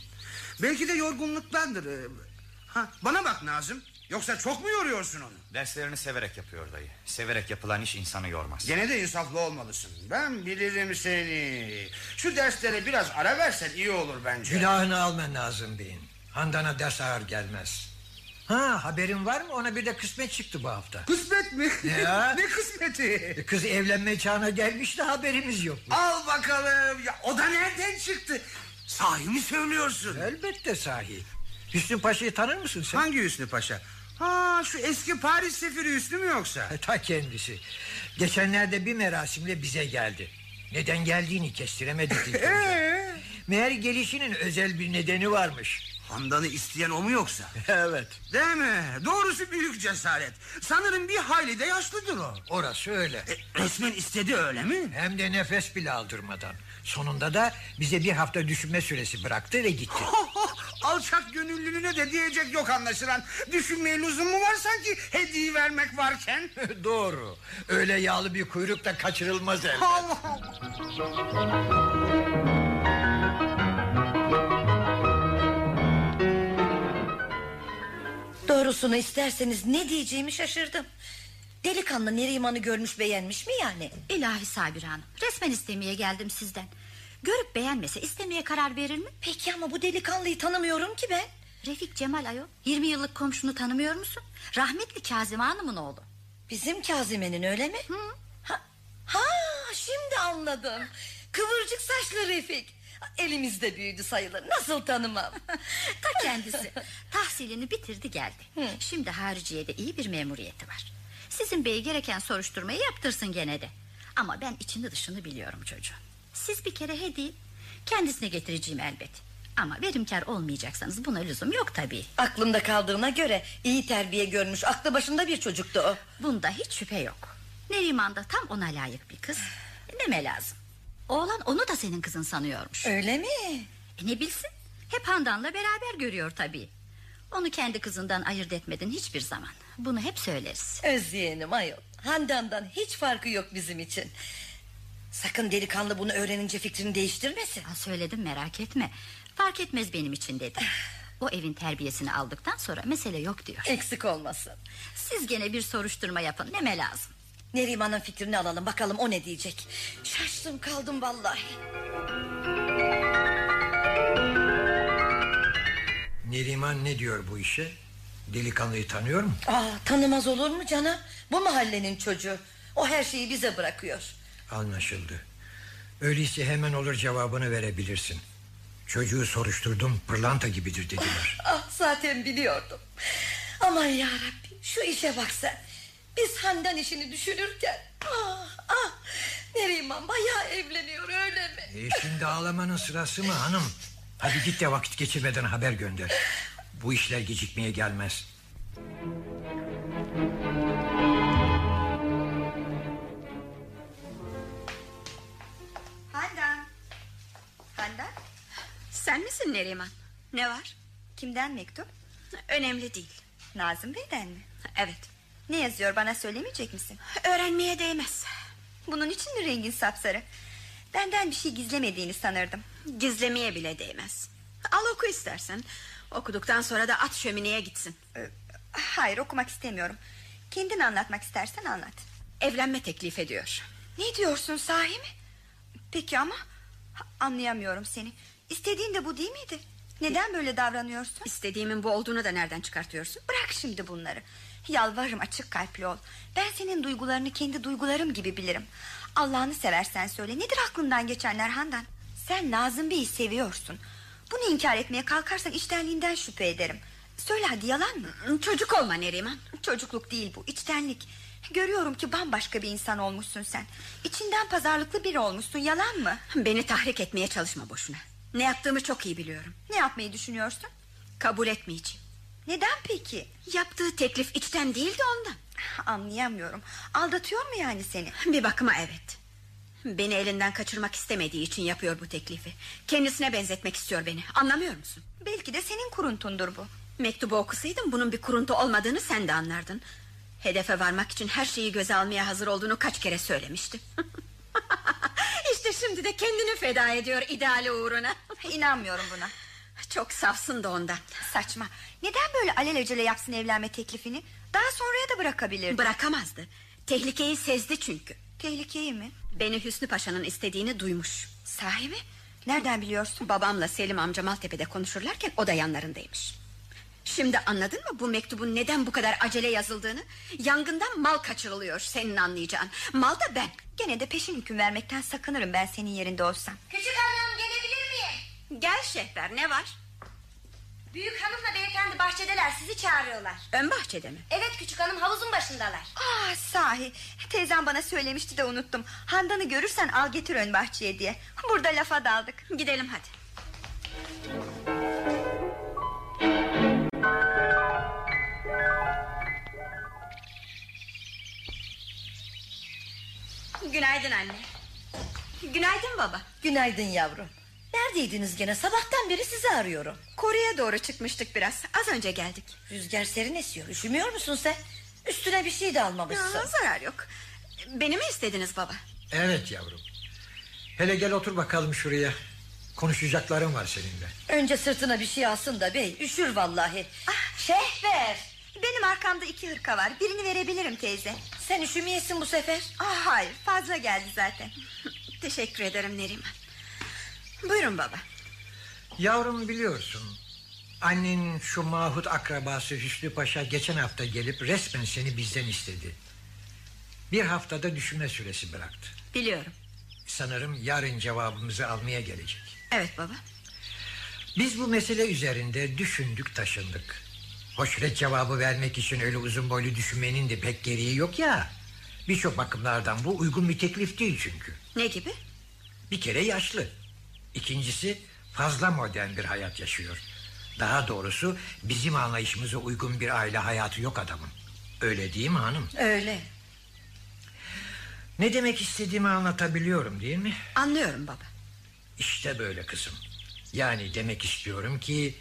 Belki de yorgunluktandır. Ee, ha, bana bak Nazım. Yoksa çok mu yoruyorsun onu? Derslerini severek yapıyor dayı. Severek yapılan iş insanı yormaz. Gene de insaflı olmalısın. Ben bilirim seni. Şu derslere biraz ara versen iyi olur bence. Günahını alma Nazım Bey'in. Handan'a ders ağır gelmez. Ha haberin var mı? Ona bir de kısmet çıktı bu hafta. Kısmet mi? Ya. [LAUGHS] ne kısmeti? Kız evlenme çağına gelmiş de haberimiz yok. Al bakalım. Ya, o da nereden çıktı? Sahi mi söylüyorsun? Elbette sahi. Hüsnü Paşa'yı tanır mısın sen? Hangi Hüsnü Paşa? Ha şu eski Paris sefiri Hüsnü mü yoksa? Ta kendisi. Geçenlerde bir merasimle bize geldi. Neden geldiğini kestiremedik [LAUGHS] ilk önce. Ee? Meğer gelişinin özel bir nedeni varmış. Handan'ı isteyen o mu yoksa? [LAUGHS] evet. Değil mi? Doğrusu büyük cesaret. Sanırım bir hayli de yaşlıdır o. Orası öyle. E, resmen istedi öyle mi? Hem de nefes bile aldırmadan. Sonunda da bize bir hafta düşünme süresi bıraktı ve gitti. [LAUGHS] Alçak gönüllülüğüne de diyecek yok anlaşılan. Düşünmeye lüzum mu var sanki hediye vermek varken? [LAUGHS] Doğru. Öyle yağlı bir kuyruk da kaçırılmaz elbet. Allah Allah. Doğrusunu isterseniz ne diyeceğimi şaşırdım. Delikanlı Neriman'ı görmüş beğenmiş mi yani? İlahi Sabir Hanım resmen istemeye geldim sizden. Görüp beğenmese istemeye karar verir mi? Peki ama bu delikanlıyı tanımıyorum ki ben. Refik Cemal Ayo 20 yıllık komşunu tanımıyor musun? Rahmetli Kazime Hanım'ın oğlu. Bizim Kazime'nin öyle mi? Ha, ha şimdi anladım. Kıvırcık saçlı Refik. Elimizde büyüdü sayılır. Nasıl tanımam? [LAUGHS] Ta kendisi. Tahsilini bitirdi geldi. Şimdi hariciyede iyi bir memuriyeti var. Sizin bey gereken soruşturmayı yaptırsın gene de. Ama ben içini dışını biliyorum çocuğun. Siz bir kere hediye kendisine getireceğim elbet. Ama verimkar olmayacaksanız buna lüzum yok tabii. Aklımda kaldığına göre iyi terbiye görmüş aklı başında bir çocuktu o. Bunda hiç şüphe yok. Neriman da tam ona layık bir kız. Neme lazım. Oğlan onu da senin kızın sanıyormuş. Öyle mi? E ne bilsin? Hep Handan'la beraber görüyor tabii. Onu kendi kızından ayırt etmedin hiçbir zaman. Bunu hep söyleriz. Öz yeğenim ayol. Handan'dan hiç farkı yok bizim için. Sakın delikanlı bunu öğrenince fikrini değiştirmesin. Ha, söyledim merak etme. Fark etmez benim için dedi. O evin terbiyesini aldıktan sonra mesele yok diyor. Eksik olmasın. Siz gene bir soruşturma yapın. Neme lazım? Neriman'ın fikrini alalım bakalım o ne diyecek. Şaştım kaldım vallahi. Neriman ne diyor bu işe? Delikanlıyı tanıyor mu? Aa, tanımaz olur mu canım? Bu mahallenin çocuğu. O her şeyi bize bırakıyor. Anlaşıldı. Öyleyse hemen olur cevabını verebilirsin. Çocuğu soruşturdum pırlanta gibidir dediler. Ah zaten biliyordum. Aman ya şu işe bak sen. Biz Handan işini düşünürken ah ah Neriman bayağı evleniyor öyle mi? E şimdi ağlamanın sırası mı hanım? Hadi git de vakit geçirmeden haber gönder. Bu işler gecikmeye gelmez. Neriman? Ne var? kimden mektup? Önemli değil. Nazım Bey'den mi? Evet. Ne yazıyor bana söylemeyecek misin? Öğrenmeye değmez. Bunun için mi rengin sapsarı? Benden bir şey gizlemediğini sanırdım. Gizlemeye bile değmez. Al oku istersen. Okuduktan sonra da at şömineye gitsin. Ee, hayır okumak istemiyorum. Kendin anlatmak istersen anlat. Evlenme teklif ediyor. Ne diyorsun sahi mi? Peki ama anlayamıyorum seni. İstediğin de bu değil miydi? Neden böyle davranıyorsun? İstediğimin bu olduğunu da nereden çıkartıyorsun? Bırak şimdi bunları. Yalvarırım açık kalpli ol. Ben senin duygularını kendi duygularım gibi bilirim. Allah'ını seversen söyle. Nedir aklından geçenler Handan? Sen Nazım Bey'i seviyorsun. Bunu inkar etmeye kalkarsan içtenliğinden şüphe ederim. Söyle hadi yalan mı? Çocuk olma Neriman. Çocukluk değil bu içtenlik. Görüyorum ki bambaşka bir insan olmuşsun sen. İçinden pazarlıklı biri olmuşsun yalan mı? Beni tahrik etmeye çalışma boşuna. Ne yaptığımı çok iyi biliyorum. Ne yapmayı düşünüyorsun? Kabul etmeyeceğim. Neden peki? Yaptığı teklif içten değildi ondan. Anlayamıyorum. Aldatıyor mu yani seni? Bir bakıma evet. Beni elinden kaçırmak istemediği için yapıyor bu teklifi. Kendisine benzetmek istiyor beni. Anlamıyor musun? Belki de senin kuruntundur bu. Mektubu okusaydın bunun bir kuruntu olmadığını sen de anlardın. Hedefe varmak için her şeyi göze almaya hazır olduğunu kaç kere söylemiştim. [LAUGHS] işte şimdi de kendini feda ediyor ideali uğruna. İnanmıyorum buna. Çok safsın da ondan. Saçma. Neden böyle alelacele yapsın evlenme teklifini? Daha sonraya da bırakabilirdi. Bırakamazdı. Tehlikeyi sezdi çünkü. Tehlikeyi mi? Beni Hüsnü Paşa'nın istediğini duymuş. Sahi mi? Nereden biliyorsun? Babamla Selim amca Maltepe'de konuşurlarken o da yanlarındaymış. Şimdi anladın mı bu mektubun neden bu kadar acele yazıldığını? Yangından mal kaçırılıyor senin anlayacağın. Mal da ben. Gene de peşin hüküm vermekten sakınırım ben senin yerinde olsam. Küçük hanım gelebilir miyim? Gel Şehber ne var? Büyük hanımla beyefendi bahçedeler sizi çağırıyorlar. Ön bahçede mi? Evet küçük hanım havuzun başındalar. Ah sahi. Teyzem bana söylemişti de unuttum. Handan'ı görürsen al getir ön bahçeye diye. Burada lafa daldık. Gidelim hadi. Günaydın anne. Günaydın baba. Günaydın yavrum. Neredeydiniz gene sabahtan beri sizi arıyorum Koruya doğru çıkmıştık biraz Az önce geldik Rüzgar serin esiyor üşümüyor musun sen Üstüne bir şey de almamışsın ya, Zarar yok Beni mi istediniz baba Evet yavrum. Hele gel otur bakalım şuraya. Konuşacaklarım var seninle. Önce sırtına bir şey alsın da bey üşür vallahi ah, Şehver Benim arkamda iki hırka var birini verebilirim teyze Sen üşümeyesin bu sefer ah, Hayır fazla geldi zaten Teşekkür ederim Neriman Buyurun baba Yavrum biliyorsun. Annen şu Mahut akrabası Hüsnü Paşa geçen hafta gelip resmen seni bizden istedi. Bir haftada düşünme süresi bıraktı. Biliyorum Sanırım yarın cevabımızı almaya gelecek. Evet baba Biz bu mesele üzerinde düşündük taşındık. Hoşret cevabı vermek için öyle uzun boylu düşünmenin de pek gereği yok ya. Birçok bakımlardan bu uygun bir teklif değil çünkü. Ne gibi? Bir kere yaşlı. İkincisi fazla modern bir hayat yaşıyor. Daha doğrusu bizim anlayışımıza uygun bir aile hayatı yok adamın. Öyle değil mi hanım? Öyle Ne demek istediğimi anlatabiliyorum değil mi? Anlıyorum baba İşte böyle kızım. Yani demek istiyorum ki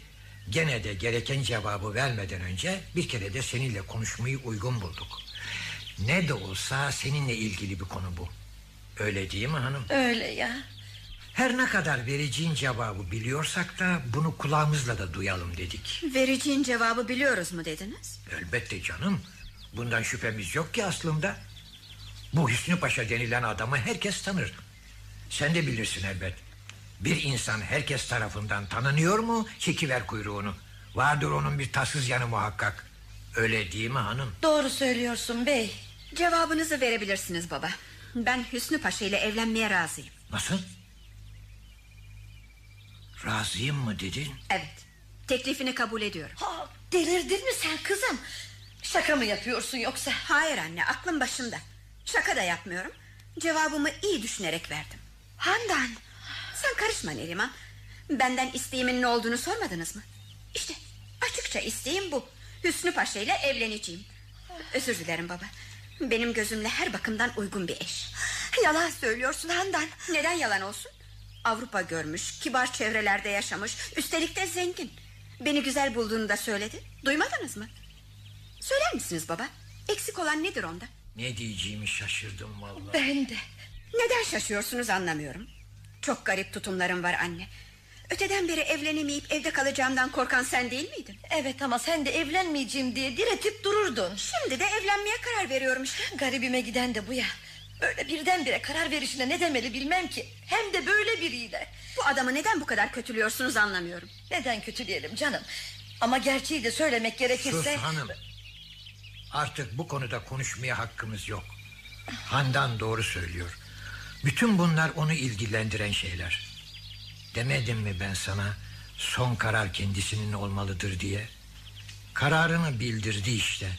gene de gereken cevabı vermeden önce bir kere de seninle konuşmayı uygun bulduk. Ne de olsa seninle ilgili bir konu bu. Öyle değil mi hanım? Öyle ya Her ne kadar vereceğin cevabı biliyorsak da bunu kulağımızla da duyalım dedik. Vereceğin cevabı biliyoruz mu dediniz? Elbette canım. Bundan şüphemiz yok ki aslında. Bu Hüsnü Paşa denilen adamı herkes tanır. Sen de bilirsin elbet. Bir insan herkes tarafından tanınıyor mu? Çekiver kuyruğunu. Vardır onun bir tatsız yanı muhakkak. Öyle değil mi hanım? Doğru söylüyorsun bey. Cevabınızı verebilirsiniz baba. Ben Hüsnü Paşa ile evlenmeye razıyım. Nasıl? Razıyım mı dedin? Evet. Teklifini kabul ediyorum. Ha, Delirdin mi sen kızım? Şaka mı yapıyorsun yoksa? Hayır anne aklım başımda Şaka da yapmıyorum. Cevabımı iyi düşünerek verdim. Handan Sen karışma Neriman. Benden isteğimin ne olduğunu sormadınız mı? İşte açıkça isteğim bu. Hüsnü Paşa ile evleneceğim. Özür dilerim baba. Benim gözümle her bakımdan uygun bir eş. Yalan söylüyorsun Handan. Neden yalan olsun? Avrupa görmüş kibar çevrelerde yaşamış Üstelik de zengin. Beni güzel bulduğunu da söyledi Duymadınız mı? Söyler misiniz baba? Eksik olan nedir onda? Ne diyeceğimi şaşırdım vallahi. Ben de. Neden şaşıyorsunuz anlamıyorum Çok garip tutumlarım var anne Öteden beri evlenemeyip evde kalacağımdan korkan sen değil miydin? Evet ama sen de evlenmeyeceğim diye diretip dururdun Şimdi de evlenmeye karar veriyorum işte Garibime giden de bu ya Böyle birdenbire karar verişine ne demeli bilmem ki Hem de böyle biriyle Bu adamı neden bu kadar kötülüyorsunuz anlamıyorum Neden kötüleyelim canım Ama gerçeği de söylemek gerekirse Sus hanım. Artık bu konuda konuşmaya hakkımız yok. Handan doğru söylüyor. Bütün bunlar onu ilgilendiren şeyler. Demedim mi ben sana son karar kendisinin olmalıdır diye? Kararını bildirdi işte.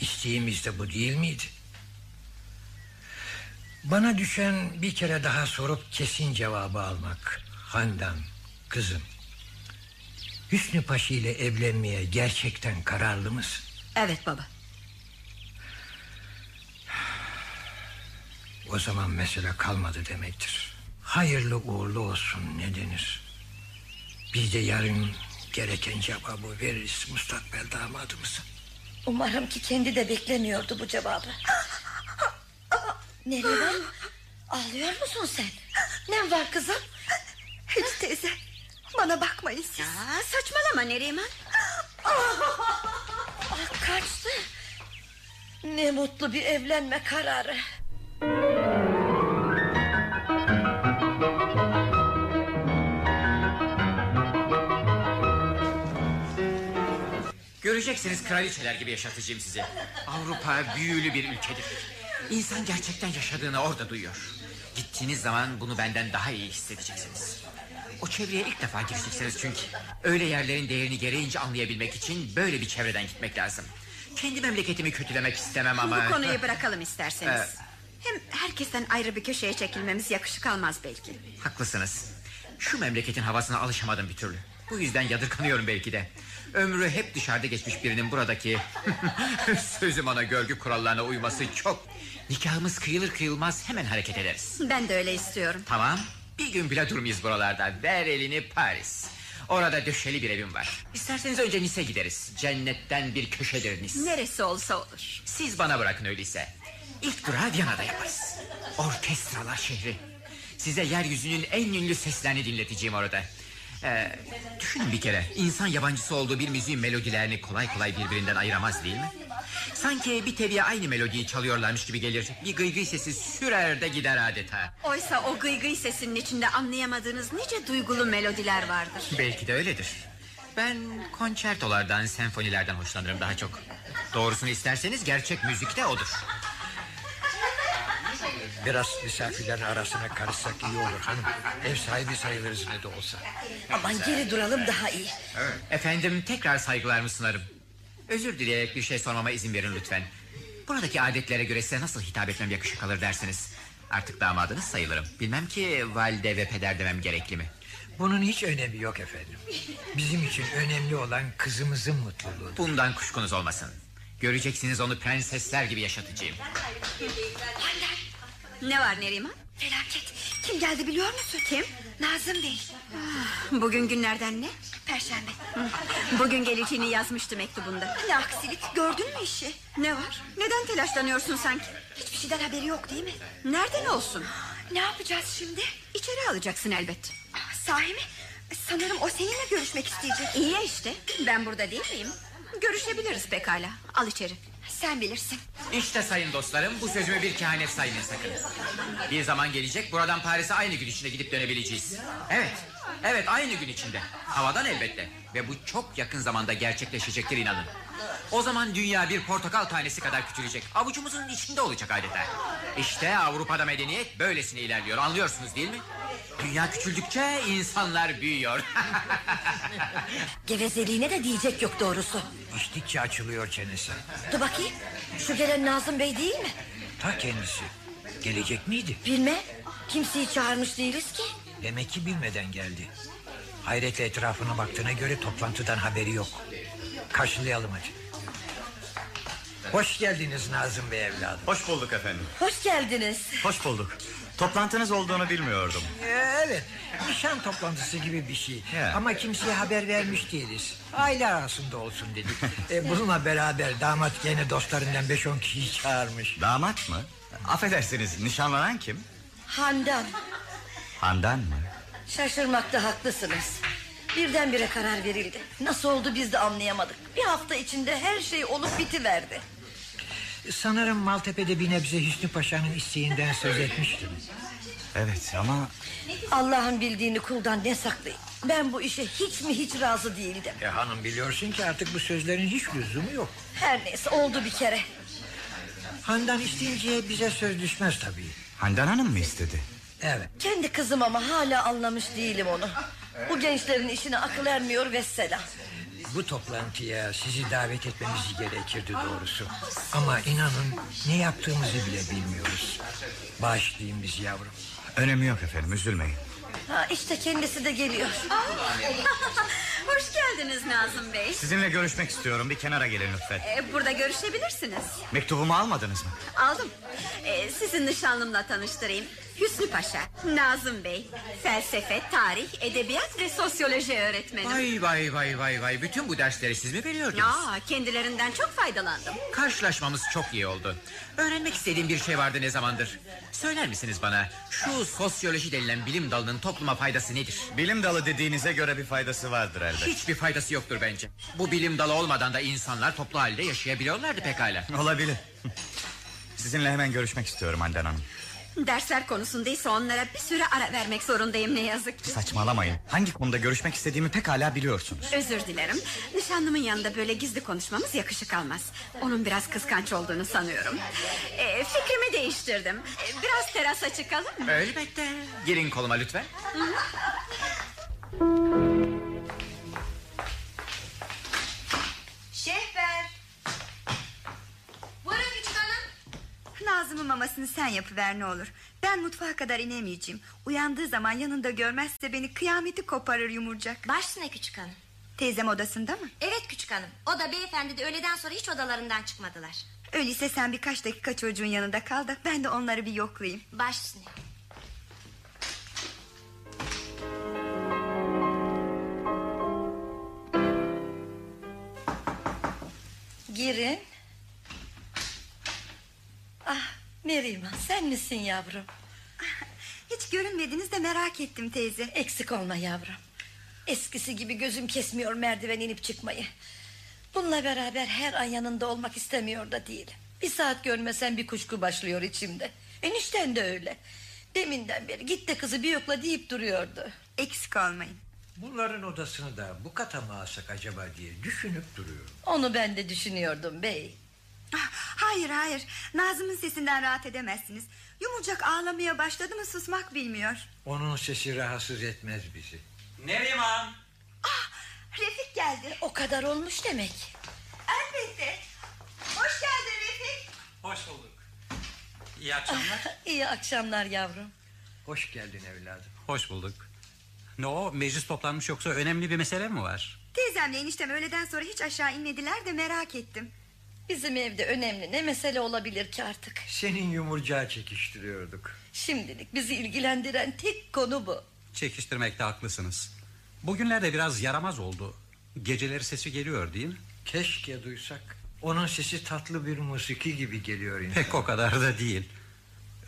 İsteğimiz de bu değil miydi? Bana düşen bir kere daha sorup kesin cevabı almak. Handan, kızım. Hüsnü Paşa ile evlenmeye gerçekten kararlı mısın? Evet baba O zaman mesele kalmadı demektir. Hayırlı uğurlu olsun ne denir? Biz de yarın gereken cevabı veririz mustakbel damadımıza. Umarım ki kendi de beklemiyordu bu cevabı. Neriman Ağlıyor musun sen? Ne var kızım? Hiç teyze Bana bakmayın siz. Ya, Saçmalama Neriman. Ah, Kaçtı. Ne mutlu bir evlenme kararı Göreceksiniz kraliçeler gibi yaşatacağım sizi. Avrupa büyülü bir ülkedir. İnsan gerçekten yaşadığını orada duyuyor. Gittiğiniz zaman bunu benden daha iyi hissedeceksiniz. O çevreye ilk defa gireceksiniz çünkü. Öyle yerlerin değerini gereğince anlayabilmek için böyle bir çevreden gitmek lazım. Kendi memleketimi kötülemek istemem ama... Bu konuyu bırakalım isterseniz Evet. Hem herkesten ayrı bir köşeye çekilmemiz yakışık almaz belki Haklısınız. Şu memleketin havasına alışamadım bir türlü. Bu yüzden yadırkanıyorum belki de. Ömrü hep dışarıda geçmiş birinin buradaki... [LAUGHS] ...sözüm ona görgü kurallarına uyması çok... ...nikahımız kıyılır kıyılmaz hemen hareket ederiz. Ben de öyle istiyorum Tamam. Bir gün bile durmayız buralarda. Ver elini Paris. Orada döşeli bir evim var. İsterseniz önce Nice gideriz. Cennetten bir köşedir Nice. Neresi olsa olur. Siz bana bırakın öyleyse. İlk durağı Viyana'da yaparız. Orkestralar şehri. Size yeryüzünün en ünlü seslerini dinleteceğim orada. Ee, düşünün bir kere insan yabancısı olduğu bir müziğin melodilerini kolay kolay birbirinden ayıramaz değil mi? Sanki bir teviye aynı melodiyi çalıyorlarmış gibi gelir. Bir gıygıy sesi sürer de gider adeta. Oysa o gıygıy sesinin içinde anlayamadığınız nice duygulu melodiler vardır. Belki de öyledir. Ben konçertolardan, senfonilerden hoşlanırım daha çok. Doğrusunu isterseniz gerçek müzik de odur. Biraz misafirlerin arasına karışsak iyi olur hanım. Ev sahibi sayılırız ne de olsa. Aman geri duralım daha iyi. Efendim tekrar saygılarımı sunarım. Özür dileyerek bir şey sormama izin verin lütfen. Buradaki adetlere göre size nasıl hitap etmem yakışık alır dersiniz. Artık damadınız sayılırım. Bilmem ki valide ve peder demem gerekli mi? Bunun hiç önemi yok efendim. Bizim için önemli olan kızımızın mutluluğu. Bundan kuşkunuz olmasın. Göreceksiniz onu prensesler gibi yaşatacağım. Ne var Neriman? Felaket. Kim geldi biliyor musun? Kim? Nazım Bey. Bugün günlerden ne? Perşembe. Bugün geleceğini yazmıştı mektubunda. Ne aksilik gördün mü işi? Ne var? Neden telaşlanıyorsun sanki? Hiçbir şeyden haberi yok değil mi? Nereden olsun? Ne yapacağız şimdi? İçeri alacaksın elbet. Ah, Sahi mi? Sanırım o seninle görüşmek isteyecek. İyi işte. Ben burada değil miyim? Görüşebiliriz pekala. Al içeri. Sen bilirsin. İşte sayın dostlarım bu sözümü bir kehanet saymayın sakın. Bir zaman gelecek buradan Paris'e aynı gün içinde gidip dönebileceğiz. Evet, evet aynı gün içinde. Havadan elbette. Ve bu çok yakın zamanda gerçekleşecektir inanın. O zaman dünya bir portakal tanesi kadar küçülecek. Avucumuzun içinde olacak adeta. İşte Avrupa'da medeniyet böylesine ilerliyor anlıyorsunuz değil mi? Dünya küçüldükçe insanlar büyüyor. [LAUGHS] Gevezeliğine de diyecek yok doğrusu. İçtikçe açılıyor çenesi. Dur bakayım. Şu gelen Nazım Bey değil mi? Ta kendisi. Gelecek miydi? Bilme. Kimseyi çağırmış değiliz ki. Demek ki bilmeden geldi. Hayretle etrafına baktığına göre toplantıdan haberi yok. Karşılayalım hadi. Hoş geldiniz Nazım Bey evladım. Hoş bulduk efendim. Hoş geldiniz. Hoş bulduk. Toplantınız olduğunu bilmiyordum. Ee, Evet nişan toplantısı gibi bir şey Ya. Ama kimseye haber vermiş değiliz Aile arasında olsun dedik ee, Bununla beraber damat gene dostlarından 5-10 kişiyi çağırmış Damat mı? Affedersiniz nişanlanan kim? Handan. Handan mı? Şaşırmakta haklısınız. Birdenbire karar verildi. Nasıl oldu biz de anlayamadık. Bir hafta içinde her şey olup bitiverdi. Sanırım Maltepe'de bir nebze Hüsnü Paşa'nın isteğinden söz etmiştim Evet ama Allah'ın bildiğini kuldan ne saklayayım. Ben bu işe hiç mi hiç razı değildim. e, Hanım biliyorsun ki artık bu sözlerin hiç lüzumu yok Her neyse oldu bir kere. Handan isteyince bize söz düşmez tabii Handan Hanım mı istedi? Evet Kendi kızım ama hala anlamış değilim onu. Bu gençlerin işine akıl ermiyor ve selam. Bu toplantıya sizi davet etmemiz gerekirdi doğrusu Ama inanın ne yaptığımızı bile bilmiyoruz Bağışlayın bizi yavrum Önemi yok efendim üzülmeyin. Ha, işte kendisi de geliyor. [LAUGHS] Hoş geldiniz Nazım Bey. Sizinle görüşmek istiyorum bir kenara gelin lütfen. Ee, burada görüşebilirsiniz. Mektubumu almadınız mı? Aldım. Ee, sizi nişanlımla tanıştırayım. Hüsnü Paşa, Nazım Bey, felsefe, tarih, edebiyat ve sosyoloji öğretmeni. Vay vay vay vay vay bütün bu dersleri siz mi veriyordunuz? Ya kendilerinden çok faydalandım. Karşılaşmamız çok iyi oldu. Öğrenmek istediğim bir şey vardı ne zamandır. Söyler misiniz bana şu sosyoloji denilen bilim dalının topluma faydası nedir? Bilim dalı dediğinize göre bir faydası vardır elbet. Hiçbir faydası yoktur bence. Bu bilim dalı olmadan da insanlar toplu halde yaşayabiliyorlardı pekala. Olabilir. [LAUGHS] Sizinle hemen görüşmek istiyorum Handan Hanım. Dersler konusundaysa onlara bir süre ara vermek zorundayım ne yazık ki. Saçmalamayın. Hangi konuda görüşmek istediğimi pekala biliyorsunuz. Özür dilerim. Nişanlımın yanında böyle gizli konuşmamız yakışık almaz. Onun biraz kıskanç olduğunu sanıyorum. Ee, fikrimi değiştirdim. Ee, biraz terasa çıkalım mı? Elbette. Girin koluma lütfen. Şehber. Nazım'ın mamasını sen yapıver ne olur. Ben mutfağa kadar inemeyeceğim. Uyandığı zaman yanında görmezse beni kıyameti koparır yumurcak. Başsına küçük hanım. Teyzem odasında mı? Evet küçük hanım. O da beyefendi de öğleden sonra hiç odalarından çıkmadılar. Öyleyse sen birkaç dakika çocuğun yanında kal da ben de onları bir yoklayayım. Baş üstüne. Girin. Ah Neriman sen misin yavrum? Hiç görünmediniz de merak ettim teyze. Eksik olma yavrum. Eskisi gibi gözüm kesmiyor merdiven inip çıkmayı. Bununla beraber her an yanında olmak istemiyor da değilim. Bir saat görmesen bir kuşku başlıyor içimde. Enişten de öyle. Deminden beri git de kızı bir yokla deyip duruyordu. Eksik olmayın. Bunların odasını da bu kata mı alsak acaba diye düşünüp duruyorum. Onu ben de düşünüyordum bey. Ah, Hayır hayır Nazım'ın sesinden rahat edemezsiniz Yumurcak ağlamaya başladı mı susmak bilmiyor Onun sesi rahatsız etmez bizi. Neriman. Refik geldi O kadar olmuş demek. Elbette Hoş geldin Refik Hoş bulduk. İyi akşamlar. İyi akşamlar yavrum. Hoş geldin evladım. Hoş bulduk. Ne o meclis toplanmış yoksa önemli bir mesele mi var? Teyzemle eniştem öğleden sonra hiç aşağı inmediler de merak ettim Bizim evde önemli ne mesele olabilir ki artık? Senin yumurcağı çekiştiriyorduk. Şimdilik bizi ilgilendiren tek konu bu. Çekiştirmekte haklısınız. Bugünlerde biraz yaramaz oldu. Geceleri sesi geliyor değil mi? Keşke duysak. Onun sesi tatlı bir musiki gibi geliyor insana. Pek o kadar da değil.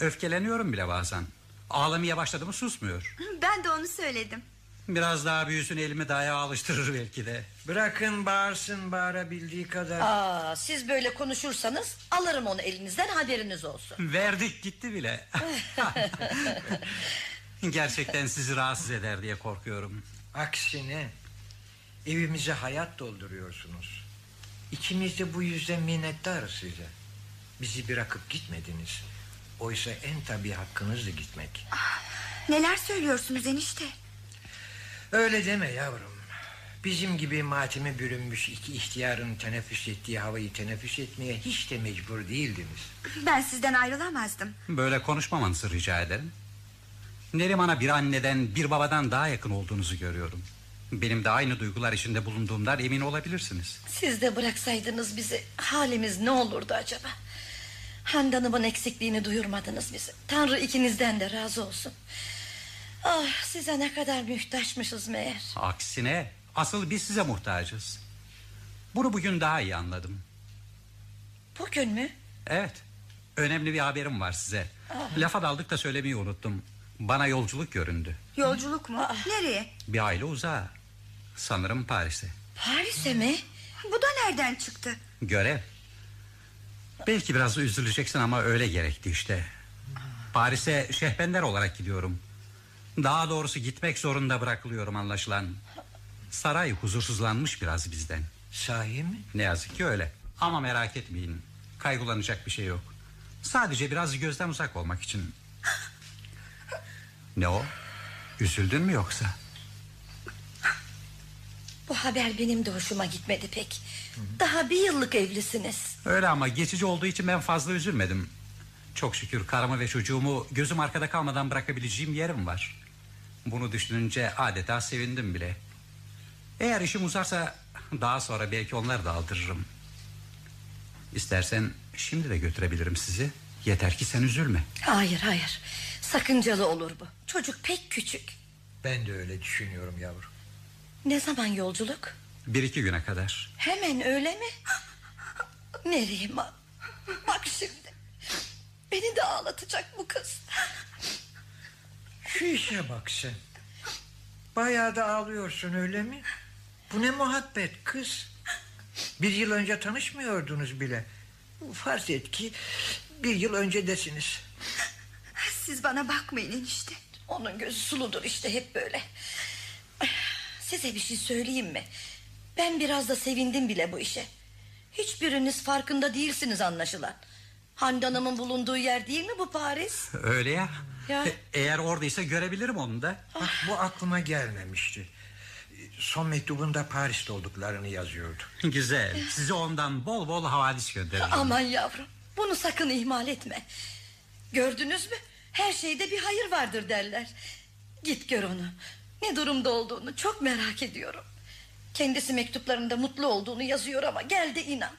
Öfkeleniyorum bile bazen. Ağlamaya başladı mı susmuyor. Ben de onu söyledim Biraz daha büyüsün elimi dayağa alıştırır belki de. Bırakın bağırsın bağırabildiği kadar. Aa, siz böyle konuşursanız alırım onu elinizden haberiniz olsun. Verdik gitti bile. [LAUGHS] Gerçekten sizi rahatsız eder diye korkuyorum. Aksine evimize hayat dolduruyorsunuz. İkimiz de bu yüzden minnettarız size. Bizi bırakıp gitmediniz. Oysa en tabi hakkınızdı gitmek. Neler söylüyorsunuz enişte Öyle deme yavrum. Bizim gibi matime bürünmüş iki ihtiyarın teneffüs ettiği havayı teneffüs etmeye hiç de mecbur değildiniz. Ben sizden ayrılamazdım Böyle konuşmamanızı rica ederim. Neriman'a bir anneden bir babadan daha yakın olduğunuzu görüyorum. Benim de aynı duygular içinde bulunduğumdan emin olabilirsiniz. Siz de bıraksaydınız bizi halimiz ne olurdu acaba? Handanımın eksikliğini duyurmadınız bize. Tanrı ikinizden de razı olsun. Ah size ne kadar muhtaçmışız meğer. Aksine asıl biz size muhtacız. Bunu bugün daha iyi anladım. Bugün mü? Evet. Önemli bir haberim var size. Ah. Lafa daldık da söylemeyi unuttum. Bana yolculuk göründü. Yolculuk mu Ah. nereye Bir aile uzağa. Sanırım Paris'e. Paris'e mi? Bu da nereden çıktı Görev. Belki biraz üzüleceksin ama öyle gerekti işte. Paris'e şehbender olarak gidiyorum. Daha doğrusu gitmek zorunda bırakılıyorum anlaşılan. Saray huzursuzlanmış biraz bizden. Sahi mi? Ne yazık ki öyle. Ama merak etmeyin. Kaygılanacak bir şey yok. Sadece biraz gözden uzak olmak için. [LAUGHS] Ne o? Üzüldün mü yoksa? Bu haber benim de hoşuma gitmedi pek. Daha bir yıllık evlisiniz. Öyle ama geçici olduğu için ben fazla üzülmedim. Çok şükür karımı ve çocuğumu gözüm arkada kalmadan bırakabileceğim yerim var. Bunu düşününce adeta sevindim bile. Eğer işim uzarsa daha sonra belki onları da aldırırım. İstersen şimdi de götürebilirim sizi. Yeter ki sen üzülme. Hayır hayır. Sakıncalı olur bu. Çocuk pek küçük. Ben de öyle düşünüyorum yavrum. Ne zaman yolculuk? Bir iki güne kadar. Hemen öyle mi? [LAUGHS] Neriman. Bak şimdi. Beni de ağlatacak bu kız. Şu işe bak sen. Bayağı da ağlıyorsun öyle mi? Bu ne muhabbet kız. Bir yıl önce tanışmıyordunuz bile. Farz et ki bir yıl öncedesiniz. Siz bana bakmayın enişte Onun gözü suludur işte hep böyle. Size bir şey söyleyeyim mi? Ben biraz da sevindim bile bu işe. Hiçbiriniz farkında değilsiniz anlaşılan. Handan'ımın bulunduğu yer değil mi bu Paris? Öyle ya. Ya. E- Eğer oradaysa görebilirim onu da. Bak bu aklıma gelmemişti. Son mektubunda Paris'te olduklarını yazıyordu. [LAUGHS] Güzel. Size ondan bol bol havadis gönderirim. Aman yavrum bunu sakın ihmal etme. Gördünüz mü? Her şeyde bir hayır vardır derler. Git gör onu. Ne durumda olduğunu çok merak ediyorum. Kendisi mektuplarında mutlu olduğunu yazıyor ama gel de inan.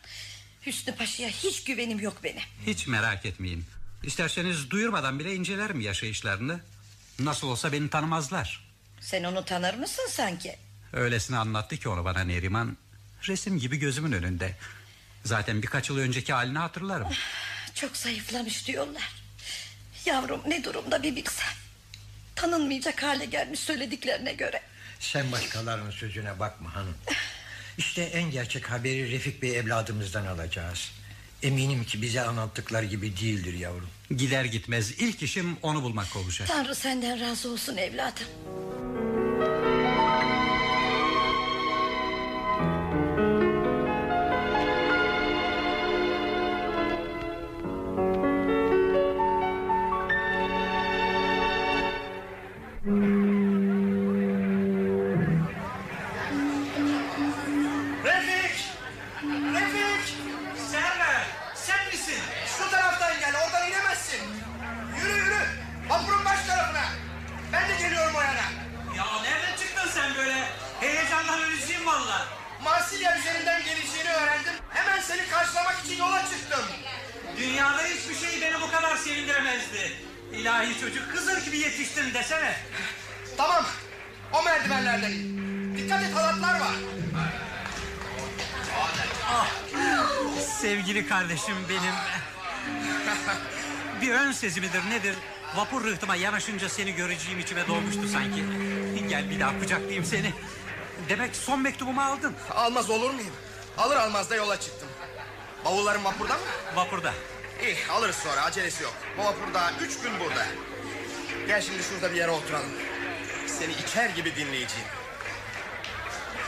Hüsnü Paşa'ya hiç güvenim yok benim. Hiç merak etmeyin. İsterseniz duyurmadan bile incelerim yaşayışlarını. Nasıl olsa beni tanımazlar. Sen onu tanır mısın sanki? Öylesine anlattı ki onu bana Neriman. Resim gibi gözümün önünde. Zaten birkaç yıl önceki halini hatırlarım. Çok zayıflamış diyorlar. Yavrum ne durumda bir bilsen. Tanınmayacak hale gelmiş söylediklerine göre. Sen başkalarının sözüne bakma hanım. İşte en gerçek haberi Refik Bey evladımızdan alacağız. Eminim ki bize anlattıkları gibi değildir yavrum. Gider gitmez ilk işim onu bulmak olacak. Tanrı senden razı olsun evladım. İlahi çocuk kızır gibi yetiştin desene. Tamam. O merdivenlerden. Dikkat et halatlar var. Ah, sevgili kardeşim benim. Bir ön sezi midir nedir? Vapur rıhtıma yanaşınca seni göreceğim içime dolmuştu sanki. Gel bir daha kucaklayayım seni. Demek son mektubumu aldın. Almaz olur muyum? Alır almaz da yola çıktım. Bavulların vapurda mı? Vapurda. İyi alırız sonra acelesi yok. Bu vapur daha üç gün burada. Gel şimdi şurada bir yere oturalım. Seni içer gibi dinleyeceğim.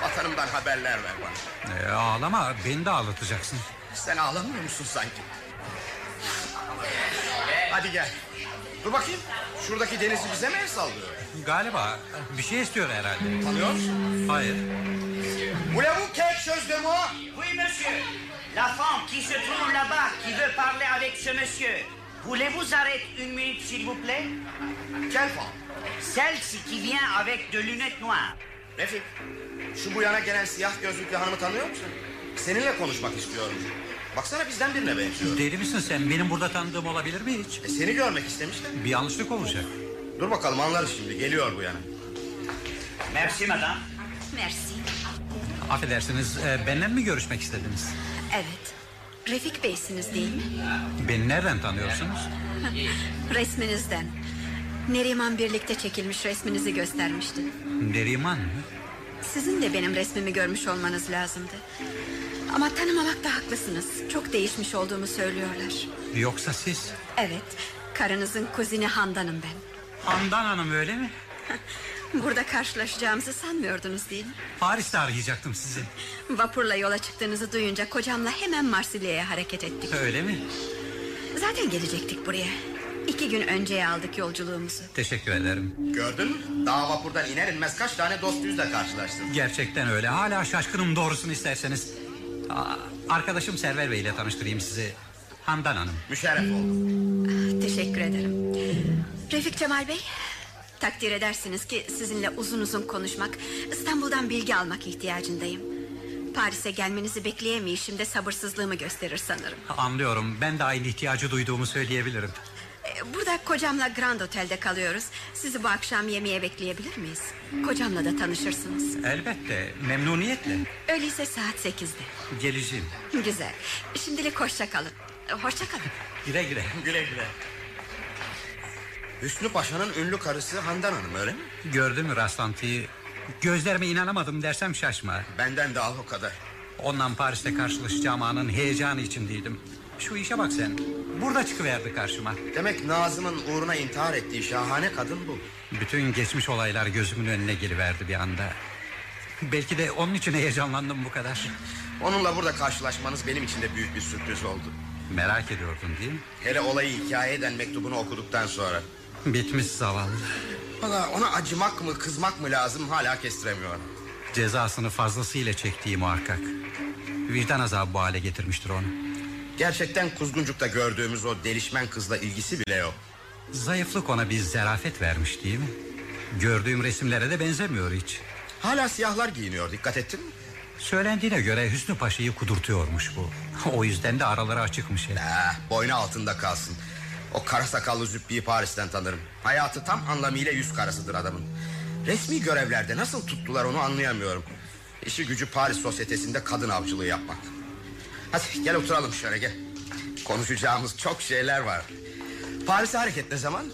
Vatanımdan haberler ver bana. Ee, ağlama beni de ağlatacaksın. Sen ağlamıyor musun sanki? Hadi gel. Dur bakayım. Şuradaki denizi bize mi el sallıyor? Galiba bir şey istiyor herhalde. Tanıyor musun? Hayır. Voulez-vous quelque chose de moi? Oui, monsieur. La femme qui se trouve là-bas, qui veut parler avec ce monsieur. Voulez-vous arrêter une minute, s'il vous plaît Quelle femme? Celle-ci qui vient avec de lunettes noires. Refik, şu bu yana gelen siyah gözlüklü hanımı tanıyor musun? Seninle konuşmak istiyorum. Baksana bizden birine benziyor. Deli misin sen? Benim burada tanıdığım olabilir mi hiç? E, seni görmek istemiştim. Bir yanlışlık olacak. Dur bakalım anlarız şimdi. Geliyor bu yana. Merci, madame. Merci. Affedersiniz e, benden mi görüşmek istediniz? Evet. Refik Bey'siniz değil mi? Beni nereden tanıyorsunuz? [LAUGHS] Resminizden. Neriman birlikte çekilmiş resminizi göstermişti. Neriman mı? Sizin de benim resmimi görmüş olmanız lazımdı. Ama tanımamakta haklısınız. Çok değişmiş olduğumu söylüyorlar. Yoksa siz? Evet, karınızın kuzini Handan'ım ben. Handan Hanım öyle mi? [LAUGHS] Burada karşılaşacağımızı sanmıyordunuz değil mi? Paris'te arayacaktım sizi. Vapurla yola çıktığınızı duyunca kocamla hemen Marsilya'ya hareket ettik. Öyle mi? Zaten gelecektik buraya. İki gün önceye aldık yolculuğumuzu. Teşekkür ederim. Gördün mü? Daha vapurdan iner inmez kaç tane dostuyuzla karşılaştım. Gerçekten öyle. Hala şaşkınım doğrusunu isterseniz. Aa, Arkadaşım Server Bey ile tanıştırayım sizi. Handan Hanım. Müşerref oldum. Teşekkür ederim. Refik Cemal Bey, takdir edersiniz ki sizinle uzun uzun konuşmak, İstanbul'dan bilgi almak ihtiyacındayım. Paris'e gelmenizi bekleyemeyişim de sabırsızlığımı gösterir sanırım. Anlıyorum. Ben de aynı ihtiyacı duyduğumu söyleyebilirim. Ee, Burada kocamla Grand Otel'de kalıyoruz. Sizi bu akşam yemeğe bekleyebilir miyiz? Kocamla da tanışırsınız. Elbette. Memnuniyetle. Öyleyse saat sekizde. Geleceğim. Güzel. Şimdilik hoşça kalın. Hoşça kalın. Güle güle. Güle güle. Hüsnü Paşa'nın ünlü karısı Handan Hanım öyle mi? Gördün mü rastlantıyı? Gözlerime inanamadım dersem şaşma. Benden de al o kadar. Ondan Paris'te karşılaşacağım anın heyecanı içindeydim. Şu işe bak sen. Burada çıkıverdi karşıma. Demek Nazım'ın uğruna intihar ettiği şahane kadın bu. Bütün geçmiş olaylar gözümün önüne geliverdi bir anda. Belki de onun için heyecanlandım bu kadar. Onunla burada karşılaşmanız benim için de büyük bir sürpriz oldu. Merak ediyordun değil mi? Hele olayı hikaye eden mektubunu okuduktan sonra. Bitmiş zavallı. Valla ona acımak mı kızmak mı lazım hala kestiremiyorum. Cezasını fazlasıyla çektiği muhakkak. Vicdan azabı bu hale getirmiştir onu. Gerçekten Kuzguncuk'ta gördüğümüz o delişmen kızla ilgisi bile yok. Zayıflık ona bir zerafet vermiş değil mi? Gördüğüm resimlere de benzemiyor hiç. Hala siyahlar giyiniyor dikkat ettin mi? Söylendiğine göre Hüsnü Paşa'yı kudurtuyormuş bu. [LAUGHS] O yüzden de araları açıkmış. Ah, boynu altında kalsın. O kara sakallı züppiyi Paris'ten tanırım. Hayatı tam anlamıyla yüz karasıdır adamın. Resmi görevlerde nasıl tuttular onu anlayamıyorum. İşi gücü Paris sosyetesinde kadın avcılığı yapmak. Hadi gel oturalım şöyle gel. Konuşacağımız çok şeyler var. Paris'e hareket ne zaman?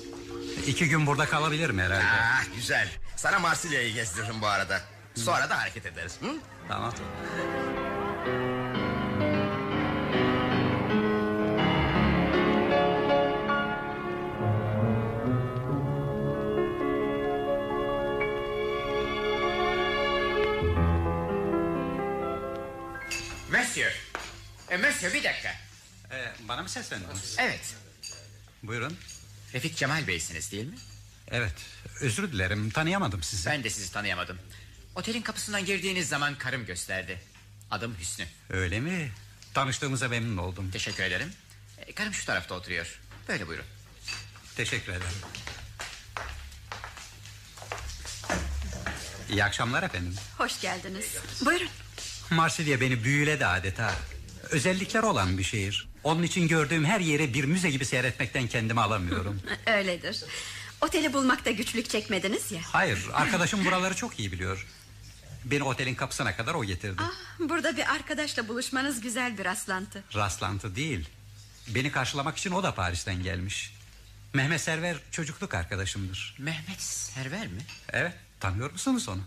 İki gün burada kalabilirim herhalde. Ah, güzel. Sana Marsilya'yı gezdiririm bu arada. Sonra da hareket ederiz. Hı? Tamam. Monsieur. E, monsieur bir dakika. Ee, bana mı seslendiniz? Evet. Buyurun. Refik Cemal Bey'siniz değil mi? Evet. Özür dilerim. Tanıyamadım sizi. Ben de sizi tanıyamadım. Otelin kapısından girdiğiniz zaman karım gösterdi. Adım Hüsnü. Öyle mi? Tanıştığımıza memnun oldum. Teşekkür ederim. E, karım şu tarafta oturuyor. Böyle buyurun. Teşekkür ederim. İyi akşamlar efendim. Hoş geldiniz. Buyurun. Marsilya beni büyüledi adeta. Özellikler olan bir şehir. Onun için gördüğüm her yeri bir müze gibi seyretmekten kendimi alamıyorum. [LAUGHS] Öyledir. Oteli bulmakta güçlük çekmediniz ya. Hayır, arkadaşım buraları çok iyi biliyor. Beni otelin kapısına kadar o getirdi. Ah, burada bir arkadaşla buluşmanız güzel bir rastlantı. Rastlantı değil. Beni karşılamak için o da Paris'ten gelmiş. Mehmet Server çocukluk arkadaşımdır. Mehmet Server mi? Evet, tanıyor musunuz onu?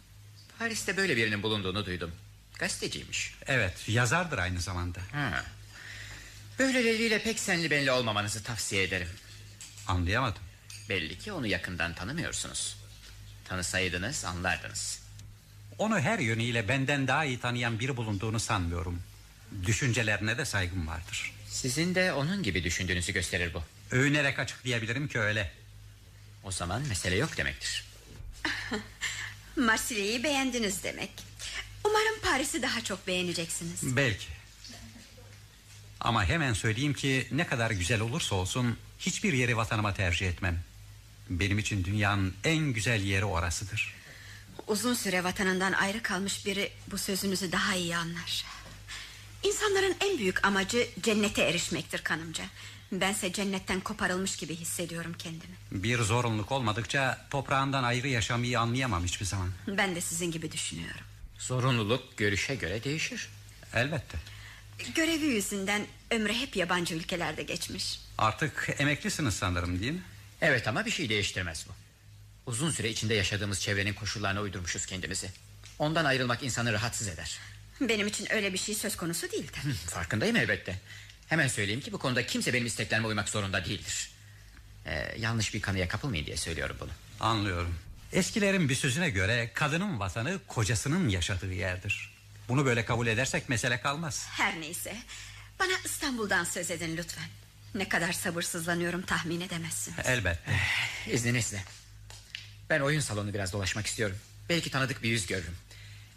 Paris'te böyle birinin bulunduğunu duydum. Gazeteciymiş. Evet, yazardır aynı zamanda. Ha. Böyleleriyle pek senli benli olmamanızı tavsiye ederim. Anlayamadım. Belli ki onu yakından tanımıyorsunuz. Tanısaydınız anlardınız. Onu her yönüyle benden daha iyi tanıyan biri bulunduğunu sanmıyorum. Düşüncelerine de saygım vardır. Sizin de onun gibi düşündüğünüzü gösterir bu. Övünerek açıklayabilirim ki öyle. O zaman mesele yok demektir. [LAUGHS] Marsilya'yı beğendiniz demek. Umarım Paris'i daha çok beğeneceksiniz. Belki. Ama hemen söyleyeyim ki ne kadar güzel olursa olsun hiçbir yeri vatanıma tercih etmem. Benim için dünyanın en güzel yeri orasıdır. Uzun süre vatanından ayrı kalmış biri bu sözünüzü daha iyi anlar. İnsanların en büyük amacı cennete erişmektir kanımca. Bense cennetten koparılmış gibi hissediyorum kendimi. Bir zorunluluk olmadıkça toprağından ayrı yaşamayı anlayamam hiçbir zaman. Ben de sizin gibi düşünüyorum. Zorunluluk görüşe göre değişir. Elbette. Görevi yüzünden ömrü hep yabancı ülkelerde geçmiş. Artık emeklisiniz sanırım değil mi? Evet ama bir şey değiştirmez bu. Uzun süre içinde yaşadığımız çevrenin koşullarına uydurmuşuz kendimizi. Ondan ayrılmak insanı rahatsız eder. Benim için öyle bir şey söz konusu değildi. Farkındayım elbette. Hemen söyleyeyim ki bu konuda kimse benim isteklerime uymak zorunda değildir. Ee, yanlış bir kanıya kapılmayın diye söylüyorum bunu. Anlıyorum. Eskilerin bir sözüne göre kadının vatanı kocasının yaşadığı yerdir. Bunu böyle kabul edersek mesele kalmaz. Her neyse. Bana İstanbul'dan söz edin lütfen. Ne kadar sabırsızlanıyorum tahmin edemezsin. Elbette. İzninizle. Ben oyun salonu biraz dolaşmak istiyorum. Belki tanıdık bir yüz görürüm.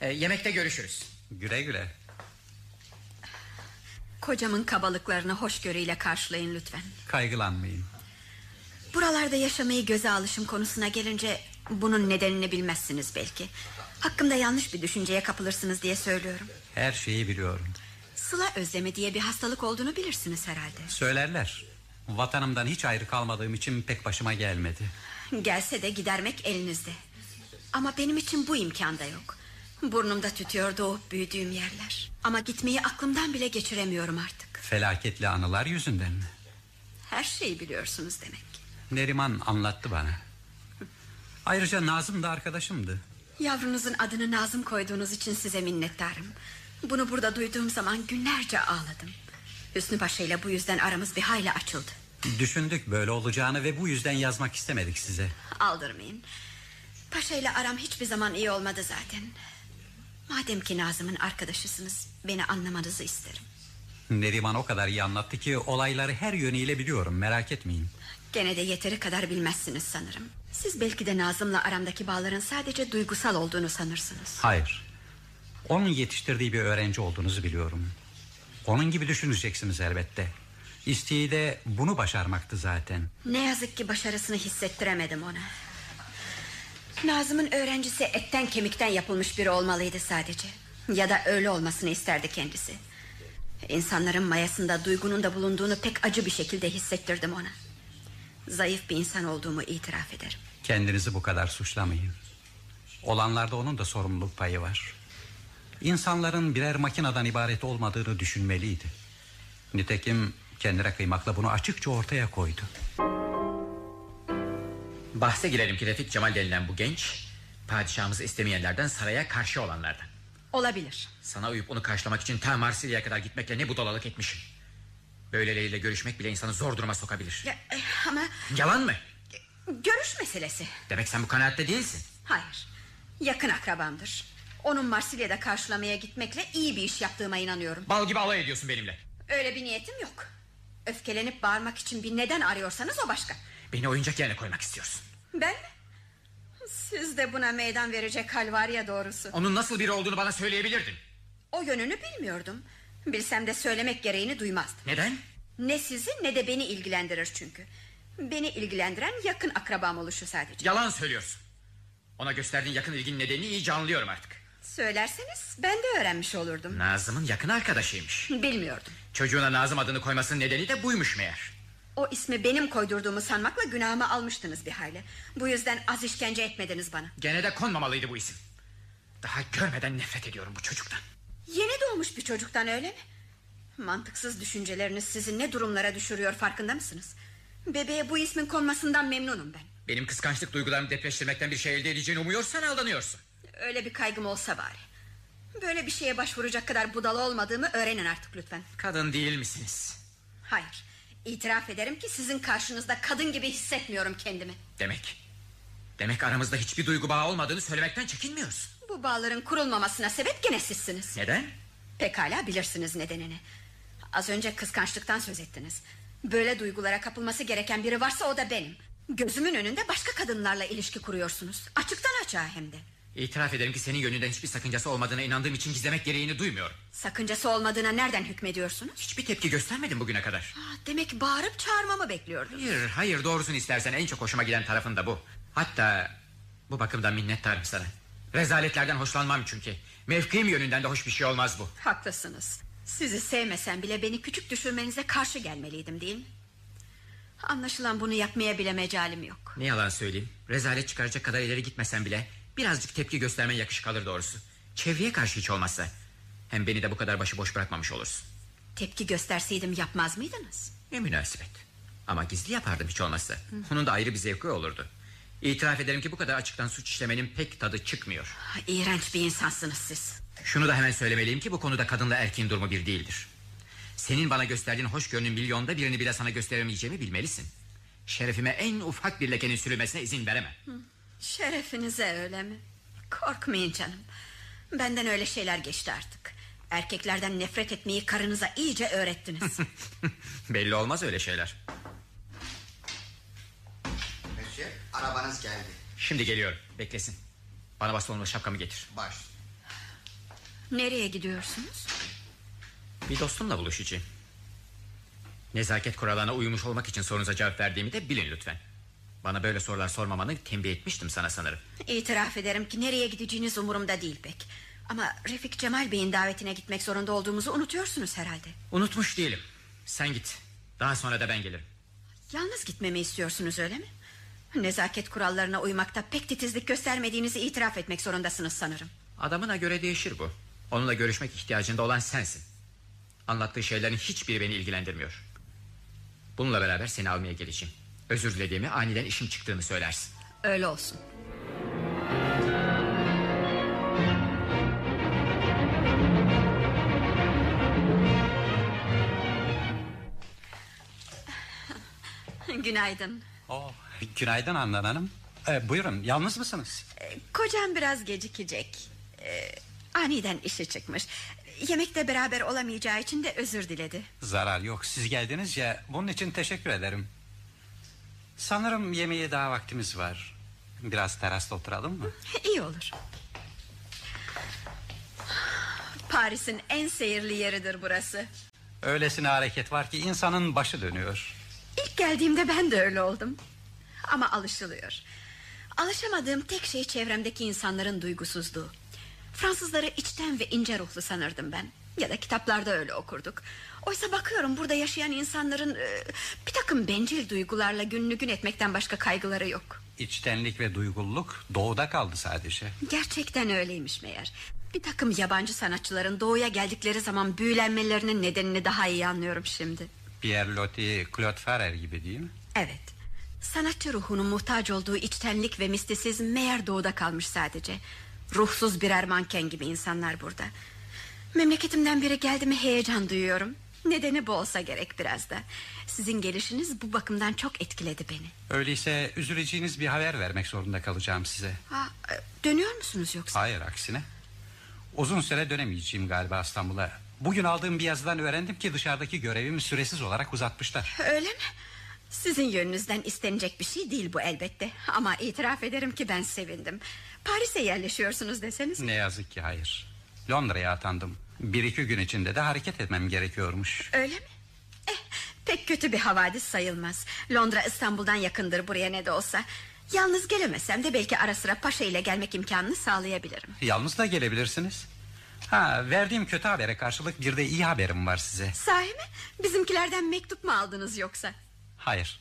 Ee, yemekte görüşürüz. Güle güle. Kocamın kabalıklarını hoşgörüyle karşılayın lütfen. Kaygılanmayın. Buralarda yaşamayı göze alışım konusuna gelince bunun nedenini bilmezsiniz belki. Hakkımda yanlış bir düşünceye kapılırsınız diye söylüyorum. Her şeyi biliyorum. Sıla özlemi diye bir hastalık olduğunu bilirsiniz herhalde. Söylerler. Vatanımdan hiç ayrı kalmadığım için pek başıma gelmedi. Gelse de gidermek elinizde. Ama benim için bu imkanda yok. Burnumda tütüyor doğup büyüdüğüm yerler. Ama gitmeyi aklımdan bile geçiremiyorum artık. Felaketli anılar yüzünden mi? Her şeyi biliyorsunuz demek. Neriman anlattı bana. Ayrıca Nazım da arkadaşımdı. Yavrunuzun adını Nazım koyduğunuz için size minnettarım. Bunu burada duyduğum zaman günlerce ağladım. Hüsnü Paşa ile bu yüzden aramız bir hayli açıldı. Düşündük böyle olacağını ve bu yüzden yazmak istemedik size. Aldırmayın. Paşa ile aram hiçbir zaman iyi olmadı zaten. Madem ki Nazım'ın arkadaşısınız beni anlamanızı isterim. Neriman o kadar iyi anlattı ki olayları her yönüyle biliyorum merak etmeyin. Gene de yeteri kadar bilmezsiniz sanırım. Siz belki de Nazım'la aramdaki bağların sadece duygusal olduğunu sanırsınız. Hayır. Onun yetiştirdiği bir öğrenci olduğunuzu biliyorum. Onun gibi düşüneceksiniz elbette. İsteği de bunu başarmaktı zaten. Ne yazık ki başarısını hissettiremedim ona. Nazım'ın öğrencisi etten kemikten yapılmış biri olmalıydı sadece. Ya da öyle olmasını isterdi kendisi. İnsanların mayasında duygunun da bulunduğunu pek acı bir şekilde hissettirdim ona. Zayıf bir insan olduğumu itiraf ederim. Kendinizi bu kadar suçlamayın. Olanlarda onun da sorumluluk payı var. İnsanların birer makineden ibaret olmadığını düşünmeliydi. Nitekim kendine kıymakla bunu açıkça ortaya koydu. Bahse girelim ki Refik Cemal denilen bu genç... ...padişahımızı istemeyenlerden saraya karşı olanlardan. Olabilir. Sana uyup onu karşılamak için ta Marsilya'ya kadar gitmekle ne budalalık etmişim. Böyleleriyle görüşmek bile insanı zor duruma sokabilir. Ya, e, ama Yalan mı? görüş meselesi. Demek sen bu kanaatte değilsin. Hayır. Yakın akrabamdır. Onun Marsilya'da karşılamaya gitmekle iyi bir iş yaptığıma inanıyorum. Bal gibi alay ediyorsun benimle. Öyle bir niyetim yok. Öfkelenip bağırmak için bir neden arıyorsanız o başka. Beni oyuncak yerine koymak istiyorsun. Ben mi? Siz de buna meydan verecek hal var ya doğrusu. Onun nasıl biri olduğunu bana söyleyebilirdin. O yönünü bilmiyordum. Bilsem de söylemek gereğini duymazdım. Neden? Ne sizi ne de beni ilgilendirir çünkü. Beni ilgilendiren yakın akrabam oluşu sadece. Yalan söylüyorsun. Ona gösterdiğin yakın ilginin nedenini iyice anlıyorum artık. Söylerseniz ben de öğrenmiş olurdum. Nazım'ın yakın arkadaşıymış. [LAUGHS] Bilmiyordum. Çocuğuna Nazım adını koymasının nedeni de buymuş meğer. O ismi benim koydurduğumu sanmakla günahımı almıştınız bir hayli. Bu yüzden az işkence etmediniz bana. Gene de konmamalıydı bu isim. Daha görmeden nefret ediyorum bu çocuktan. Yeni doğmuş bir çocuktan öyle mi? Mantıksız düşünceleriniz sizi ne durumlara düşürüyor farkında mısınız? Bebeğe bu ismin konmasından memnunum ben. Benim kıskançlık duygularımı depreştirmekten bir şey elde edeceğini umuyorsan aldanıyorsun. Öyle bir kaygım olsa bari. Böyle bir şeye başvuracak kadar budala olmadığımı öğrenin artık lütfen. Kadın değil misiniz? Hayır. İtiraf ederim ki sizin karşınızda kadın gibi hissetmiyorum kendimi. Demek. Demek aramızda hiçbir duygu bağı olmadığını söylemekten çekinmiyorsun. Bu bağların kurulmamasına sebep gene sizsiniz. Neden? Pekala bilirsiniz nedenini. Az önce kıskançlıktan söz ettiniz. Böyle duygulara kapılması gereken biri varsa o da benim. Gözümün önünde başka kadınlarla ilişki kuruyorsunuz. Açıktan açığa hem de. İtiraf ederim ki senin yönünden hiçbir sakıncası olmadığına inandığım için gizlemek gereğini duymuyorum. Sakıncası olmadığına nereden hükmediyorsunuz? Hiçbir tepki göstermedin bugüne kadar. Ah, Demek bağırıp çağırmamı bekliyordunuz. Hayır, hayır doğrusunu istersen en çok hoşuma giden tarafın da bu. Hatta bu bakımdan minnettarım sana. Rezaletlerden hoşlanmam çünkü. Mevkim yönünden de hoş bir şey olmaz bu. Haklısınız. Sizi sevmesem bile beni küçük düşürmenize karşı gelmeliydim değil mi? Anlaşılan bunu yapmaya bile mecalim yok. Ne yalan söyleyeyim. Rezalet çıkaracak kadar ileri gitmesen bile... ...birazcık tepki göstermen yakışık alır doğrusu. Çevreye karşı hiç olmazsa. Hem beni de bu kadar başıboş bırakmamış olursun. Tepki gösterseydim yapmaz mıydınız? Ne münasebet. Ama gizli yapardım hiç olmazsa. Onun da ayrı bir zevki olurdu. İtiraf ederim ki bu kadar açıktan suç işlemenin pek tadı çıkmıyor. İğrenç bir insansınız siz. Şunu da hemen söylemeliyim ki bu konuda kadınla erkeğin durumu bir değildir. Senin bana gösterdiğin hoşgörünün milyonda birini bile sana gösteremeyeceğimi bilmelisin. Şerefime en ufak bir lekenin sürülmesine izin veremem. Şerefinize öyle mi? Korkmayın canım. Benden öyle şeyler geçti artık. Erkeklerden nefret etmeyi karınıza iyice öğrettiniz. [LAUGHS] Belli olmaz öyle şeyler. Monsieur, arabanız geldi. Şimdi geliyorum beklesin. Bana bastonla şapkamı getir. Baş. Nereye gidiyorsunuz? Bir dostumla buluşacağım. Nezaket kurallarına uymuş olmak için sorunuza cevap verdiğimi de bilin lütfen. Bana böyle sorular sormamanı tembih etmiştim sana sanırım. İtiraf ederim ki nereye gideceğiniz umurumda değil pek. Ama Refik Cemal Bey'in davetine gitmek zorunda olduğumuzu unutuyorsunuz herhalde. Unutmuş değilim. Sen git. Daha sonra da ben gelirim. Yalnız gitmemi istiyorsunuz öyle mi? Nezaket kurallarına uymakta pek titizlik göstermediğinizi itiraf etmek zorundasınız sanırım. Adamına göre değişir bu. Onunla görüşmek ihtiyacında olan sensin. Anlattığı şeylerin hiçbiri beni ilgilendirmiyor. Bununla beraber seni almaya geleceğim. Özür dilediğimi aniden işim çıktığını söylersin. Öyle olsun. [LAUGHS] Günaydın. Oh, günaydın Handan Hanım. Ee, buyurun yalnız mısınız? Ee, Kocam biraz gecikecek. Ee, aniden işi çıkmış. Yemekte beraber olamayacağı için de özür diledi. Zarar yok siz geldiniz ya bunun için teşekkür ederim. Sanırım yemeğe daha vaktimiz var. Biraz terasta oturalım mı? İyi olur. Paris'in en seyirli yeridir burası. Öylesine hareket var ki insanın başı dönüyor. İlk geldiğimde ben de öyle oldum. Ama alışılıyor. Alışamadığım tek şey çevremdeki insanların duygusuzluğu. Fransızları içten ve ince ruhlu sanırdım ben. Ya da kitaplarda öyle okurduk. Oysa bakıyorum burada yaşayan insanların e, bir takım bencil duygularla gününü gün etmekten başka kaygıları yok. İçtenlik ve duyguluk doğuda kaldı sadece. Gerçekten öyleymiş meğer. Bir takım yabancı sanatçıların doğuya geldikleri zaman büyülenmelerinin nedenini daha iyi anlıyorum şimdi. Pierre Loti, Claude Farrer gibi değil mi? Evet. Sanatçı ruhunun muhtaç olduğu içtenlik ve mistisizm meğer doğuda kalmış sadece. Ruhsuz birer manken gibi insanlar burada. Memleketimden biri geldi mi heyecan duyuyorum. Nedeni bu olsa gerek biraz da. Sizin gelişiniz bu bakımdan çok etkiledi beni. Öyleyse üzüleceğiniz bir haber vermek zorunda kalacağım size. Ha, e, dönüyor musunuz yoksa? Hayır aksine. Uzun süre dönemeyeceğim galiba İstanbul'a. Bugün aldığım bir yazıdan öğrendim ki dışarıdaki görevimi süresiz olarak uzatmışlar. Öyle mi? Sizin yönünüzden istenecek bir şey değil bu elbette. Ama itiraf ederim ki ben sevindim. Paris'e yerleşiyorsunuz deseniz. Ne yazık ki hayır. Londra'ya atandım. Bir iki gün içinde de hareket etmem gerekiyormuş. Öyle mi? Eh, pek kötü bir havadis sayılmaz. Londra İstanbul'dan yakındır buraya ne de olsa. Yalnız gelemesem de belki ara sıra Paşa ile gelmek imkanını sağlayabilirim. Yalnız da gelebilirsiniz. Ha, verdiğim kötü habere karşılık bir de iyi haberim var size. Sahi mi? Bizimkilerden mektup mu aldınız yoksa? Hayır.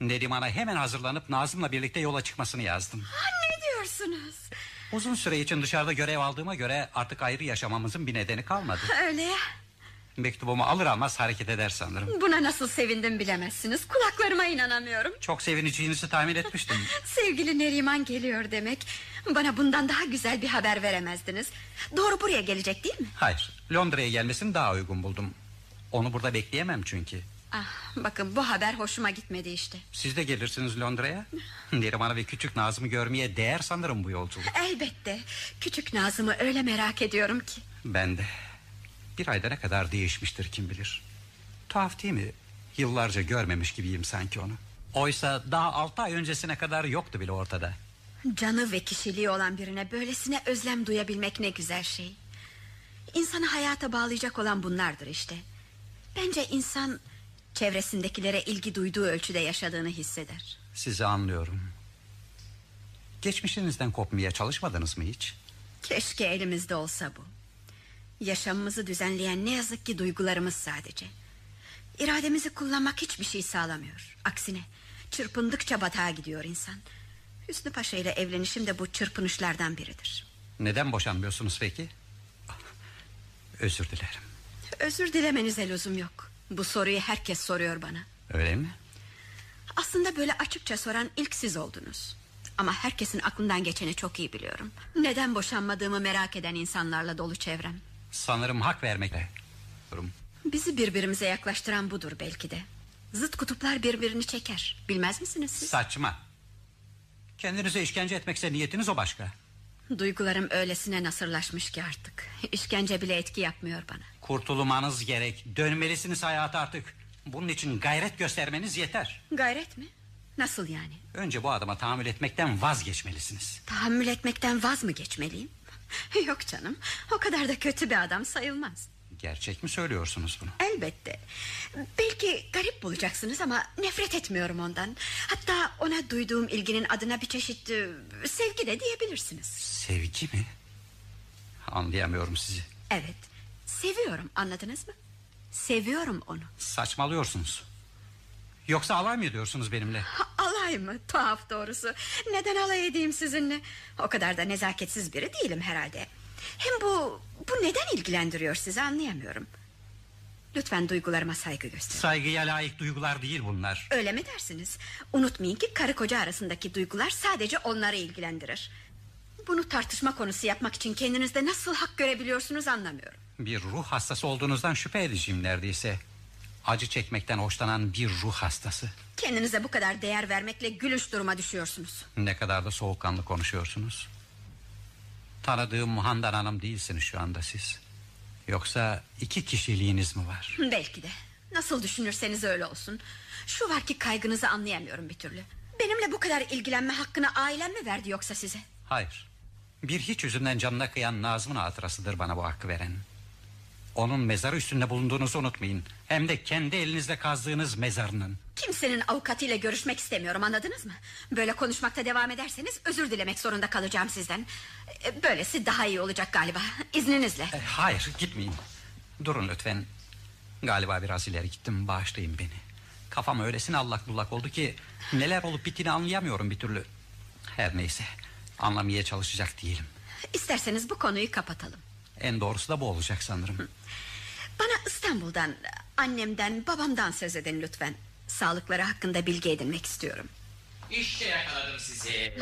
Neriman'a hemen hazırlanıp Nazım'la birlikte yola çıkmasını yazdım. Ha, ne diyorsunuz? Uzun süre için dışarıda görev aldığıma göre artık ayrı yaşamamızın bir nedeni kalmadı. Öyle ya. Mektubumu alır almaz hareket eder sanırım. Buna nasıl sevindim bilemezsiniz. Kulaklarıma inanamıyorum. Çok sevineceğinizi tahmin etmiştim. [LAUGHS] Sevgili Neriman geliyor demek. Bana bundan daha güzel bir haber veremezdiniz. Doğru buraya gelecek değil mi? Hayır, Londra'ya gelmesini daha uygun buldum. Onu burada bekleyemem çünkü. Ah, bakın bu haber hoşuma gitmedi işte. Siz de gelirsiniz Londra'ya. [LAUGHS] Neriman'ı ve küçük Nazım'ı görmeye değer sanırım bu yolculuk. Elbette. Küçük Nazım'ı öyle merak ediyorum ki. Ben de. Bir ayda ne kadar değişmiştir kim bilir. Tuhaf değil mi? Yıllarca görmemiş gibiyim sanki onu. Oysa daha altı ay öncesine kadar yoktu bile ortada. Canı ve kişiliği olan birine böylesine özlem duyabilmek ne güzel şey. İnsanı hayata bağlayacak olan bunlardır işte. Bence insan çevresindekilere ilgi duyduğu ölçüde yaşadığını hisseder. Sizi anlıyorum. Geçmişinizden kopmaya çalışmadınız mı hiç? Keşke elimizde olsa bu. Yaşamımızı düzenleyen ne yazık ki duygularımız sadece. İrademizi kullanmak hiçbir şey sağlamıyor. Aksine çırpındıkça batağa gidiyor insan. Hüsnü Paşa ile evlenişim de bu çırpınışlardan biridir. Neden boşanmıyorsunuz peki? Özür dilerim. Özür dilemenize lüzum yok. Bu soruyu herkes soruyor bana. Öyle mi? Aslında böyle açıkça soran ilk siz oldunuz. Ama herkesin aklından geçeni çok iyi biliyorum. Neden boşanmadığımı merak eden insanlarla dolu çevrem. Sanırım hak vermekle. Bizi birbirimize yaklaştıran budur belki de. Zıt kutuplar birbirini çeker. Bilmez misiniz siz? Saçma. Kendinize işkence etmekse niyetiniz o başka. Duygularım öylesine nasırlaşmış ki artık. İşkence bile etki yapmıyor bana. Kurtulmanız gerek. Dönmelisiniz hayata artık. Bunun için gayret göstermeniz yeter. Gayret mi? Nasıl yani? Önce bu adama tahammül etmekten vazgeçmelisiniz. Tahammül etmekten vaz mı geçmeliyim? [LAUGHS] Yok canım. O kadar da kötü bir adam sayılmaz. Gerçek mi söylüyorsunuz bunu? Elbette. Belki garip bulacaksınız ama nefret etmiyorum ondan. Hatta ona duyduğum ilginin adına bir çeşit e, sevgi de diyebilirsiniz. Sevgi mi? Anlayamıyorum sizi. Evet. Seviyorum anladınız mı? Seviyorum onu. Saçmalıyorsunuz. Yoksa alay mı ediyorsunuz benimle? Ha, alay mı? Tuhaf doğrusu. Neden alay edeyim sizinle? O kadar da nezaketsiz biri değilim herhalde. Hem bu bu neden ilgilendiriyor sizi anlayamıyorum. Lütfen duygularıma saygı gösterin. Saygıya layık duygular değil bunlar. Öyle mi dersiniz? Unutmayın ki karı koca arasındaki duygular sadece onları ilgilendirir. Bunu tartışma konusu yapmak için kendinizde nasıl hak görebiliyorsunuz anlamıyorum. Bir ruh hastası olduğunuzdan şüphe edeceğim neredeyse. Acı çekmekten hoşlanan bir ruh hastası. Kendinize bu kadar değer vermekle gülüş duruma düşüyorsunuz. Ne kadar da soğukkanlı konuşuyorsunuz. Tanıdığım Handan Hanım değilsiniz şu anda siz. Yoksa iki kişiliğiniz mi var? Belki de. Nasıl düşünürseniz öyle olsun. Şu var ki kaygınızı anlayamıyorum bir türlü. Benimle bu kadar ilgilenme hakkını ailem mi verdi yoksa size? Hayır. Bir hiç yüzünden canına kıyan Nazım'ın hatırasıdır bana bu hakkı veren. Onun mezarı üstünde bulunduğunuzu unutmayın. Hem de kendi elinizle kazdığınız mezarının. Kimsenin avukatıyla görüşmek istemiyorum anladınız mı? Böyle konuşmakta devam ederseniz özür dilemek zorunda kalacağım sizden. E, Böylesi daha iyi olacak galiba. İzninizle. E, hayır gitmeyin. Durun lütfen. Galiba biraz ileri gittim bağışlayın beni. Kafam öylesine allak bullak oldu ki... ...neler olup bittiğini anlayamıyorum bir türlü. Her neyse anlamaya çalışacak değilim. İsterseniz bu konuyu kapatalım. En doğrusu da bu olacak sanırım. Bana İstanbul'dan, annemden, babamdan söz edin lütfen. Sağlıkları hakkında bilgi edinmek istiyorum. İşte yakaladım sizi.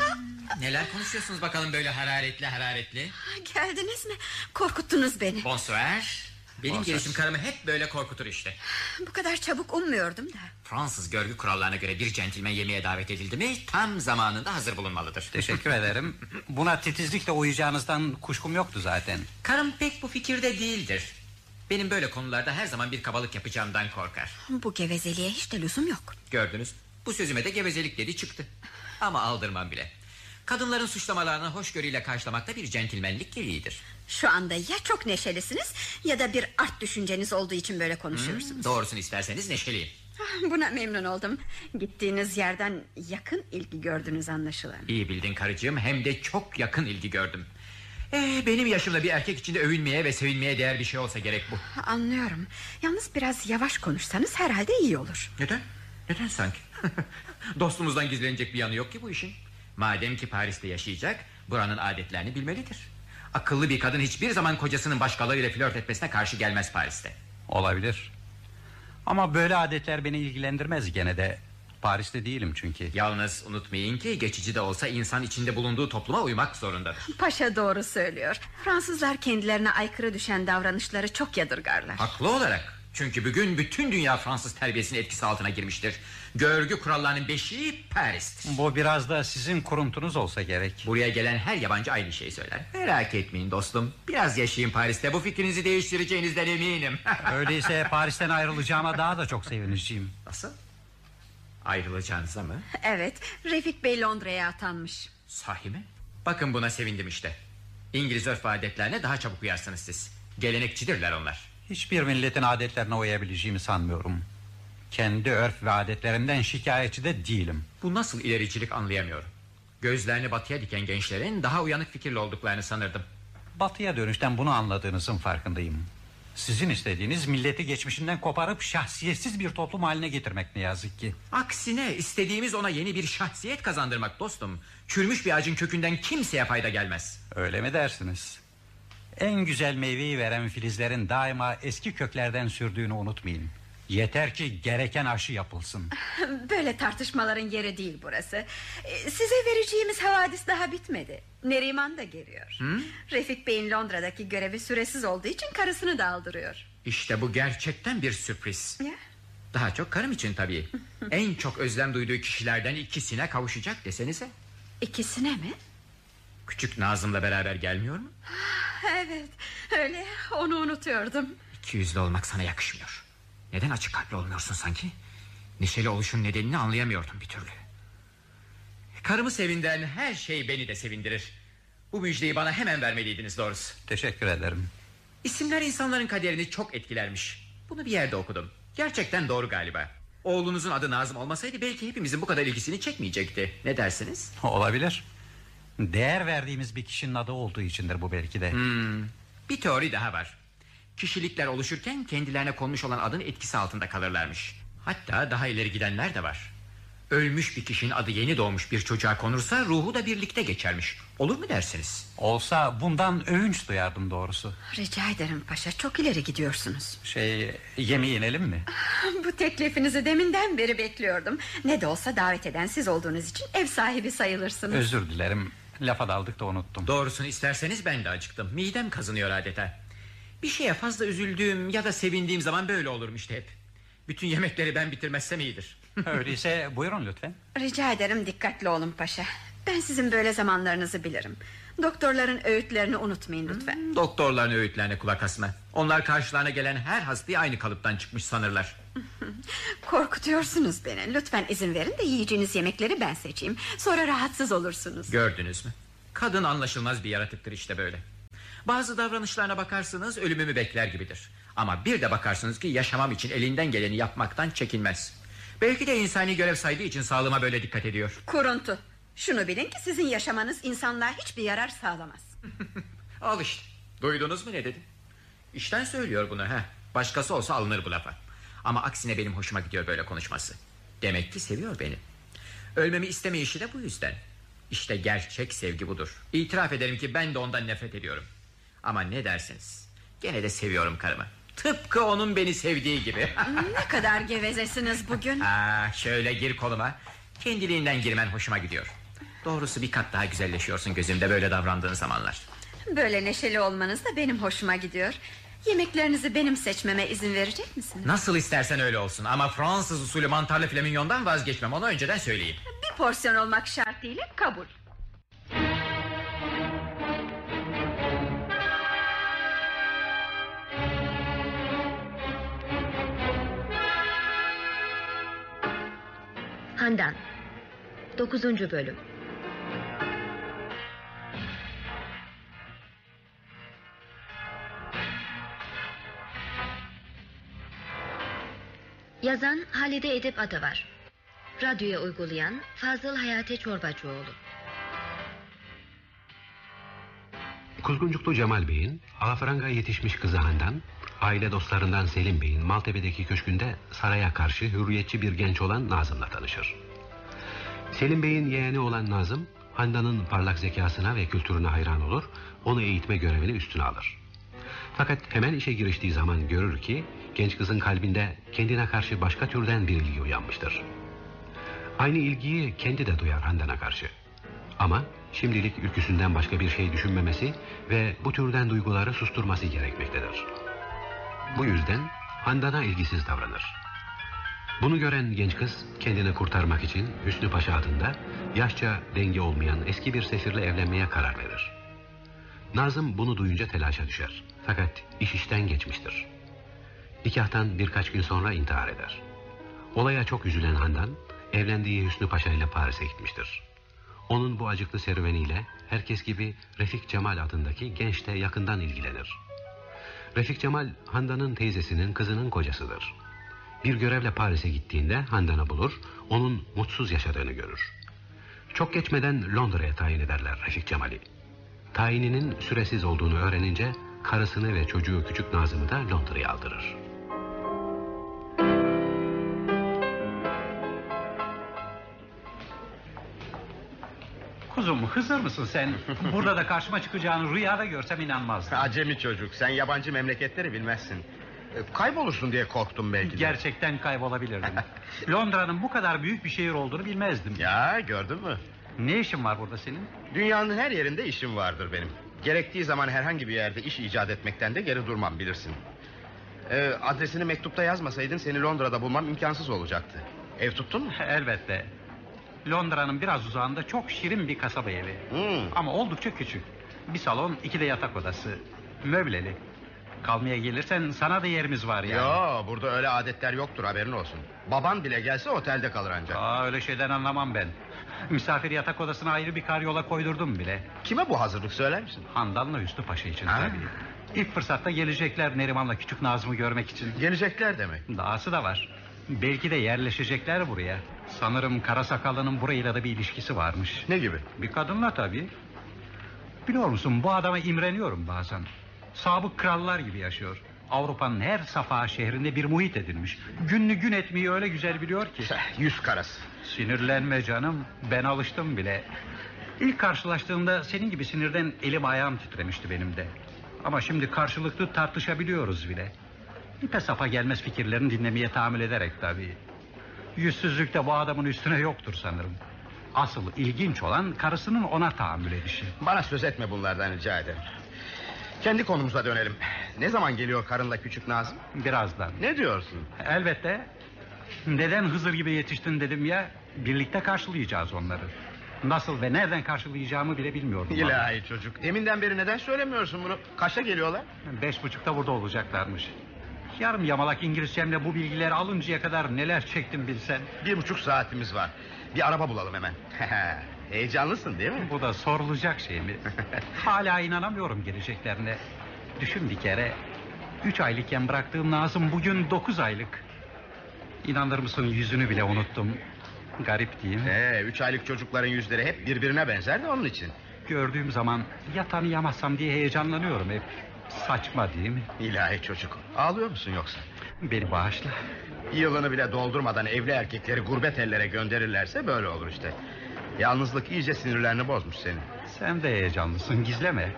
Neler konuşuyorsunuz bakalım böyle hararetli hararetli? Geldiniz mi? Korkuttunuz beni. Bonsoir. Benim gelişim karımı hep böyle korkutur işte. Bu kadar çabuk ummuyordum da. Fransız görgü kurallarına göre bir centilmen yemeğe davet edildi mi tam zamanında hazır bulunmalıdır. Teşekkür ederim. Buna titizlikle uyacağınızdan kuşkum yoktu zaten. Karım pek bu fikirde değildir. Benim böyle konularda her zaman bir kabalık yapacağımdan korkar. Bu gevezeliğe hiç de lüzum yok. Gördünüz. Bu sözüme de gevezelik dedi çıktı. Ama aldırmam bile. Kadınların suçlamalarını hoşgörüyle karşılamakta bir centilmenlik gereğidir. Şu anda ya çok neşelisiniz ya da bir art düşünceniz olduğu için böyle konuşuyorsunuz. Hmm, doğrusunu isterseniz neşeliyim. Ah, Buna memnun oldum. Gittiğiniz yerden yakın ilgi gördünüz anlaşılan. İyi bildin karıcığım hem de çok yakın ilgi gördüm. Ee, benim yaşımda bir erkek içinde övünmeye ve sevinmeye değer bir şey olsa gerek bu. Anlıyorum. Yalnız biraz yavaş konuşsanız herhalde iyi olur. Neden? Neden sanki? [LAUGHS] Dostumuzdan gizlenecek bir yanı yok ki bu işin. Madem ki Paris'te yaşayacak, buranın adetlerini bilmelidir. Akıllı bir kadın hiçbir zaman kocasının başkalarıyla flört etmesine karşı gelmez Paris'te. Olabilir. Ama böyle adetler beni ilgilendirmez gene de. Paris'te değilim çünkü. Yalnız unutmayın ki geçici de olsa insan içinde bulunduğu topluma uymak zorundadır. Paşa doğru söylüyor. Fransızlar kendilerine aykırı düşen davranışları çok yadırgarlar. Haklı olarak. Çünkü bugün bütün dünya Fransız terbiyesinin etkisi altına girmiştir. Görgü kurallarının beşiği Paris'tir. Bu biraz da sizin kuruntunuz olsa gerek. Buraya gelen her yabancı aynı şeyi söyler. Merak etmeyin dostum. Biraz yaşayın Paris'te. Bu fikrinizi değiştireceğinizden eminim. [LAUGHS] Öyleyse Paris'ten ayrılacağıma daha da çok sevineceğim. Nasıl? Ayrılacağınıza mı? Evet, Refik Bey Londra'ya atanmış. Sahi mi? Bakın buna sevindim işte. İngiliz örf adetlerine daha çabuk uyarsınız siz. Gelenekçidirler onlar. Hiçbir milletin adetlerine uyabileceğimi sanmıyorum. Kendi örf ve adetlerimden şikayetçi de değilim. Bu nasıl ilericilik anlayamıyorum. Gözlerini batıya diken gençlerin daha uyanık fikirli olduklarını sanırdım. Batıya dönüşten bunu anladığınızın farkındayım. Sizin istediğiniz milleti geçmişinden koparıp şahsiyetsiz bir toplum haline getirmek ne yazık ki. Aksine istediğimiz ona yeni bir şahsiyet kazandırmak dostum. Çürümüş bir ağacın kökünden kimseye fayda gelmez. Öyle mi dersiniz? En güzel meyveyi veren filizlerin daima eski köklerden sürdüğünü unutmayın. Yeter ki gereken aşı yapılsın. [LAUGHS] Böyle tartışmaların yeri değil burası. Ee, Size vereceğimiz havadis daha bitmedi. Neriman da geliyor. Hı? Refik Bey'in Londra'daki görevi süresiz olduğu için karısını da aldırıyor. İşte bu gerçekten bir sürpriz. Ya. Daha çok karım için tabii. [LAUGHS] en çok özlem duyduğu kişilerden ikisine kavuşacak desenize. İkisine mi? Küçük Nazım'la beraber gelmiyor mu? Evet öyle onu unutuyordum. İki yüzlü olmak sana yakışmıyor. Neden açık kalpli olmuyorsun sanki? Neşeli oluşun nedenini anlayamıyordum bir türlü. Karımı sevindiren her şey beni de sevindirir. Bu müjdeyi bana hemen vermeliydiniz doğrusu. Teşekkür ederim. İsimler insanların kaderini çok etkilermiş. Bunu bir yerde okudum. Gerçekten doğru galiba. Oğlunuzun adı Nazım olmasaydı belki hepimizin bu kadar ilgisini çekmeyecekti. Ne dersiniz? Olabilir. Değer verdiğimiz bir kişinin adı olduğu içindir bu belki de. Hmm, bir teori daha var. Kişilikler oluşurken kendilerine konmuş olan adın etkisi altında kalırlarmış. Hatta daha ileri gidenler de var. Ölmüş bir kişinin adı yeni doğmuş bir çocuğa konursa ruhu da birlikte geçermiş. Olur mu dersiniz? Olsa bundan övünç duyardım doğrusu. Rica ederim paşa çok ileri gidiyorsunuz. Şey yemeğe inelim mi? [LAUGHS] Bu teklifinizi deminden beri bekliyordum. Ne de olsa davet eden siz olduğunuz için ev sahibi sayılırsınız. Özür dilerim. Lafa daldık da unuttum. Doğrusunu isterseniz ben de acıktım. Midem kazınıyor adeta. Bir şeye fazla üzüldüğüm ya da sevindiğim zaman böyle olurum işte hep. Bütün yemekleri ben bitirmezsem iyidir. [LAUGHS] Öyleyse buyurun lütfen. Rica ederim dikkatli olun paşa. Ben sizin böyle zamanlarınızı bilirim. Doktorların öğütlerini unutmayın lütfen. Doktorların öğütlerine kulak asma. Onlar karşılarına gelen her hastayı aynı kalıptan çıkmış sanırlar. [LAUGHS] Korkutuyorsunuz beni. Lütfen izin verin de yiyeceğiniz yemekleri ben seçeyim. Sonra rahatsız olursunuz. Gördünüz mü? Kadın anlaşılmaz bir yaratıktır işte böyle. Bazı davranışlarına bakarsınız ölümümü bekler gibidir. Ama bir de bakarsınız ki yaşamam için elinden geleni yapmaktan çekinmez. Belki de insani görev saydığı için sağlığıma böyle dikkat ediyor. Kuruntu. Şunu bilin ki sizin yaşamanız insanlığa hiçbir yarar sağlamaz. [LAUGHS] Al işte. Duydunuz mu ne dedi? İşten söylüyor bunu ha. Başkası olsa alınır bu lafa. Ama aksine benim hoşuma gidiyor böyle konuşması. Demek ki seviyor beni. Ölmemi istemeyişi de bu yüzden. İşte gerçek sevgi budur. İtiraf ederim ki ben de ondan nefret ediyorum. Ama ne dersiniz? Gene de seviyorum karımı. Tıpkı onun beni sevdiği gibi. [LAUGHS] ne kadar gevezesiniz bugün. Aa, şöyle gir koluma. Kendiliğinden girmen hoşuma gidiyor. Doğrusu bir kat daha güzelleşiyorsun gözümde böyle davrandığın zamanlar. Böyle neşeli olmanız da benim hoşuma gidiyor. Yemeklerinizi benim seçmeme izin verecek misiniz? Nasıl istersen öyle olsun ama Fransız usulü mantarlı flaminyondan vazgeçmem onu önceden söyleyeyim. Bir porsiyon olmak şartıyla kabul. Handan 9. Bölüm Yazan Halide Edip Adavar Radyoya uygulayan Fazıl Hayati Çorbacıoğlu Kuzguncuklu Cemal Bey'in alafranga yetişmiş kızı Handan, aile dostlarından Selim Bey'in Maltepe'deki köşkünde saraya karşı hürriyetçi bir genç olan Nazım'la tanışır. Selim Bey'in yeğeni olan Nazım, Handan'ın parlak zekasına ve kültürüne hayran olur, onu eğitme görevini üstüne alır. Fakat hemen işe giriştiği zaman görür ki genç kızın kalbinde kendine karşı başka türden bir ilgi uyanmıştır. Aynı ilgiyi kendi de duyar Handan'a karşı. Ama şimdilik ülküsünden başka bir şey düşünmemesi ve bu türden duyguları susturması gerekmektedir. Bu yüzden Handan'a ilgisiz davranır. Bunu gören genç kız kendini kurtarmak için Hüsnü Paşa adında yaşça denge olmayan eski bir sefirle evlenmeye karar verir. Nazım bunu duyunca telaşa düşer. Fakat iş işten geçmiştir. Nikahtan birkaç gün sonra intihar eder. Olaya çok üzülen Handan, evlendiği Hüsnü Paşa ile Paris'e gitmiştir. Onun bu acıklı serüveniyle herkes gibi Refik Cemal adındaki genç de yakından ilgilenir. Refik Cemal, Handan'ın teyzesinin kızının kocasıdır. Bir görevle Paris'e gittiğinde Handan'ı bulur, onun mutsuz yaşadığını görür. Çok geçmeden Londra'ya tayin ederler Refik Cemal'i. Tayininin süresiz olduğunu öğrenince karısını ve çocuğu küçük Nazım'ı da Londra'ya aldırır. Kuzum Hızır mısın sen? Burada da karşıma çıkacağını rüyada görsem inanmazdım. Acemi çocuk sen yabancı memleketleri bilmezsin. E, Kaybolursun diye korktum belki de. Gerçekten kaybolabilirdim. [LAUGHS] Londra'nın bu kadar büyük bir şehir olduğunu bilmezdim. Ya gördün mü? Ne işin var burada senin? Dünyanın her yerinde işim vardır benim. Gerektiği zaman herhangi bir yerde iş icat etmekten de geri durmam bilirsin. Ee, adresini mektupta yazmasaydın seni Londra'da bulmam imkansız olacaktı. Ev tuttun mu? Elbette. Londra'nın biraz uzağında çok şirin bir kasaba evi. Hmm. Ama oldukça küçük. Bir salon, iki de yatak odası. Möbleli. Kalmaya gelirsen sana da yerimiz var yani. Yo burada öyle adetler yoktur haberin olsun. Baban bile gelse otelde kalır ancak. Aa, öyle şeyden anlamam ben. Misafir yatak odasına ayrı bir karyola koydurdum bile. Kime bu hazırlık söyler misin? Handan'la Hüsnü Paşa için Ha? tabii. İlk fırsatta gelecekler Neriman'la küçük Nazım'ı görmek için. Gelecekler demek. Dahası da var. Belki de yerleşecekler buraya. Sanırım kara sakallının burayla da bir ilişkisi varmış. Ne gibi? Bir kadınla tabii. Biliyor musun bu adama imreniyorum bazen. Sabık krallar gibi yaşıyor. Avrupa'nın her safa şehrinde bir muhit edinmiş. Günlü gün etmeyi öyle güzel biliyor ki. Yüz karası. Sinirlenme canım. Ben alıştım bile. İlk karşılaştığımda senin gibi sinirden elim ayağım titremişti benim de. Ama şimdi karşılıklı tartışabiliyoruz bile. İpe sapa gelmez fikirlerini dinlemeye tahammül ederek tabii. Yüzsüzlük de bu adamın üstüne yoktur sanırım. Asıl ilginç olan karısının ona tahammül edişi. Bana söz etme bunlardan rica ederim. Kendi konumuza dönelim. Ne zaman geliyor karınla küçük Nazım? Birazdan. Ne diyorsun? Elbette. Neden Hızır gibi yetiştin dedim ya. Birlikte karşılayacağız onları. Nasıl ve nereden karşılayacağımı bile bilmiyordum. İlahi çocuk. Deminden beri neden söylemiyorsun bunu? Kaçta geliyorlar? Beş buçukta burada olacaklarmış. Yarım yamalak İngilizcemle bu bilgileri alıncaya kadar neler çektim bilsen. Bir buçuk saatimiz var. Bir araba bulalım hemen. [LAUGHS] Heyecanlısın değil mi? Bu da sorulacak şey mi? [LAUGHS] Hala inanamıyorum geleceklerine. Düşün bir kere. Üç aylıkken bıraktığım Nazım bugün dokuz aylık. İnanır mısın yüzünü bile unuttum. Garip değil mi? Ee, üç aylık çocukların yüzleri hep birbirine benzer de onun için. Gördüğüm zaman ya tanıyamazsam diye heyecanlanıyorum hep. Saçma değil mi? İlahi çocuk. Ağlıyor musun yoksa? Beni bağışla. Yılını bile doldurmadan evli erkekleri gurbet ellere gönderirlerse böyle olur işte. Yalnızlık iyice sinirlerini bozmuş seni. Sen de heyecanlısın gizleme.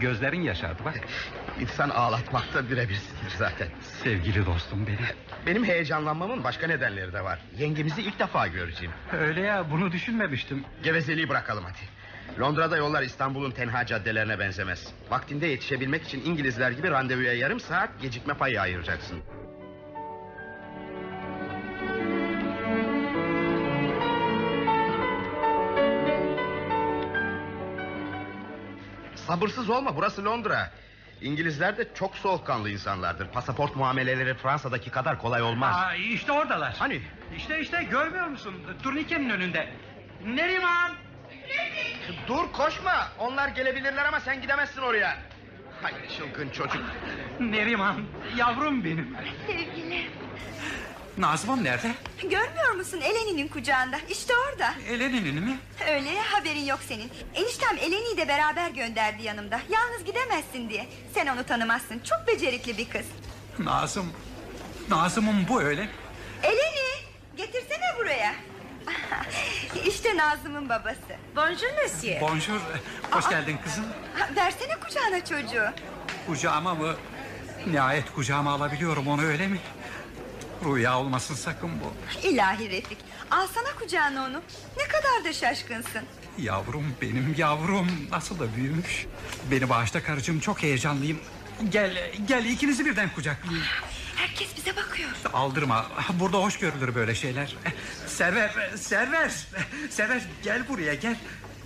Gözlerin yaşardı bak. İnsan ağlatmakta birebir sinir zaten. Sevgili dostum benim. Benim heyecanlanmamın başka nedenleri de var. Yengemizi ilk defa göreceğim. Öyle ya bunu düşünmemiştim. Gevezeliği bırakalım hadi. Londra'da yollar İstanbul'un tenha caddelerine benzemez. Vaktinde yetişebilmek için İngilizler gibi randevuya yarım saat gecikme payı ayıracaksın. Sabırsız olma burası Londra. İngilizler de çok soğukkanlı insanlardır. Pasaport muameleleri Fransa'daki kadar kolay olmaz. Aa, işte oradalar. Hani? İşte işte görmüyor musun? Turnikenin önünde. Neriman! Dur koşma. Onlar gelebilirler ama sen gidemezsin oraya. Haydi çılgın çocuk. Neriman yavrum benim. Sevgilim. Nazım'ım nerede? Görmüyor musun Eleni'nin kucağında? İşte orada. Eleni'nin mi? Öyle ya haberin yok senin. Eniştem Eleni'yi de beraber gönderdi yanımda. Yalnız gidemezsin diye. Sen onu tanımazsın. Çok becerikli bir kız. Nazım. Nazım'ım bu öyle. Eleni getirsene buraya. [LAUGHS] işte Nazım'ın babası. Bonjour monsieur. Bonjour. Hoş geldin kızım. Versene kucağına çocuğu. Kucağıma mı? Nihayet kucağıma alabiliyorum onu öyle mi? Rüya olmasın sakın bu. İlahi Refik. Alsana kucağına onu. Ne kadar da şaşkınsın. Yavrum benim yavrum nasıl da büyümüş. Beni bağışla karıcığım çok heyecanlıyım. Gel gel ikinizi birden kucaklayayım. Herkes bize bakıyor. Aldırma burada hoş görülür böyle şeyler. Server Server Server gel buraya gel.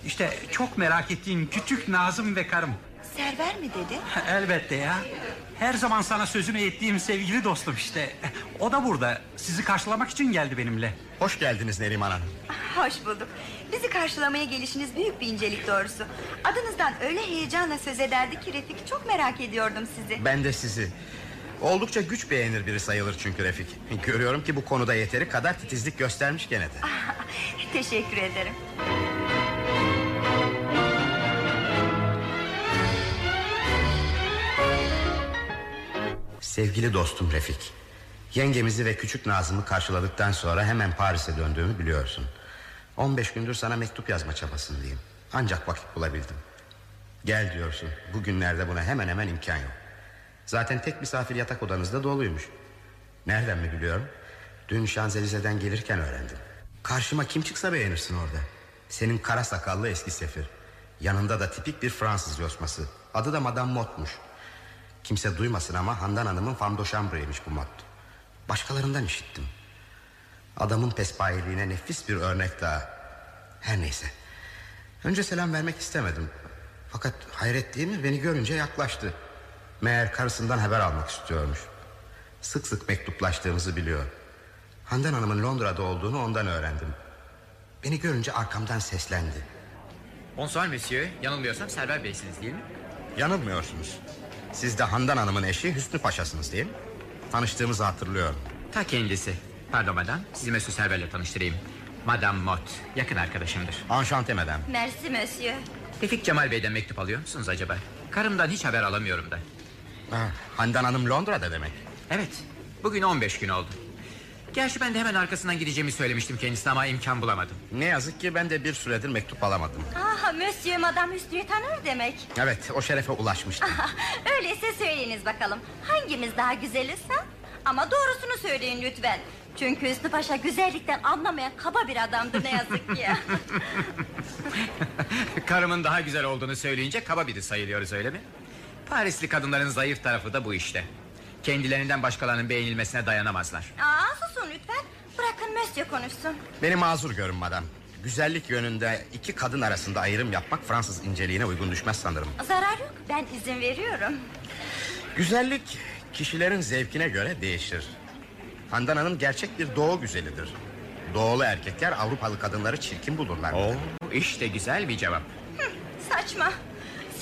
İşte çok merak ettiğim küçük Nazım ve karım. Server mi dedi? Elbette ya. Her zaman sana sözünü ettiğim sevgili dostum işte. O da burada. Sizi karşılamak için geldi benimle. Hoş geldiniz Neriman Hanım. Hoş bulduk. Bizi karşılamaya gelişiniz büyük bir incelik doğrusu. Adınızdan öyle heyecanla söz ederdi ki Refik çok merak ediyordum sizi. Ben de sizi. Oldukça güç beğenir biri sayılır çünkü Refik. Görüyorum ki bu konuda yeteri kadar titizlik göstermiş gene de. [LAUGHS] Teşekkür ederim. Sevgili dostum Refik. Yengemizi ve küçük Nazım'ı karşıladıktan sonra hemen Paris'e döndüğümü biliyorsun. 15 gündür sana mektup yazma çabasındayım. Ancak vakit bulabildim. Gel diyorsun. Bugünlerde buna hemen hemen imkan yok. Zaten tek misafir yatak odanızda doluymuş. Nereden mi biliyorum? Dün Şanzelize'den gelirken öğrendim. Karşıma kim çıksa beğenirsin orada. Senin kara sakallı eski sefir. Yanında da tipik bir Fransız yosması. Adı da Madame Mot'muş. Kimse duymasın ama Handan Hanım'ın chambre'ymiş bu Mott. Başkalarından işittim. Adamın pespayeliğine nefis bir örnek daha. Her neyse. Önce selam vermek istemedim. Fakat hayret değil mi beni görünce yaklaştı. Meğer karısından haber almak istiyormuş. Sık sık mektuplaştığımızı biliyor. Handan Hanım'ın Londra'da olduğunu ondan öğrendim. Beni görünce arkamdan seslendi. Bonsoir monsieur. Yanılmıyorsam Server Bey'siniz değil mi? Yanılmıyorsunuz. Siz de Handan Hanım'ın eşi Hüsnü Paşa'sınız değil mi? Tanıştığımızı hatırlıyorum. Ta kendisi. Pardon madam. Sizi Monsieur Server'le tanıştırayım. Madame Mott. Yakın arkadaşımdır. Enchanté madame. Merci monsieur. Tevfik Cemal Bey'den mektup alıyor musunuz acaba? Karımdan hiç haber alamıyorum da. Ha, Handan Hanım Londra'da demek. Evet. Bugün 15 gün oldu. Gerçi ben de hemen arkasından gideceğimi söylemiştim kendisine ama imkan bulamadım. Ne yazık ki ben de bir süredir mektup alamadım. Ah monsieur madame Hüsnü'yü tanır demek. Evet o şerefe ulaşmıştım. Öyleyse söyleyiniz bakalım. Hangimiz daha güzeliz ha? Ama doğrusunu söyleyin lütfen. Çünkü Hüsnü Paşa güzellikten anlamayan kaba bir adamdı ne yazık ki. [LAUGHS] Karımın daha güzel olduğunu söyleyince kaba biri sayılıyoruz öyle mi? Parisli kadınların zayıf tarafı da bu işte. Kendilerinden başkalarının beğenilmesine dayanamazlar. Aa susun lütfen. Bırakın monsieur konuşsun. Beni mazur görün madam. Güzellik yönünde iki kadın arasında ayrım yapmak Fransız inceliğine uygun düşmez sanırım. Zarar yok ben izin veriyorum. Güzellik kişilerin zevkine göre değişir. Handan Hanım gerçek bir doğu güzelidir. Doğulu erkekler Avrupalı kadınları çirkin bulurlar. Oo, işte güzel bir cevap. Saçma.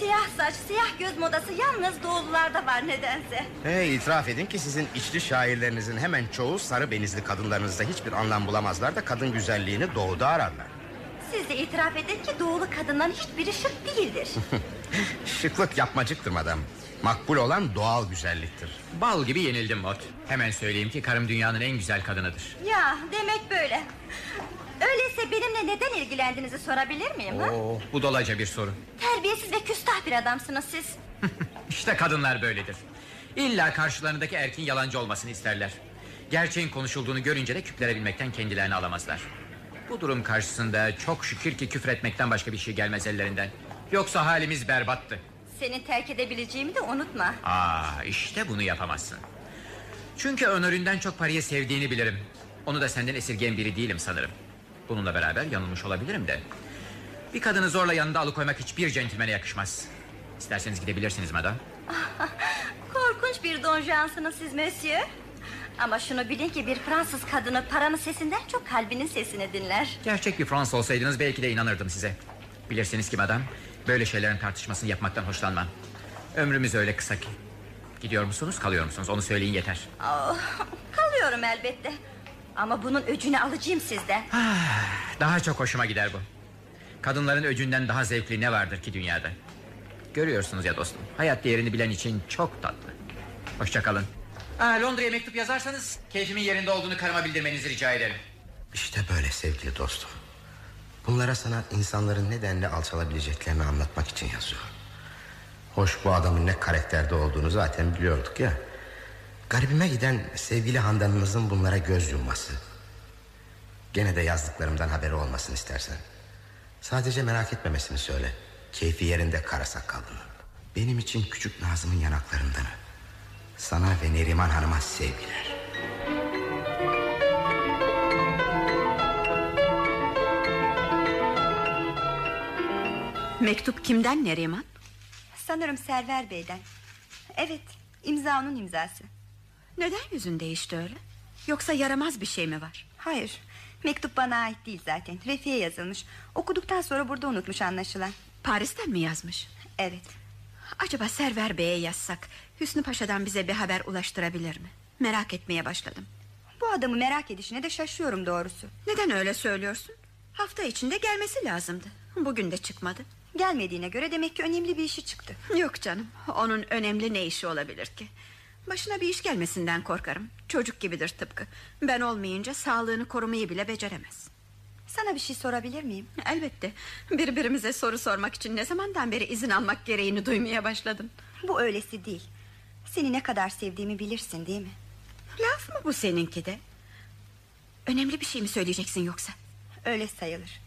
Siyah saç, siyah göz modası yalnız doğulularda var nedense. Hey, itiraf edin ki sizin içli şairlerinizin hemen çoğu sarı benizli kadınlarınızda hiçbir anlam bulamazlar da kadın güzelliğini doğuda ararlar. Siz de itiraf edin ki doğulu kadınların hiçbiri şık değildir. [LAUGHS] Şıklık yapmacıktır madam. Makbul olan doğal güzelliktir. Bal gibi yenildim Mott. Hemen söyleyeyim ki karım dünyanın en güzel kadınıdır. ya demek böyle. Öyleyse benimle neden ilgilendiğinizi sorabilir miyim? ha? Oo, budalaca bir soru. Terbiyesiz ve küstah bir adamsınız siz. [LAUGHS] İşte kadınlar böyledir. İlla karşılarındaki erkeğin yalancı olmasını isterler. Gerçeğin konuşulduğunu görünce de küplerebilmekten kendilerini alamazlar. Bu durum karşısında çok şükür ki küfretmekten başka bir şey gelmez ellerinden. Yoksa halimiz berbattı. Seni terk edebileceğimi de unutma. Aa, işte bunu yapamazsın. Çünkü önerinden çok parayı sevdiğini bilirim. Onu da senden esirgeyen biri değilim sanırım. Bununla beraber yanılmış olabilirim de. Bir kadını zorla yanında alıkoymak hiçbir centilmene yakışmaz. İsterseniz gidebilirsiniz madam. [LAUGHS] Korkunç bir donjansınız siz monsieur. Ama şunu bilin ki bir Fransız kadını paranın sesinden çok kalbinin sesini dinler. Gerçek bir Fransız olsaydınız belki de inanırdım size. Bilirsiniz ki madam, böyle şeylerin tartışmasını yapmaktan hoşlanmam. Ömrümüz öyle kısa ki. Gidiyor musunuz, kalıyor musunuz? Onu söyleyin yeter. Oh, kalıyorum elbette. Ama bunun öcünü alacağım sizden. Daha çok hoşuma gider bu. Kadınların öcünden daha zevkli ne vardır ki dünyada? Görüyorsunuz ya dostum, hayat değerini bilen için çok tatlı. Hoşçakalın. Aa, Londra'ya mektup yazarsanız keyfimin yerinde olduğunu karıma bildirmenizi rica ederim. İşte böyle sevgili dostum. Bunlara sana insanların nedenle alçalabileceklerini anlatmak için yazıyor. Hoş bu adamın ne karakterde olduğunu zaten biliyorduk ya. Garibime giden sevgili Handan'ınızın bunlara göz yumması. Gene de yazdıklarımdan haberi olmasın istersen. Sadece merak etmemesini söyle. Keyfi yerinde kara sakallının. Benim için küçük Nazım'ın yanaklarından. Sana ve Neriman Hanım'a sevgiler. Mektup kimden Neriman? Sanırım Server Bey'den. Evet imza onun imzası. Neden yüzün değişti öyle? Yoksa yaramaz bir şey mi var? Hayır. Mektup bana ait değil zaten. Refi'ye yazılmış. Okuduktan sonra burada unutmuş anlaşılan. Paris'ten mi yazmış? Evet. Acaba Server Bey'e yazsak Hüsnü Paşa'dan bize bir haber ulaştırabilir mi? Merak etmeye başladım. Bu adamı merak edişine de şaşıyorum doğrusu. Neden öyle söylüyorsun? Hafta içinde gelmesi lazımdı. Bugün de çıkmadı. Gelmediğine göre demek ki önemli bir işi çıktı. Yok canım. Onun önemli ne işi olabilir ki Başına bir iş gelmesinden korkarım Çocuk gibidir tıpkı Ben olmayınca sağlığını korumayı bile beceremez Sana bir şey sorabilir miyim? Elbette Birbirimize soru sormak için ne zamandan beri izin almak gereğini duymaya başladım Bu öylesi değil Seni ne kadar sevdiğimi bilirsin değil mi? Laf mı bu seninki de? Önemli bir şey mi söyleyeceksin yoksa? Öyle sayılır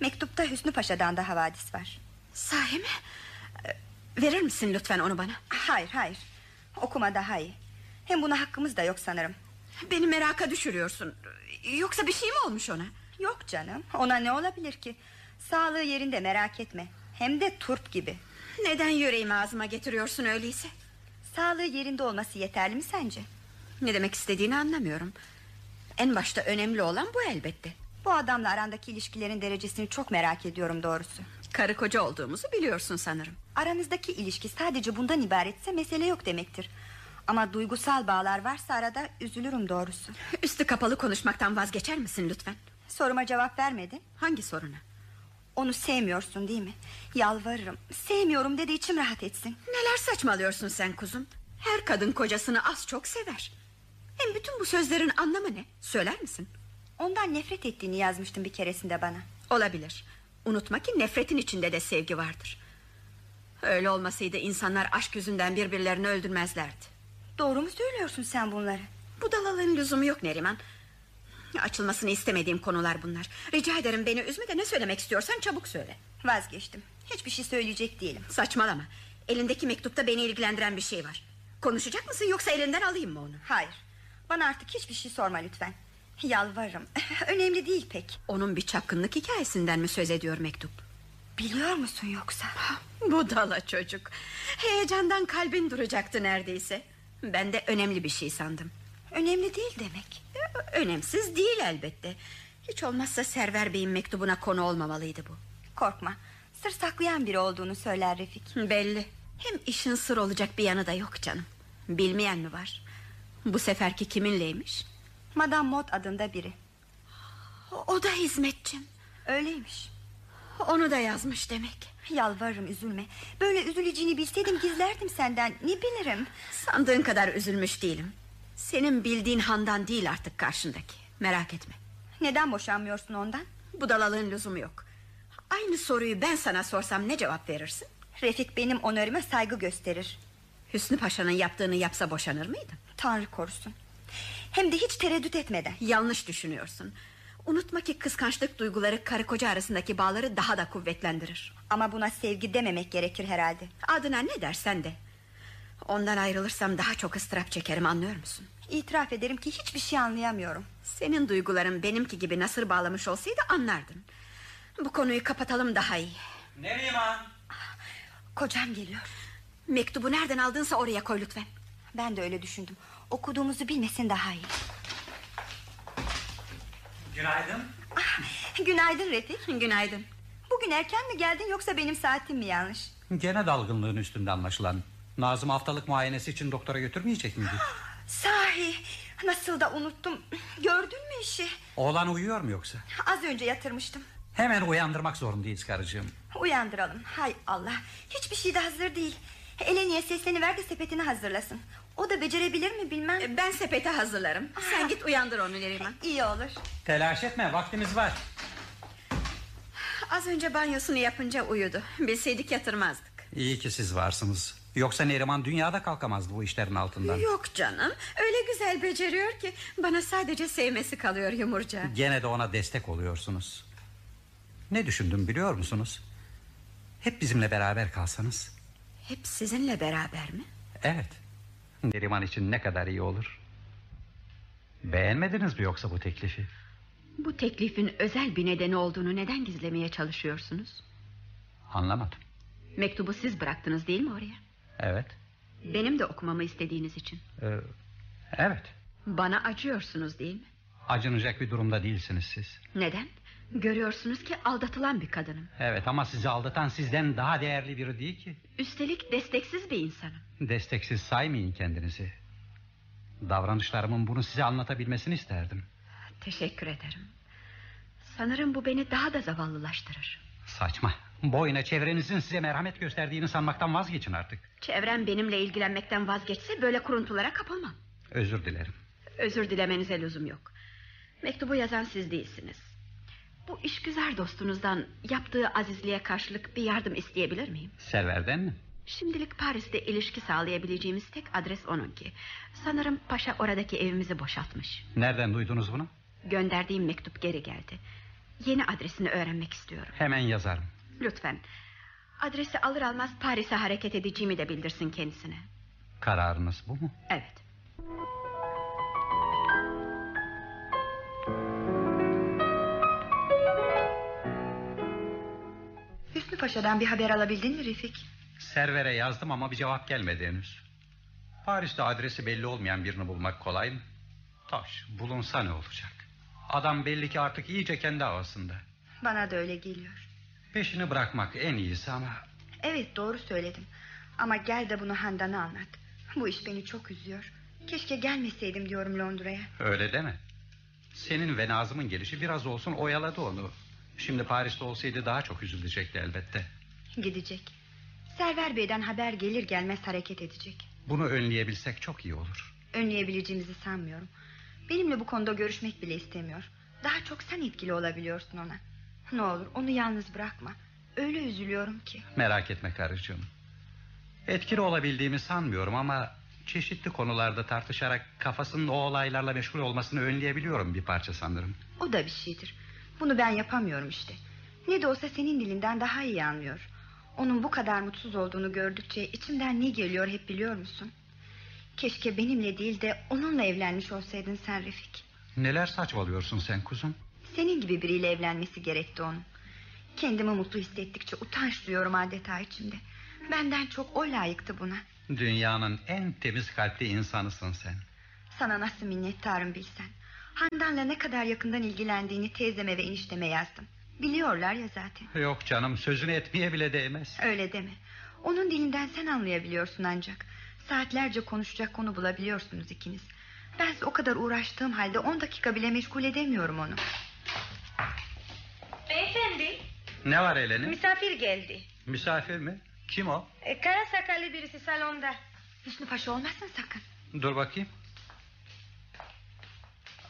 Mektupta Hüsnü Paşa'dan da havadis var Sahi mi? Verir misin lütfen onu bana? Hayır hayır Okuma daha iyi. Hem buna hakkımız da yok sanırım. Beni meraka düşürüyorsun. Yoksa bir şey mi olmuş ona? Yok canım ona ne olabilir ki? Sağlığı yerinde merak etme. Hem de turp gibi. Neden yüreğimi ağzıma getiriyorsun öyleyse? Sağlığı yerinde olması yeterli mi sence? Ne demek istediğini anlamıyorum. En başta önemli olan bu elbette. Bu adamla arandaki ilişkilerin derecesini çok merak ediyorum doğrusu Karı koca olduğumuzu biliyorsun sanırım Aranızdaki ilişki sadece bundan ibaretse mesele yok demektir Ama duygusal bağlar varsa arada üzülürüm doğrusu [LAUGHS] Üstü kapalı konuşmaktan vazgeçer misin lütfen? Soruma cevap vermedin Hangi soruna? Onu sevmiyorsun değil mi? Yalvarırım sevmiyorum dedi içim rahat etsin Neler saçmalıyorsun sen kuzum Her kadın kocasını az çok sever Hem bütün bu sözlerin anlamı ne? Söyler misin? Ondan nefret ettiğini yazmıştın bir keresinde bana Olabilir Unutma ki nefretin içinde de sevgi vardır. Öyle olmasaydı insanlar aşk yüzünden birbirlerini öldürmezlerdi. Doğru mu söylüyorsun sen bunları? Budalalığın lüzumu yok Neriman. Açılmasını istemediğim konular bunlar. Rica ederim beni üzme de ne söylemek istiyorsan çabuk söyle. Vazgeçtim. Hiçbir şey söyleyecek değilim. Saçmalama. Elindeki mektupta beni ilgilendiren bir şey var. Konuşacak mısın yoksa elinden alayım mı onu? Hayır. Bana artık hiçbir şey sorma lütfen Yalvarırım. [LAUGHS] Önemli değil pek. Onun bir çapkınlık hikayesinden mi söz ediyor mektup? Biliyor musun yoksa? Budala çocuk. Heyecandan kalbin duracaktı neredeyse. Ben de önemli bir şey sandım. Önemli değil demek. Önemsiz değil elbette. Hiç olmazsa Server Bey'in mektubuna konu olmamalıydı bu. Korkma. Sır saklayan biri olduğunu söyler Refik. Belli. Hem işin sır olacak bir yanı da yok canım. Bilmeyen mi var? Bu seferki kiminleymiş Madame Mod adında biri O da hizmetçim Öyleymiş Onu da yazmış demek Yalvarırım üzülme Böyle üzüleceğini bilseydim gizlerdim senden Ne bilirim Sandığın kadar üzülmüş değilim Senin bildiğin handan değil artık karşındaki Merak etme Neden boşanmıyorsun ondan? Budalalığın lüzumu yok. Aynı soruyu ben sana sorsam ne cevap verirsin? Refik benim onarıma saygı gösterir. Hüsnü Paşa'nın yaptığını yapsa boşanır mıydın? Tanrı korusun. Hem de hiç tereddüt etmeden. Yanlış düşünüyorsun. Unutma ki kıskançlık duyguları karı koca arasındaki bağları daha da kuvvetlendirir. Ama buna sevgi dememek gerekir herhalde. Adına ne dersen de. Ondan ayrılırsam daha çok ıstırap çekerim anlıyor musun? İtiraf ederim ki hiçbir şey anlayamıyorum. Senin duyguların benimki gibi nasır bağlamış olsaydı anlardın. Bu konuyu kapatalım daha iyi. Neriman. Kocam geliyor. Mektubu nereden aldınsa oraya koy lütfen. Ben de öyle düşündüm. Okuduğumuzu bilmesin daha iyi. Günaydın. Günaydın Refik. Günaydın. Bugün erken mi geldin yoksa benim saatim mi yanlış? Gene dalgınlığın üstünde anlaşılan. Nazım haftalık muayenesi için doktora götürmeyecek miydi? Sahi nasıl da unuttum. Gördün mü işi? Oğlan uyuyor mu yoksa? Az önce yatırmıştım. Hemen uyandırmak zorundayız karıcığım. Uyandıralım. Hay Allah. Hiçbir şey de hazır değil. Eleni'ye sesleniver de sepetini hazırlasın. O da becerebilir mi bilmem. Ben sepeti hazırlarım. Sen git uyandır onu Neriman. İyi olur. Telaş etme vaktimiz var. Az önce banyosunu yapınca uyudu. Bilseydik yatırmazdık. İyi ki siz varsınız. Yoksa Neriman dünyada kalkamazdı bu işlerin altından. Yok canım. Öyle güzel beceriyor ki bana sadece sevmesi kalıyor yumurca. Gene de ona destek oluyorsunuz. Ne düşündüm biliyor musunuz? Hep bizimle beraber kalsanız. Hep sizinle beraber mi? Evet. Neriman için ne kadar iyi olur. Beğenmediniz mi yoksa bu teklifi? Bu teklifin özel bir nedeni olduğunu neden gizlemeye çalışıyorsunuz? Anlamadım. Mektubu siz bıraktınız değil mi oraya? Evet. Benim de okumamı istediğiniz için. Ee, evet. Bana acıyorsunuz değil mi? Acınacak bir durumda değilsiniz siz. Neden? Görüyorsunuz ki aldatılan bir kadınım. Evet ama sizi aldatan sizden daha değerli biri değil ki. Üstelik desteksiz bir insanım. Desteksiz saymayın kendinizi. Davranışlarımın bunu size anlatabilmesini isterdim. Teşekkür ederim. Sanırım bu beni daha da zavallılaştırır. Saçma. Boyuna çevrenizin size merhamet gösterdiğini sanmaktan vazgeçin artık. Çevrem benimle ilgilenmekten vazgeçse böyle kuruntulara kapılmam. Özür dilerim. Özür dilemenize lüzum yok. Mektubu yazan siz değilsiniz. Bu işgüzar dostunuzdan yaptığı azizliğe karşılık bir yardım isteyebilir miyim? Serverden mi? Şimdilik Paris'te ilişki sağlayabileceğimiz tek adres onunki. Sanırım paşa oradaki evimizi boşaltmış. Nereden duydunuz bunu? Gönderdiğim mektup geri geldi. Yeni adresini öğrenmek istiyorum. Hemen yazarım. Lütfen. Adresi alır almaz Paris'e hareket edeceğimi de bildirsin kendisine. Kararınız bu mu? Evet. Hüsnü Paşa'dan bir haber alabildin mi Refik? Servere yazdım ama bir cevap gelmedi henüz. Paris'te adresi belli olmayan birini bulmak kolay mı? Taş bulunsa ne olacak? Adam belli ki artık iyice kendi havasında. Bana da öyle geliyor. Peşini bırakmak en iyisi ama... Evet doğru söyledim. Ama gel de bunu Handan'a anlat. Bu iş beni çok üzüyor. Keşke gelmeseydim diyorum Londra'ya. Öyle deme. Senin ve Nazım'ın gelişi biraz olsun oyaladı onu. Şimdi Paris'te olsaydı daha çok üzülecekti elbette. Gidecek. Server Bey'den haber gelir gelmez hareket edecek. Bunu önleyebilsek çok iyi olur. Önleyebileceğimizi sanmıyorum. Benimle bu konuda görüşmek bile istemiyor. Daha çok sen etkili olabiliyorsun ona. Ne olur onu yalnız bırakma. Öyle üzülüyorum ki. Merak etme karıcığım. Etkili olabildiğimi sanmıyorum ama... ...çeşitli konularda tartışarak... ...kafasının o olaylarla meşgul olmasını önleyebiliyorum bir parça sanırım. O da bir şeydir. Bunu ben yapamıyorum işte. Ne de olsa senin dilinden daha iyi anlıyor. Onun bu kadar mutsuz olduğunu gördükçe içimden ne geliyor hep biliyor musun? Keşke benimle değil de onunla evlenmiş olsaydın sen Refik. Neler saçmalıyorsun sen kuzum? Senin gibi biriyle evlenmesi gerekti onun. Kendimi mutlu hissettikçe utanç duyuyorum adeta içimde. Benden çok o layıktı buna. Dünyanın en temiz kalpli insanısın sen. Sana nasıl minnettarım bilsen. Handan'la ne kadar yakından ilgilendiğini teyzeme ve enişteme yazdım. Biliyorlar ya zaten. Yok canım sözünü etmeye bile değmez. Öyle deme. Onun dilinden sen anlayabiliyorsun ancak. Saatlerce konuşacak konu bulabiliyorsunuz ikiniz. Bense o kadar uğraştığım halde on dakika bile meşgul edemiyorum onu. Beyefendi Ne var Eleni? misafir geldi. Misafir mi? Kim o? E, kara sakallı birisi salonda. Hüsnü Paşa olmasın sakın. Dur bakayım.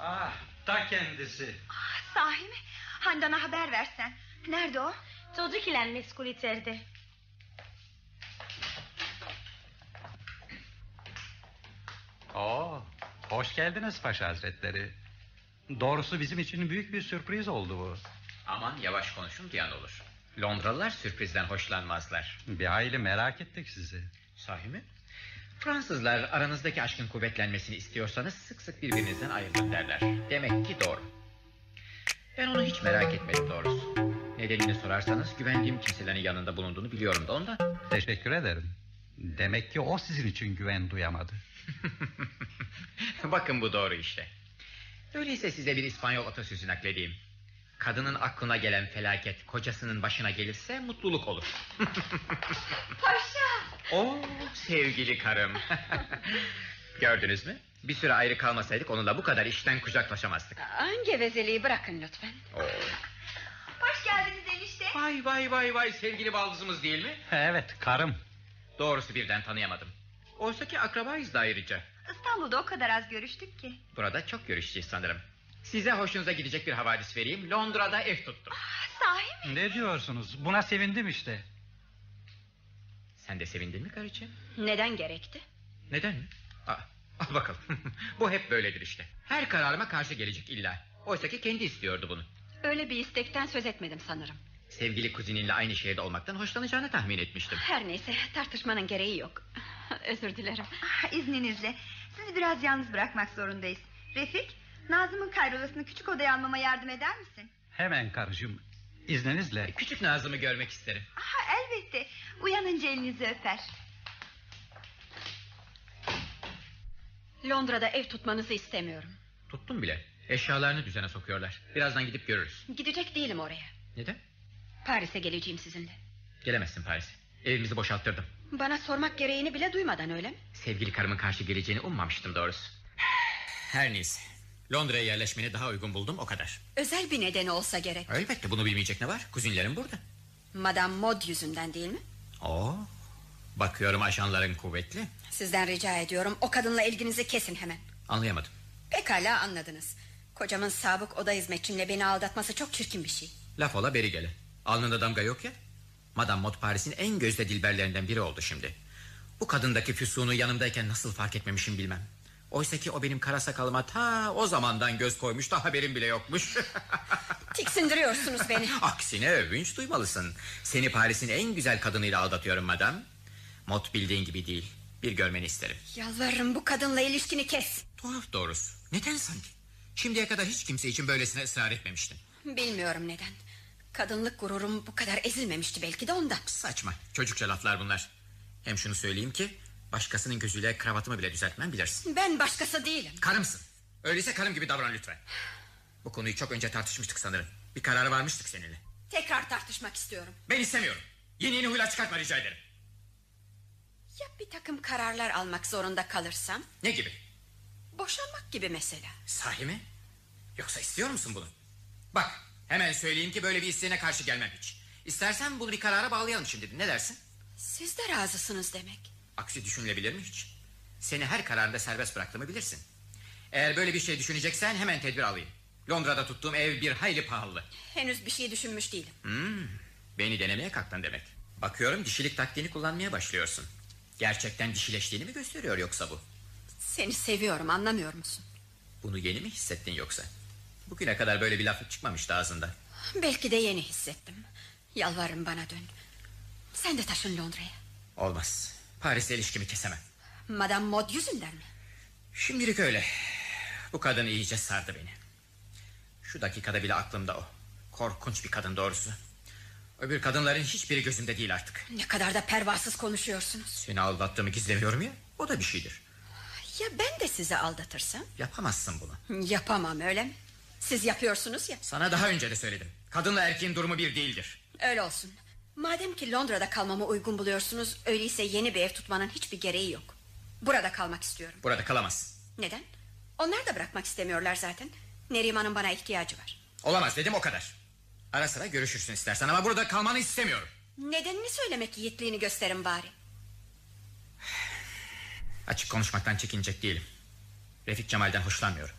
Ah ta kendisi. Ah, Sahi mi? Handan'a haber versen. Nerede o? Çocuk ile meşgul içeride. Oo, hoş geldiniz Paşa Hazretleri. Doğrusu bizim için büyük bir sürpriz oldu bu. Aman yavaş konuşun duyan olur. Londralılar sürprizden hoşlanmazlar. Bir hayli merak ettik sizi. Sahi mi? Fransızlar aranızdaki aşkın kuvvetlenmesini istiyorsanız sık sık birbirinizden ayrılın derler. Demek ki doğru. Ben onu hiç merak etmedim doğrusu. Nedenini sorarsanız güvendiğim kimselerin yanında bulunduğunu biliyorum da ondan. Teşekkür ederim. Demek ki o sizin için güven duyamadı. [LAUGHS] Bakın bu doğru işte. Öyleyse size bir İspanyol atasözü nakledeyim. Kadının aklına gelen felaket kocasının başına gelirse mutluluk olur. [LAUGHS] Paşa! Oo sevgili karım. [LAUGHS] Gördünüz mü? Bir süre ayrı kalmasaydık onunla bu kadar işten kucaklaşamazdık. Aa, Gevezeliği bırakın lütfen. Oo. Hoş geldiniz enişte. Vay vay vay vay sevgili baldızımız değil mi? Evet karım. Doğrusu birden tanıyamadım. Oysa ki akrabayız da ayrıca. İstanbul'da o kadar az görüştük ki. Burada çok görüşeceğiz sanırım. Size hoşunuza gidecek bir havadis vereyim. Londra'da ev tuttum. Sahi mi? Ne diyorsunuz? Buna sevindim işte. Sen de sevindin mi karıcığım? Neden gerekti? Neden mi? Aa, al bakalım. [LAUGHS] Bu hep böyledir işte. Her kararıma karşı gelecek illa. Oysa ki kendi istiyordu bunu. Öyle bir istekten söz etmedim sanırım. Sevgili kuzininle aynı şehirde olmaktan hoşlanacağını tahmin etmiştim. Her neyse tartışmanın gereği yok. [LAUGHS] Özür dilerim. Ah, izninizle. Sizi biraz yalnız bırakmak zorundayız. Refik, Nazım'ın kayrolasını küçük odaya almama yardım eder misin? Hemen karıcığım. İzninizle. Küçük Nazım'ı görmek isterim. Ah, elbette. Uyanınca elinizi öper. Londra'da ev tutmanızı istemiyorum. Tuttum bile. Eşyalarını düzene sokuyorlar. Birazdan gidip görürüz. Gidecek değilim oraya. Neden? Paris'e geleceğim sizinle. Gelemezsin Paris'e. Evimizi boşalttırdım. Bana sormak gereğini bile duymadan öyle mi? Sevgili karımın karşı geleceğini ummamıştım doğrusu. Her neyse. Londra'ya yerleşmeni daha uygun buldum o kadar. Özel bir nedeni olsa gerek. Elbette bunu bilmeyecek ne var? Kuzinlerim burada. Madame Mod yüzünden değil mi? Oo. Bakıyorum ajanların kuvvetli. Sizden rica ediyorum o kadınla ilginizi kesin hemen. Anlayamadım. Pekala anladınız. Kocamın sabık oda hizmetçimle beni aldatması çok çirkin bir şey. Laf ola beri gele. Alnında damga yok ya. Madame Mod Paris'in en gözde dilberlerinden biri oldu şimdi. Bu kadındaki füsuğunu yanımdayken nasıl fark etmemişim bilmem. Oysa ki o benim kara sakalıma ta o zamandan göz koymuş da haberim bile yokmuş. [LAUGHS] Tiksindiriyorsunuz beni. Aksine övünç duymalısın. Seni Paris'in en güzel kadınıyla aldatıyorum madam. Mod bildiğin gibi değil. Bir görmeni isterim. Yalvarırım bu kadınla ilişkini kes. Tuhaf doğrusu. Neden sanki? Şimdiye kadar hiç kimse için böylesine ısrar etmemiştin. Bilmiyorum neden. Kadınlık gururum bu kadar ezilmemişti belki de ondan. Saçma. Çocukça laflar bunlar. Hem şunu söyleyeyim ki... ...başkasının gözüyle kravatımı bile düzeltmem bilirsin. Ben başkası değilim. Karımsın. Öyleyse karım gibi davran lütfen. Bu konuyu çok önce tartışmıştık sanırım. Bir karara varmıştık seninle. Tekrar tartışmak istiyorum. Ben istemiyorum. Yeni yeni huylar çıkartma rica ederim. Ya bir takım kararlar almak zorunda kalırsam? Ne gibi? Boşanmak gibi mesela. Sahi mi? Yoksa istiyor musun bunu? Bak hemen söyleyeyim ki böyle bir isteğine karşı gelmem hiç. İstersen bunu bir karara bağlayalım şimdi. Ne dersin? Siz de razısınız demek. Aksi düşünülebilir mi hiç? Seni her kararında serbest bıraktığımı bilirsin. Eğer böyle bir şey düşüneceksen hemen tedbir alayım. Londra'da tuttuğum ev bir hayli pahalı. Henüz bir şey düşünmüş değilim. Hmm, beni denemeye kalktın demek. Bakıyorum dişilik taktiğini kullanmaya başlıyorsun. Gerçekten dişileştiğini mi gösteriyor yoksa bu? Seni seviyorum anlamıyor musun? Bunu yeni mi hissettin yoksa? Bugüne kadar böyle bir laf çıkmamıştı ağzından. Belki de yeni hissettim. Yalvarırım bana dön. Sen de taşın Londra'ya. Olmaz. Paris'le ilişkimi kesemem. Madame Mod yüzünden mi? Şimdilik öyle. Bu kadın iyice sardı beni. Şu dakikada bile aklımda o. Korkunç bir kadın doğrusu. Öbür kadınların hiçbiri gözümde değil artık. Ne kadar da pervasız konuşuyorsunuz. Seni aldattığımı gizlemiyorum ya. O da bir şeydir. Ya ben de sizi aldatırsam? Yapamazsın bunu. Yapamam öyle mi? Siz yapıyorsunuz ya. Sana daha önce de söyledim. Kadınla erkeğin durumu bir değildir. Öyle olsun. Madem ki Londra'da kalmamı uygun buluyorsunuz... ...öyleyse yeni bir ev tutmanın hiçbir gereği yok. Burada kalmak istiyorum. Burada kalamaz. Neden? Onlar da bırakmak istemiyorlar zaten. Neriman'ın bana ihtiyacı var. Olamaz dedim o kadar. Ara sıra görüşürsün istersen ama burada kalmanı istemiyorum. Nedenini söylemek yiğitliğini gösterin bari. Açık konuşmaktan çekinecek değilim. Refik Cemal'den hoşlanmıyorum.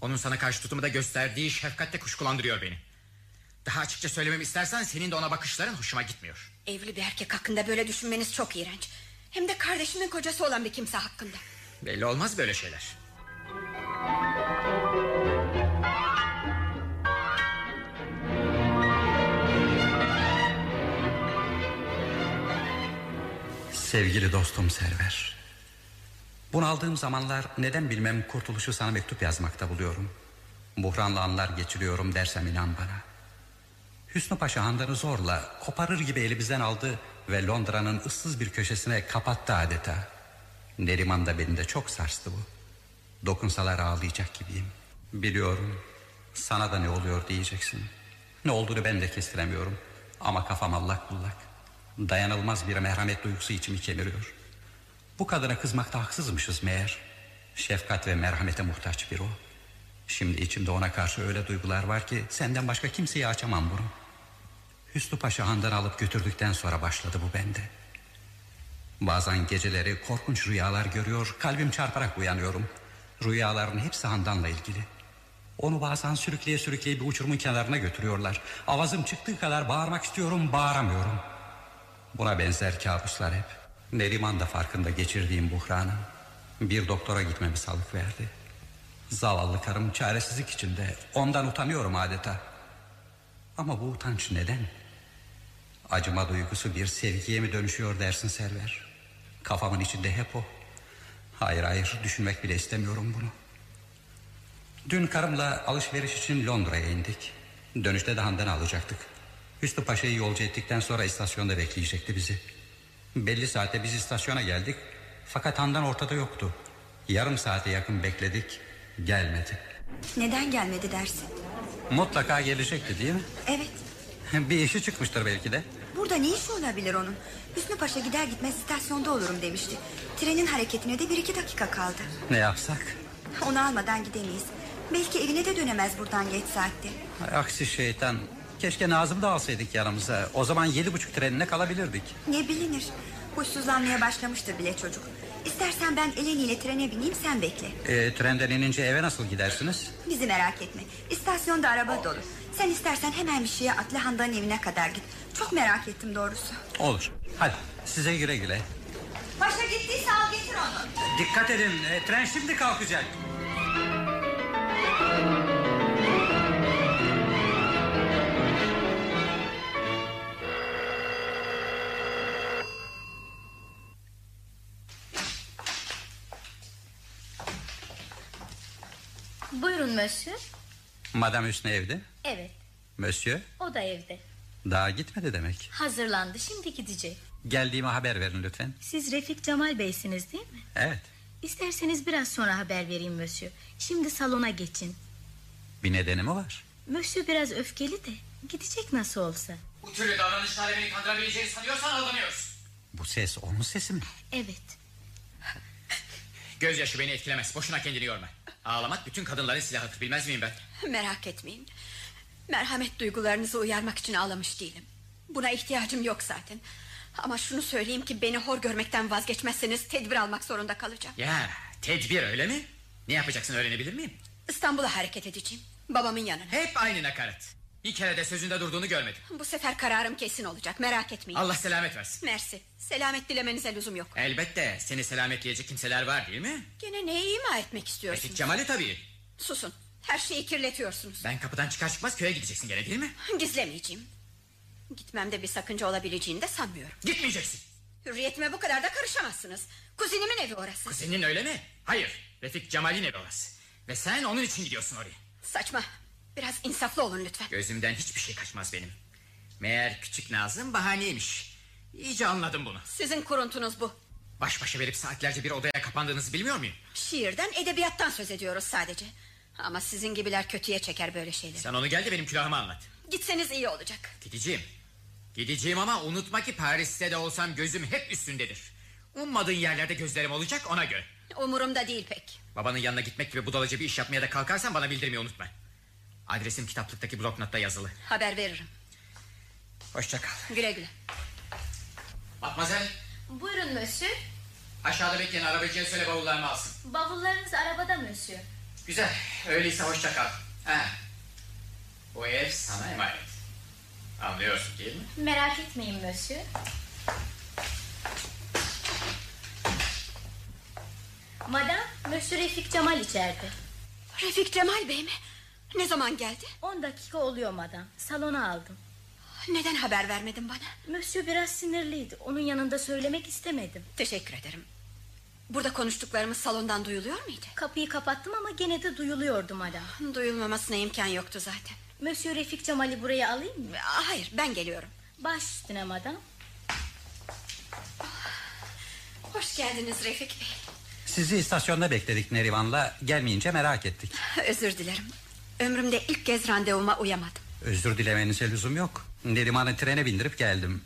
Onun sana karşı tutumu da gösterdiği şefkat de kuşkulandırıyor beni. Daha açıkça söylememi istersen senin de ona bakışların hoşuma gitmiyor. Evli bir erkek hakkında böyle düşünmeniz çok iğrenç. Hem de kardeşimin kocası olan bir kimse hakkında. Belli olmaz böyle şeyler. Sevgili dostum Server. Bunaldığım zamanlar neden bilmem kurtuluşu sana mektup yazmakta buluyorum. Buhranlı anlar geçiriyorum dersem inan bana. Hüsnü Paşa Handan'ı zorla koparır gibi elimizden aldı ve Londra'nın ıssız bir köşesine kapattı adeta. Neriman da beni de çok sarstı bu. Dokunsalar ağlayacak gibiyim. Biliyorum sana da ne oluyor diyeceksin. Ne olduğunu ben de kestiremiyorum. Ama kafam allak bullak. Dayanılmaz bir merhamet duygusu içimi kemiriyor. Bu kadına kızmakta haksızmışız meğer. Şefkat ve merhamete muhtaç bir o. Şimdi içimde ona karşı öyle duygular var ki senden başka kimseye açamam bunu. Hüsnü Paşa Handan alıp götürdükten sonra başladı bu bende. Bazen geceleri korkunç rüyalar görüyor, kalbim çarparak uyanıyorum. Rüyaların hepsi Handan'la ilgili. Onu bazen sürükleye sürükleye bir uçurumun kenarına götürüyorlar. Avazım çıktığı kadar bağırmak istiyorum, bağıramıyorum. Buna benzer kabuslar hep. Neriman da farkında geçirdiğim buhranın. Bir doktora gitmemi salık verdi. Zavallı karım çaresizlik içinde. Ondan utanıyorum adeta. Ama bu utanç neden? Acıma duygusu bir sevgiye mi dönüşüyor dersin Server? Kafamın içinde hep o. Hayır hayır düşünmek bile istemiyorum bunu. Dün karımla alışveriş için Londra'ya indik. Dönüşte de Handan'ı alacaktık. Hüsnü Paşa'yı yolcu ettikten sonra istasyonda bekleyecekti bizi. Belli saate biz istasyona geldik. Fakat Handan ortada yoktu. Yarım saate yakın bekledik. Gelmedi. Neden gelmedi dersin? Mutlaka gelecekti değil mi? Evet. Bir işi çıkmıştır belki de. Burada ne işi olabilir onun? Hüsnü Paşa gider gitmez istasyonda olurum demişti. Trenin hareketine de bir iki dakika kaldı. Ne yapsak? Onu almadan gidemeyiz. Belki evine de dönemez buradan geç saatte. Ay, Aksi şeytan. Keşke Nazım'ı da alsaydık yanımıza. O zaman yedi buçuk trenine kalabilirdik. Ne bilinir. Huysuzlanmaya başlamıştır bile çocuk. İstersen ben Eleni ile trene bineyim sen bekle. E, trenden inince eve nasıl gidersiniz? Bizi merak etme. İstasyonda araba dolu. Sen istersen hemen bir şeye atla Handan'ın evine kadar git. Çok merak ettim doğrusu. Olur. Hadi size güle güle. Paşa gittiyse al getir onu. Dikkat edin. e, tren şimdi kalkacak. Buyurun Mösyö. Madam Hüsnü evde. Evet Monsieur o da evde. Daha gitmedi demek. Hazırlandı şimdi gidecek. Geldiğime haber verin lütfen. Siz Refik Cemal Bey'siniz değil mi? Evet. İsterseniz biraz sonra haber vereyim Mösyö. Şimdi salona geçin. Bir nedeni mi var? Mösyö biraz öfkeli de gidecek nasıl olsa. Bu türlü davranışlarla beni kandırabileceğini sanıyorsan aldanıyorsun. Bu ses onun sesi mi? Evet. Gözyaşı beni etkilemez. Boşuna kendini yorma. Ağlamak bütün kadınların silahıdır. Bilmez miyim ben? Merak etmeyin. Merhamet duygularınızı uyarmak için ağlamış değilim. Buna ihtiyacım yok zaten. Ama şunu söyleyeyim ki beni hor görmekten vazgeçmezseniz tedbir almak zorunda kalacağım. Ya tedbir öyle mi? Ne yapacaksın öğrenebilir miyim? İstanbul'a hareket edeceğim. Babamın yanına. Hep aynı nakarat. Bir kere de sözünde durduğunu görmedim. Bu sefer kararım kesin olacak merak etmeyin. Allah selamet versin. Mersi. Selamet dilemenize lüzum yok. Elbette seni selametleyecek kimseler var değil mi? Gene neyi ima etmek istiyorsunuz? Refik Cemal'i tabii. Susun. Her şeyi kirletiyorsunuz. Ben kapıdan çıkar çıkmaz köye gideceksin gene değil mi? Gizlemeyeceğim. Gitmemde bir sakınca olabileceğini de sanmıyorum. Gitmeyeceksin. Hürriyetime bu kadar da karışamazsınız. Kuzenimin evi orası. Senin öyle mi? Hayır. Refik Cemal'in evi orası. Ve sen onun için gidiyorsun oraya. Saçma. Biraz insaflı olun lütfen. Gözümden hiçbir şey kaçmaz benim. Meğer küçük Nazım bahaneymiş. İyice anladım bunu. Sizin kuruntunuz bu. Baş başa verip saatlerce bir odaya kapandığınızı bilmiyor muyum? Şiirden, edebiyattan söz ediyoruz sadece. Ama sizin gibiler kötüye çeker böyle şeyleri. Sen onu gel de benim külahıma anlat. Gitseniz iyi olacak. Gideceğim. Gideceğim ama unutma ki Paris'te de olsam gözüm hep üstündedir. Ummadığın yerlerde gözlerim olacak ona göre. Umurumda değil pek. Babanın yanına gitmek gibi budalaca bir iş yapmaya da kalkarsan bana bildirmeyi unutma. Adresim kitaplıktaki bloknotta yazılı. Haber veririm. Hoşça kal. Güle güle. Matmazel Buyurun Mösyö. aşağıda bekleyen arabacıya söyle bavullarımı alsın. Bavullarınız arabada Mösyö. Güzel. Öyleyse hoşça kal. Ha. Bu ev sana emanet. Anlıyorsun değil mi? Merak etmeyin Monsieur. Madam, Monsieur Refik Cemal içeride. Refik Cemal Bey mi? Ne zaman geldi? On dakika oluyor madam. Salona aldım. Neden haber vermedin bana? Monsieur biraz sinirliydi. Onun yanında söylemek istemedim. Teşekkür ederim. Burada konuştuklarımız salondan duyuluyor muydu? Kapıyı kapattım ama gene de duyuluyordu madam. Duyulmamasına imkan yoktu zaten. Monsieur Refik Cemal'i buraya alayım mı? Hayır ben geliyorum. Baş üstüne madam. Hoş geldiniz Refik Bey. Sizi istasyonda bekledik Neriman'la. Gelmeyince merak ettik. [LAUGHS] Özür dilerim. Ömrümde ilk kez randevuma uyamadım. Özür dilemenize lüzum yok. Neriman'ı trene bindirip geldim.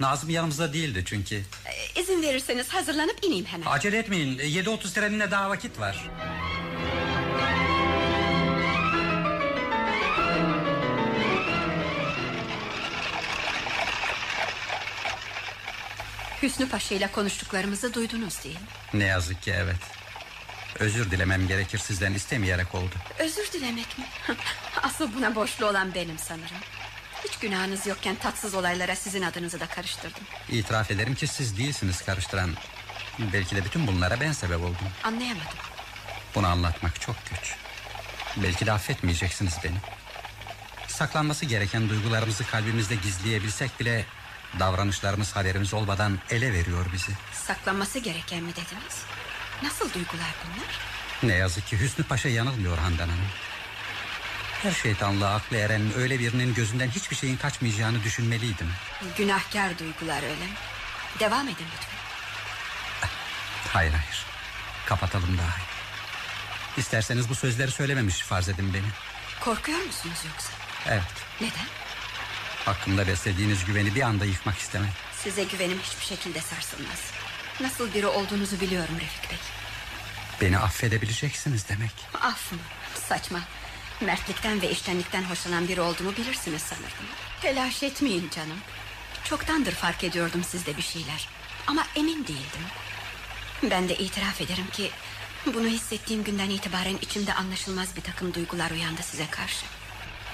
Nazım yanımızda değildi çünkü. Ee, izin verirseniz hazırlanıp ineyim hemen. Acele etmeyin. 7.30 trenine daha vakit var. Hüsnü Paşa ile konuştuklarımızı duydunuz değil mi? Ne yazık ki evet. Özür dilemem gerekir sizden istemeyerek oldu. Özür dilemek mi? [LAUGHS] Asıl buna borçlu olan benim sanırım. Hiç günahınız yokken tatsız olaylara sizin adınızı da karıştırdım. İtiraf ederim ki siz değilsiniz karıştıran. Belki de bütün bunlara ben sebep oldum. Anlayamadım. Bunu anlatmak çok güç. Belki de affetmeyeceksiniz beni. Saklanması gereken duygularımızı kalbimizde gizleyebilsek bile... ...davranışlarımız haberimiz olmadan ele veriyor bizi. Saklanması gereken mi dediniz? Nasıl duygular bunlar? Ne yazık ki Hüsnü Paşa yanılmıyor Handan Hanım. Her şeytanlığa aklı eren öyle birinin gözünden hiçbir şeyin kaçmayacağını düşünmeliydim. Günahkar duygular öyle mi? Devam edin lütfen. Hayır hayır. Kapatalım daha iyi. İsterseniz bu sözleri söylememiş farz edin beni. Korkuyor musunuz yoksa? Evet. Neden? Hakkımda beslediğiniz güveni bir anda yıkmak istemem. Size güvenim hiçbir şekilde sarsılmaz. Nasıl biri olduğunuzu biliyorum Refik Bey. Beni affedebileceksiniz demek. Af mı? Saçma. Mertlikten ve iştenlikten hoşlanan biri olduğumu bilirsiniz sanırdım. Telaş etmeyin canım. Çoktandır fark ediyordum sizde bir şeyler. Ama emin değildim. Ben de itiraf ederim ki... ...bunu hissettiğim günden itibaren içimde anlaşılmaz bir takım duygular uyandı size karşı.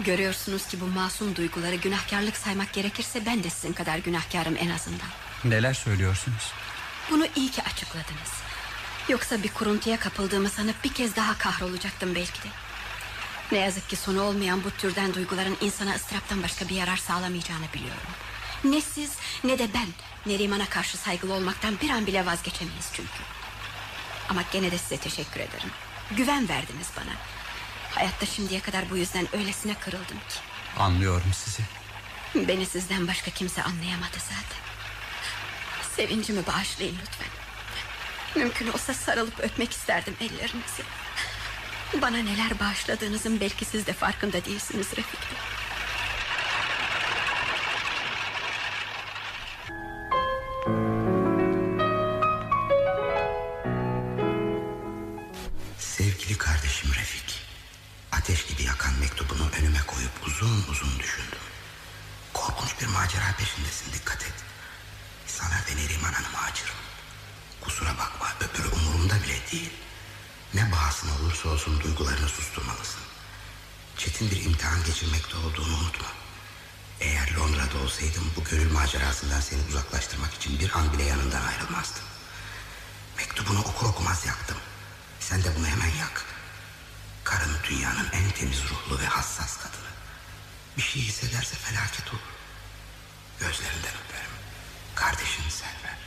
Görüyorsunuz ki bu masum duyguları günahkarlık saymak gerekirse... ...ben de sizin kadar günahkarım en azından. Neler söylüyorsunuz? Bunu iyi ki açıkladınız. Yoksa bir kuruntuya kapıldığımı sanıp bir kez daha kahrolacaktım belki de. Ne yazık ki sonu olmayan bu türden duyguların insana ıstıraptan başka bir yarar sağlamayacağını biliyorum. Ne siz ne de ben Neriman'a karşı saygılı olmaktan bir an bile vazgeçemeyiz çünkü. Ama gene de size teşekkür ederim. Güven verdiniz bana. Hayatta şimdiye kadar bu yüzden öylesine kırıldım ki. Anlıyorum sizi. Beni sizden başka kimse anlayamadı zaten. Sevincimi bağışlayın lütfen. Mümkün olsa sarılıp öpmek isterdim ellerinizi. Bana neler bağışladığınızın belki siz de farkında değilsiniz Refik. Sevgili kardeşim Refik. Ateş gibi yakan mektubunu önüme koyup uzun uzun düşündüm. Korkunç bir macera peşindesin dikkat et. Sana ve Neriman Hanım'a acırım. Kusura bakma öbürü umurumda bile değil. Ne bahasına olursa olsun duygularını susturmalısın. Çetin bir imtihan geçirmekte olduğunu unutma. Eğer Londra'da olsaydım bu gönül macerasından seni uzaklaştırmak için bir an bile yanından ayrılmazdım. Mektubunu okur okumaz yaktım. Sen de bunu hemen yak. Karın dünyanın en temiz ruhlu ve hassas kadını. Bir şey hissederse felaket olur. Gözlerinden öperim. Kardeşin Selver.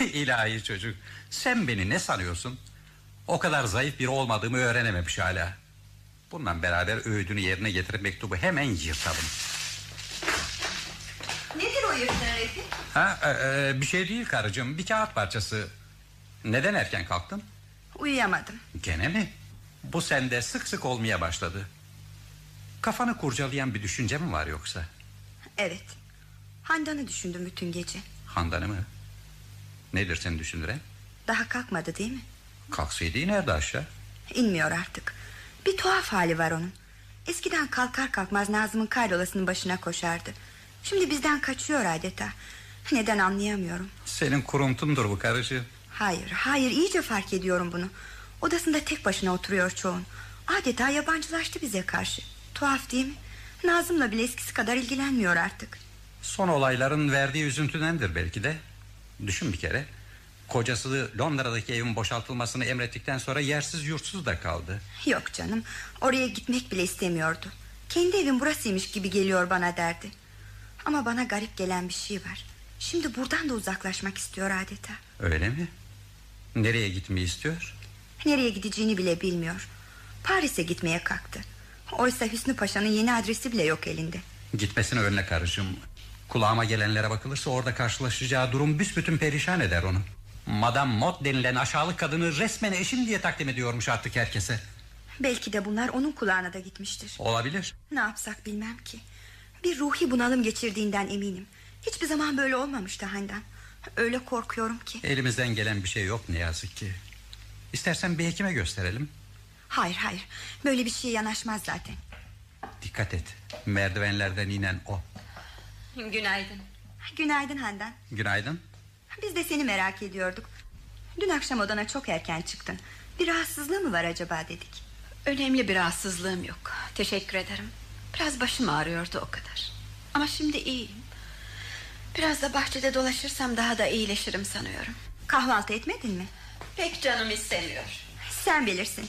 [LAUGHS] İlahi çocuk. Sen beni ne sanıyorsun? O kadar zayıf biri olmadığımı öğrenememiş hala. Bundan beraber öğüdünü yerine getirip mektubu hemen yırtalım. Nedir o yırtın Refik? Ha, e, e, bir şey değil karıcığım. Bir kağıt parçası. Neden erken kalktın? Uyuyamadım. Gene mi? Bu sende sık sık olmaya başladı. Kafanı kurcalayan bir düşünce mi var yoksa? Evet. Handan'ı düşündüm bütün gece. Handan'ı mı? Nedir seni düşündüren? Daha kalkmadı değil mi? Kalksaydı inerdi aşağı. İnmiyor artık. Bir tuhaf hali var onun. Eskiden kalkar kalkmaz Nazım'ın kaydolasının başına koşardı. Şimdi bizden kaçıyor adeta. Neden anlayamıyorum. Senin kuruntundur bu karıcığım. Hayır, hayır iyice fark ediyorum bunu. Odasında tek başına oturuyor çoğun. Adeta yabancılaştı bize karşı. Tuhaf değil mi? Nazım'la bile eskisi kadar ilgilenmiyor artık. Son olayların verdiği üzüntüdendir belki de. Düşün bir kere. Kocası Londra'daki evin boşaltılmasını emrettikten sonra yersiz yurtsuz da kaldı. Yok canım oraya gitmek bile istemiyordu. Kendi evim burasıymış gibi geliyor bana derdi. Ama bana garip gelen bir şey var. Şimdi buradan da uzaklaşmak istiyor adeta. Öyle mi? Nereye gitmeyi istiyor? Nereye gideceğini bile bilmiyor. Paris'e gitmeye kalktı. Oysa Hüsnü Paşa'nın yeni adresi bile yok elinde. Gitmesine önüne karışım. Kulağıma gelenlere bakılırsa orada karşılaşacağı durum büsbütün perişan eder onu. Madame Mot denilen aşağılık kadını resmen eşim diye takdim ediyormuş artık herkese. Belki de bunlar onun kulağına da gitmiştir. Olabilir. Ne yapsak bilmem ki. Bir ruhi bunalım geçirdiğinden eminim. Hiçbir zaman böyle olmamıştı Handan. Öyle korkuyorum ki. Elimizden gelen bir şey yok ne yazık ki. İstersen bir hekime gösterelim. Hayır hayır. Böyle bir şeye yanaşmaz zaten. Dikkat et. Merdivenlerden inen o. Günaydın. Günaydın Handan. Günaydın. Biz de seni merak ediyorduk. Dün akşam odana çok erken çıktın. Bir rahatsızlığı mı var acaba dedik. Önemli bir rahatsızlığım yok. Teşekkür ederim. Biraz başım ağrıyordu o kadar. Ama şimdi iyiyim. Biraz da bahçede dolaşırsam daha da iyileşirim sanıyorum. Kahvaltı etmedin mi? Pek canım istemiyor. Sen bilirsin.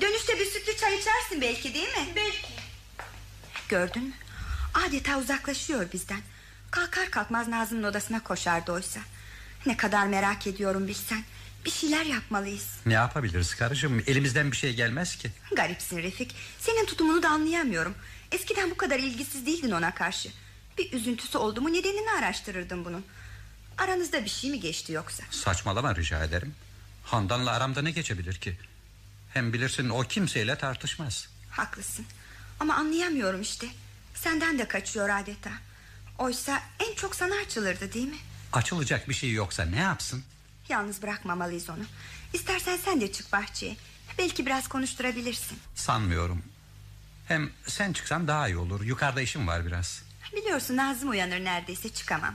Dönüşte bir sütlü çay içersin belki değil mi? Belki. Gördün mü? Adeta uzaklaşıyor bizden. Kalkar kalkmaz Nazım'ın odasına koşardı oysa. Ne kadar merak ediyorum bilsen. Bir şeyler yapmalıyız. Ne yapabiliriz karıcığım? Elimizden bir şey gelmez ki. Garipsin Refik. Senin tutumunu da anlayamıyorum. Eskiden bu kadar ilgisiz değildin ona karşı. Bir üzüntüsü oldu mu nedenini araştırırdın bunun. Aranızda bir şey mi geçti yoksa? Saçmalama rica ederim. Handan'la aramda ne geçebilir ki? Hem bilirsin o kimseyle tartışmaz. Haklısın. Ama anlayamıyorum işte. Senden de kaçıyor adeta. Oysa en çok sana açılırdı değil mi? Açılacak bir şey yoksa ne yapsın? Yalnız bırakmamalıyız onu. İstersen sen de çık bahçeye. Belki biraz konuşturabilirsin. Sanmıyorum. Hem sen çıksan daha iyi olur. Yukarıda işim var biraz. Biliyorsun Nazım uyanır neredeyse çıkamam.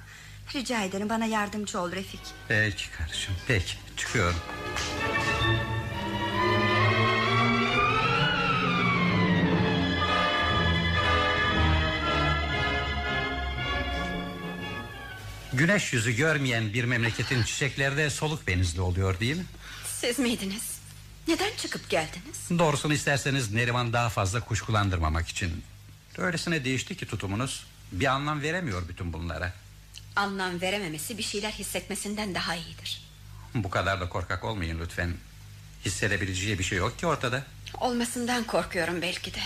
Rica ederim bana yardımcı ol Refik. Peki kardeşim peki çıkıyorum. Güneş yüzü görmeyen bir memleketin çiçekleri de soluk benizli oluyor değil mi? Siz miydiniz? Neden çıkıp geldiniz? Doğrusunu isterseniz Neriman daha fazla kuşkulandırmamak için. Öylesine değişti ki tutumunuz. Bir anlam veremiyor bütün bunlara. Anlam verememesi bir şeyler hissetmesinden daha iyidir. Bu kadar da korkak olmayın lütfen. Hissedebileceği bir şey yok ki ortada. Olmasından korkuyorum belki de.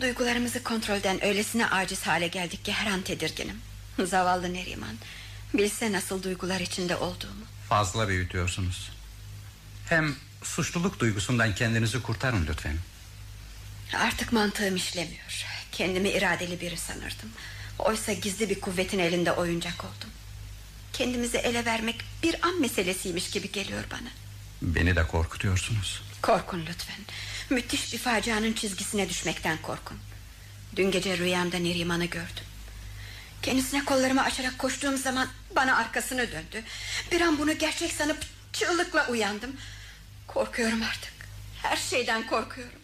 Duygularımızı kontrolden öylesine aciz hale geldik ki her an tedirginim. [LAUGHS] Zavallı Neriman. Bilse nasıl duygular içinde olduğumu. Fazla büyütüyorsunuz. Hem suçluluk duygusundan kendinizi kurtarın lütfen. Artık mantığım işlemiyor. Kendimi iradeli biri sanırdım. Oysa gizli bir kuvvetin elinde oyuncak oldum. Kendimizi ele vermek bir an meselesiymiş gibi geliyor bana. Beni de korkutuyorsunuz. Korkun lütfen. Müthiş bir facianın çizgisine düşmekten korkun. Dün gece rüyamda Neriman'ı gördüm. Kendisine kollarımı açarak koştuğum zaman bana arkasını döndü. Bir an bunu gerçek sanıp çığlıkla uyandım. Korkuyorum artık. Her şeyden korkuyorum.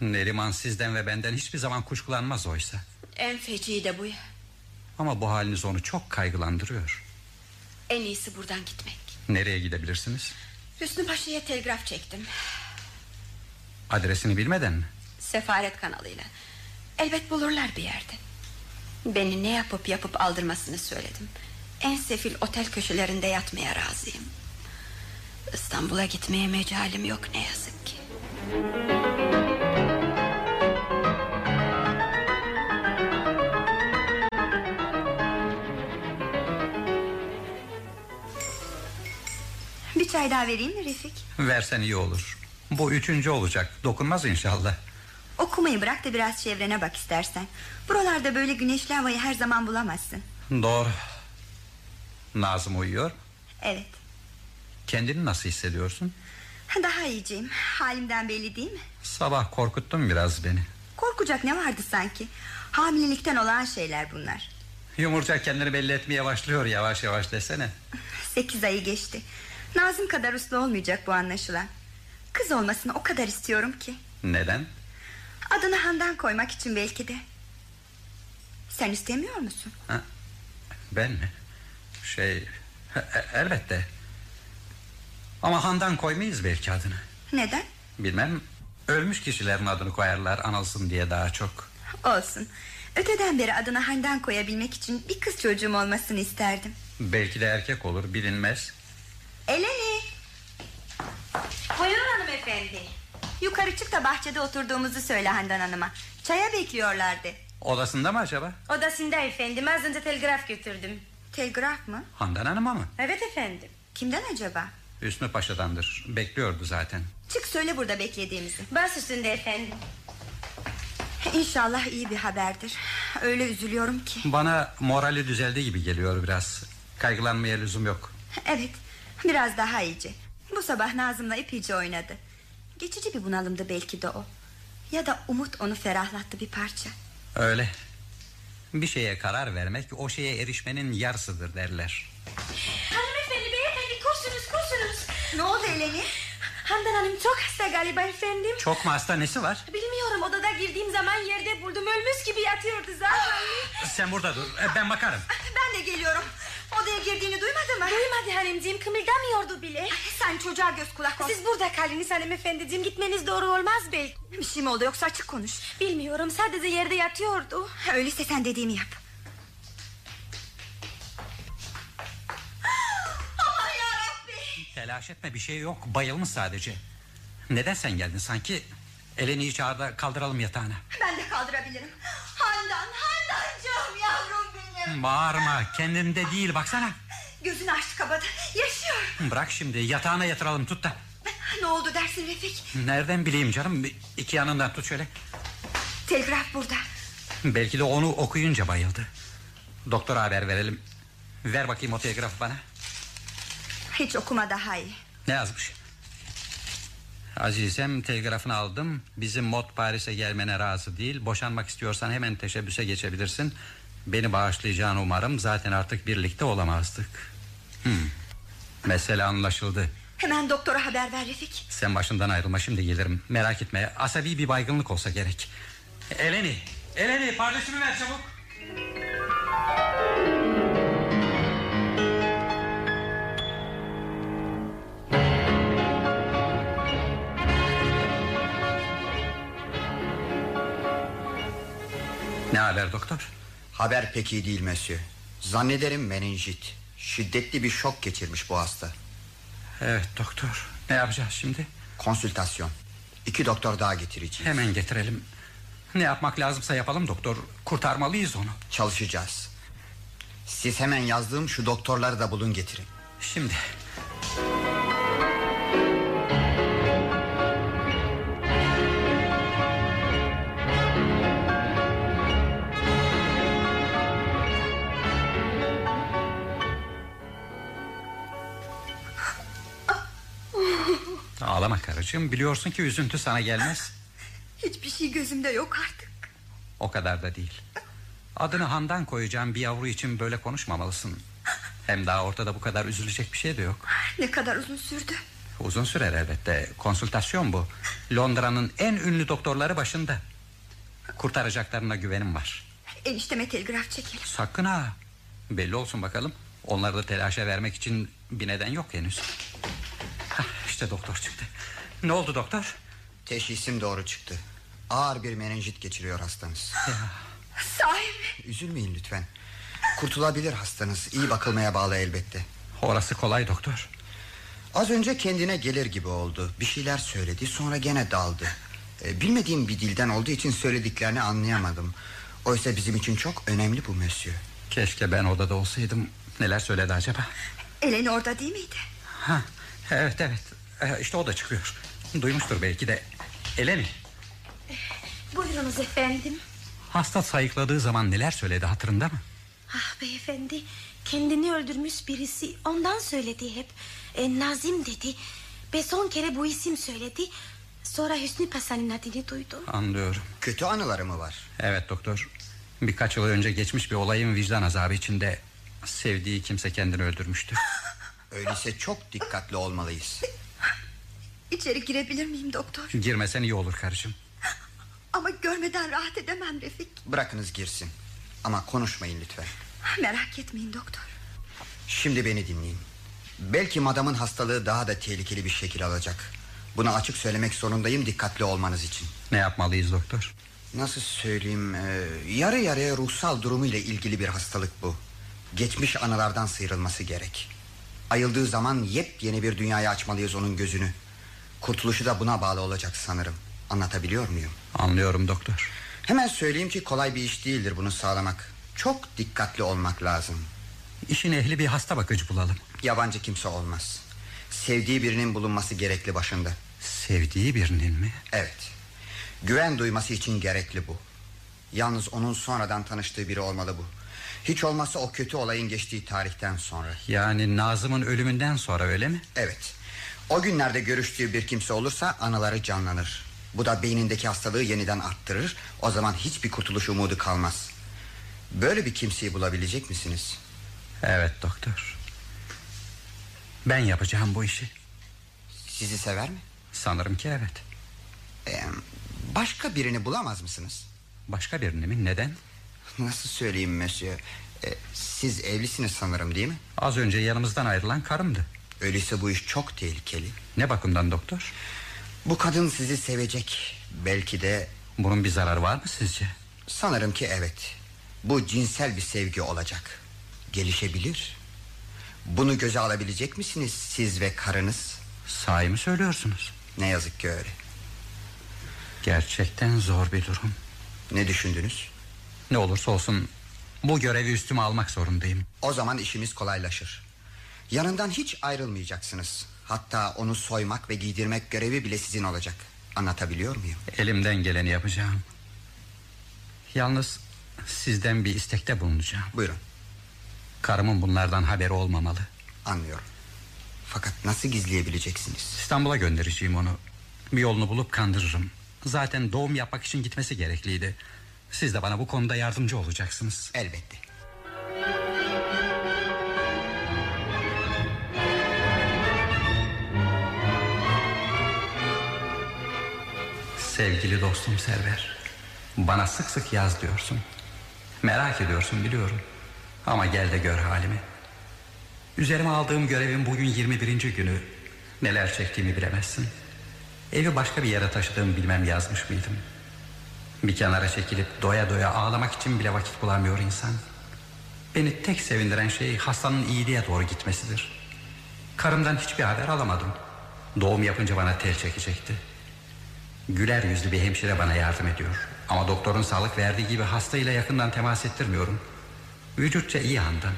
Neriman sizden ve benden hiçbir zaman kuşkulanmaz oysa. En feci de bu ya. Ama bu haliniz onu çok kaygılandırıyor. En iyisi buradan gitmek. Nereye gidebilirsiniz? Hüsnü Paşa'ya telgraf çektim. Adresini bilmeden mi? Sefaret kanalıyla. Elbet bulurlar bir yerde. Beni ne yapıp yapıp aldırmasını söyledim. En sefil otel köşelerinde yatmaya razıyım. İstanbul'a gitmeye mecalim yok ne yazık ki. Bir çay daha vereyim mi Refik? Versen iyi olur. Bu üçüncü olacak. Dokunmaz inşallah. Okumayı bırak da biraz çevrene bak istersen. Buralarda böyle güneşli havayı her zaman bulamazsın. Doğru. Nazım uyuyor. Evet. Kendini nasıl hissediyorsun? Daha iyiceyim. Halimden belli değil mi? Sabah korkuttun biraz beni. Korkacak ne vardı sanki? Hamilelikten olan şeyler bunlar. Yumurcak kendini belli etmeye başlıyor yavaş yavaş desene. Sekiz ayı geçti. Nazım kadar uslu olmayacak bu anlaşılan. Kız olmasını o kadar istiyorum ki. Neden? Adını Handan koymak için belki de. Sen istemiyor musun? Ha? Ben mi? Şey e- elbette. Ama Handan koymayız belki adını. Neden? Bilmem ölmüş kişilerin adını koyarlar anılsın diye daha çok. Olsun. Öteden beri adını Handan koyabilmek için bir kız çocuğum olmasını isterdim. Belki de erkek olur bilinmez. Eleni. Buyurun hanımefendi. Yukarı çık da bahçede oturduğumuzu söyle Handan Hanım'a. Çaya bekliyorlardı. Odasında mı acaba? Odasında efendim az önce telgraf götürdüm. Telgraf mı? Handan Hanım'a mı? Evet efendim. Kimden acaba? Hüsnü Paşa'dandır. Bekliyordu zaten. Çık söyle burada beklediğimizi. Bas üstünde efendim. İnşallah iyi bir haberdir. Öyle üzülüyorum ki. Bana morali düzeldi gibi geliyor biraz. Kaygılanmaya lüzum yok. Evet biraz daha iyice. Bu sabah Nazım'la epeyce oynadı. Geçici bir bunalımdı belki de o. Ya da umut onu ferahlattı bir parça. Öyle. Bir şeye karar vermek o şeye erişmenin yarısıdır derler. Hanımefendi beyefendi kursunuz kursunuz. Ne oldu Eleni? Handan Hanım çok hasta galiba efendim. Çok mu hasta nesi var? Bilmiyorum odada girdiğim zaman yerde buldum ölmüş gibi yatıyordu zavallı. Sen burada dur e, ben bakarım. Ben de geliyorum. Odaya girdiğini duymadın mı? Duymadı hanımcığım kımıldamıyordu bile. Sen çocuğa göz kulak ol. Siz burada kalınız hanımefendiciğim gitmeniz doğru olmaz belki. Bir şey mi oldu yoksa açık konuş. Bilmiyorum sadece yerde yatıyordu. Öyleyse sen dediğimi yap. Aman yarabbi. Telaş etme bir şey yok bayılmış sadece. Neden sen geldin sanki? Eleni çağırda kaldıralım yatağına. Ben de kaldırabilirim. Handan, benim. Bağırma kendinde değil baksana. Gözünü açtı kapadı. Yaşıyor. Bırak şimdi yatağına yatıralım tut da. Ne oldu dersin Refik? Nereden bileyim canım iki yanından tut şöyle. Telgraf burada. Belki de onu okuyunca bayıldı. Doktora haber verelim. Ver bakayım o telgrafı bana. Hiç okuma daha iyi. Ne yazmış? Azizem telgrafını aldım. Bizim mod Paris'e gelmene razı değil. Boşanmak istiyorsan hemen teşebbüse geçebilirsin. Beni bağışlayacağını umarım. Zaten artık birlikte olamazdık. Hmm. Mesele anlaşıldı. Hemen doktora haber ver Refik. Sen başından ayrılma şimdi gelirim. Merak etme. Asabi bir baygınlık olsa gerek. Eleni, Eleni pardesümü ver çabuk. Ne haber doktor? Haber pek iyi değil Monsieur. Zannederim menenjit. Şiddetli bir şok geçirmiş bu hasta. Evet doktor. Ne yapacağız şimdi? Konsültasyon. İki doktor daha getireceğiz. Hemen getirelim. Ne yapmak lazımsa yapalım doktor. Kurtarmalıyız onu. Çalışacağız. Siz hemen yazdığım şu doktorları da bulun getirin. Şimdi. Ağlama karıcığım. Biliyorsun ki üzüntü sana gelmez. [LAUGHS] Hiçbir şey gözümde yok artık. O kadar da değil. Adını Handan koyacağım bir yavru için böyle konuşmamalısın. Hem daha ortada bu kadar üzülecek bir şey de yok. Ne kadar uzun sürdü. Uzun sürer elbette. Konsültasyon bu. Londra'nın en ünlü doktorları başında. Kurtaracaklarına güvenim var. Enişteme telgraf çekelim. Sakın ha. Belli olsun bakalım. Onları da telaşa vermek için bir neden yok henüz. İşte doktor çıktı. Ne oldu doktor? Teşhisim doğru çıktı. Ağır bir menenjit geçiriyor hastanız. Sahi mi? Üzülmeyin lütfen. Kurtulabilir hastanız. İyi bakılmaya bağlı elbette. Orası kolay doktor. Az önce kendine gelir gibi oldu. Bir şeyler söyledi sonra gene daldı. Ee, bilmediğim bir dilden olduğu için söylediklerini anlayamadım. Oysa bizim için çok önemli bu monsieur. Keşke ben odada olsaydım. Neler söyledi acaba? Eleni orada değil miydi? Ha, evet evet. Ee, işte o da çıkıyor. Duymuştur belki de. Eleni. Buyurunuz efendim. Hasta sayıkladığı zaman neler söyledi hatırında mı? Ah beyefendi kendini öldürmüş birisi ondan söyledi hep. E, Nazim dedi ve son kere bu isim söyledi. Sonra Hüsnü Paşa'nın adını duydu. Anlıyorum. Kötü anıları mı var? Evet doktor. Birkaç yıl önce geçmiş bir olayın vicdan azabı içinde sevdiği kimse kendini öldürmüştü. [LAUGHS] Öyleyse çok dikkatli olmalıyız. [LAUGHS] İçeri girebilir miyim doktor? Girmesen iyi olur karıcığım. Ama görmeden rahat edemem Refik. Bırakınız girsin. Ama konuşmayın lütfen. Merak etmeyin doktor. Şimdi beni dinleyin. Belki madamın hastalığı daha da tehlikeli bir şekil alacak. Bunu açık söylemek zorundayım dikkatli olmanız için. Ne yapmalıyız doktor? Nasıl söyleyeyim e, Yarı yarıya ruhsal durumuyla ilgili bir hastalık bu Geçmiş anılardan sıyrılması gerek Ayıldığı zaman yepyeni bir dünyaya açmalıyız onun gözünü. Kurtuluşu da buna bağlı olacak sanırım. Anlatabiliyor muyum? Anlıyorum doktor. Hemen söyleyeyim ki kolay bir iş değildir bunu sağlamak. Çok dikkatli olmak lazım. İşin ehli bir hasta bakıcı bulalım. Yabancı kimse olmaz. Sevdiği birinin bulunması gerekli başında. Sevdiği birinin mi? Evet. Güven duyması için gerekli bu. Yalnız onun sonradan tanıştığı biri olmalı bu Hiç olmazsa o kötü olayın geçtiği tarihten sonra Yani Nazım'ın ölümünden sonra öyle mi? Evet O günlerde görüştüğü bir kimse olursa anıları canlanır Bu da beynindeki hastalığı yeniden arttırır O zaman hiçbir kurtuluş umudu kalmaz Böyle bir kimseyi bulabilecek misiniz? Evet doktor Ben yapacağım bu işi Sizi sever mi? Sanırım ki evet ee, Başka birini bulamaz mısınız? Başka birini mi neden? Nasıl söyleyeyim monsieur ee, Siz evlisiniz sanırım değil mi? Az önce yanımızdan ayrılan karımdı Öyleyse bu iş çok tehlikeli Ne bakımdan doktor? Bu kadın sizi sevecek Belki de Bunun bir zararı var mı sizce? Sanırım ki evet Bu cinsel bir sevgi olacak Gelişebilir Bunu göze alabilecek misiniz siz ve karınız? Sahi mi söylüyorsunuz? Ne yazık ki öyle Gerçekten zor bir durum Ne düşündünüz? Ne olursa olsun Bu görevi üstüme almak zorundayım. O zaman işimiz kolaylaşır. Yanından hiç ayrılmayacaksınız. Hatta onu soymak ve giydirmek görevi bile sizin olacak. Anlatabiliyor muyum? Elimden geleni yapacağım. Yalnız Sizden bir istekte bulunacağım. Buyurun. Karımın bunlardan haberi olmamalı. Anlıyorum. Fakat nasıl gizleyebileceksiniz? İstanbul'a göndereceğim onu. Bir yolunu bulup kandırırım. Zaten doğum yapmak için gitmesi gerekliydi Siz de bana bu konuda yardımcı olacaksınız. Elbette. Sevgili dostum Server Bana sık sık yaz diyorsun. Merak ediyorsun biliyorum. Ama gel de gör halimi. Üzerime aldığım görevin bugün 21. günü. Neler çektiğimi bilemezsin. Evi başka bir yere taşıdığımı bilmem yazmış mıydım Bir kenara çekilip doya doya ağlamak için bile vakit bulamıyor insan. Beni tek sevindiren şey hastanın iyiliğe doğru gitmesidir. Karımdan hiçbir haber alamadım. Doğum yapınca bana tel çekecekti. Güler yüzlü bir hemşire bana yardım ediyor. Ama doktorun sağlık verdiği gibi hastayla yakından temas ettirmiyorum. Vücutça iyi andan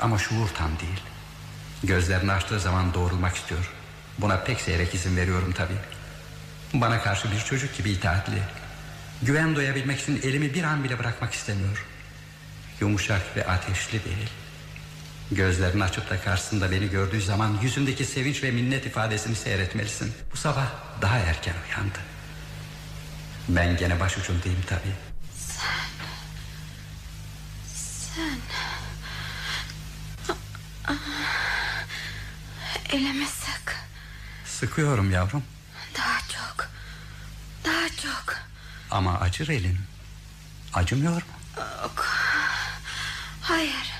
Ama şuur tam değil. Gözlerini açtığı zaman doğrulmak istiyor. Buna pek seyrek izin veriyorum tabi Bana karşı bir çocuk gibi itaatli Güven duyabilmek için elimi bir an bile bırakmak istemiyor Yumuşak ve ateşli bir el Gözlerini açıp da karşısında beni gördüğü zaman Yüzündeki sevinç ve minnet ifadesini seyretmelisin. Bu sabah daha erken uyandı Ben gene başucundayım tabi Sen. Sen. Elimi sık. Sıkıyorum yavrum. Daha çok. Daha çok Ama acır elin. Acımıyor mu? Yok. Hayır.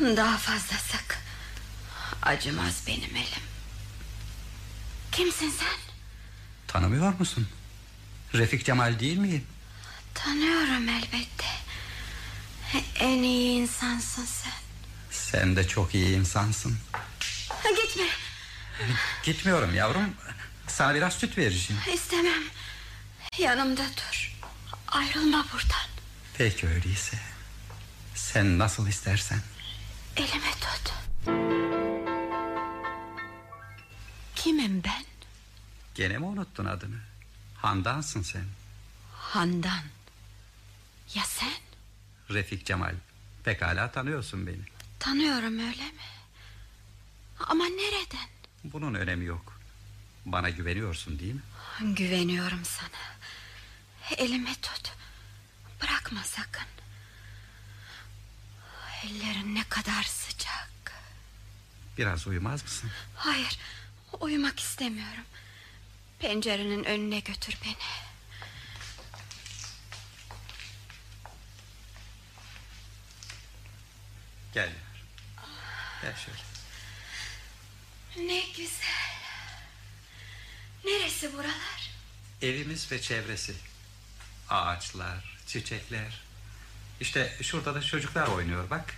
Daha fazla sık. Acımaz benim elim. Kimsin sen? Tanımıyor musun? Refik Cemal değil miyim? Tanıyorum elbette. En iyi insansın sen. Sen de çok iyi insansın. Gitme. Gitmiyorum yavrum. Sana biraz süt vereceğim. İstemem Yanımda dur Ayrılma buradan Peki öyleyse Sen nasıl istersen Elimi tut Kimim ben? Gene mi unuttun adını? Handansın sen Handan Ya sen? Refik Cemal Pekala tanıyorsun beni Tanıyorum öyle mi? Ama nereden? Bunun önemi yok Bana güveniyorsun değil mi? Güveniyorum sana Elimi tut Bırakma sakın Ellerin ne kadar sıcak Biraz uyumaz mısın? Hayır Uyumak istemiyorum. Pencerenin önüne götür beni. Gel. Gel şöyle. Ne güzel. Neresi buralar? Evimiz ve çevresi. Ağaçlar, çiçekler. İşte şurada da çocuklar oynuyor bak.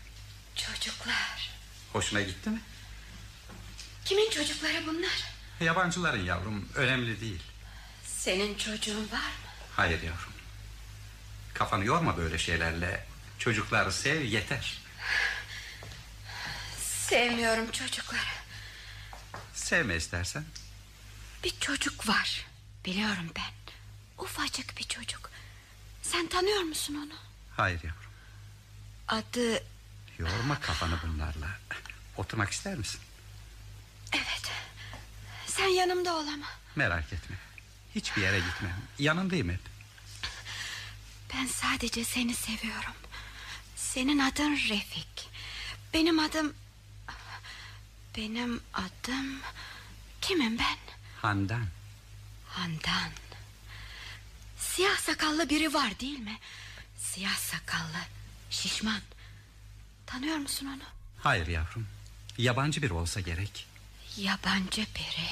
Çocuklar. Hoşuna gitti mi? Kimin çocukları bunlar? Yabancıların yavrum önemli değil. Senin çocuğun var mı? Hayır yavrum. Kafanı yorma böyle şeylerle. Çocukları sev yeter. Sevmiyorum çocukları. Sevme istersen. Bir çocuk var. Biliyorum ben. Ufacık bir çocuk. Sen tanıyor musun onu? Hayır yavrum. Adı Yorma kafanı bunlarla. Oturmak ister misin? evet. Sen yanımda ol ama. Merak etme. Hiçbir yere gitmem. Yanındayım hep. Ben sadece seni seviyorum. Senin adın Refik. Benim adım... Benim adım... Kimim ben? Handan. Handan. Siyah sakallı biri var değil mi? Siyah sakallı, şişman. Tanıyor musun onu? Hayır yavrum. Yabancı bir olsa gerek. Yabancı biri.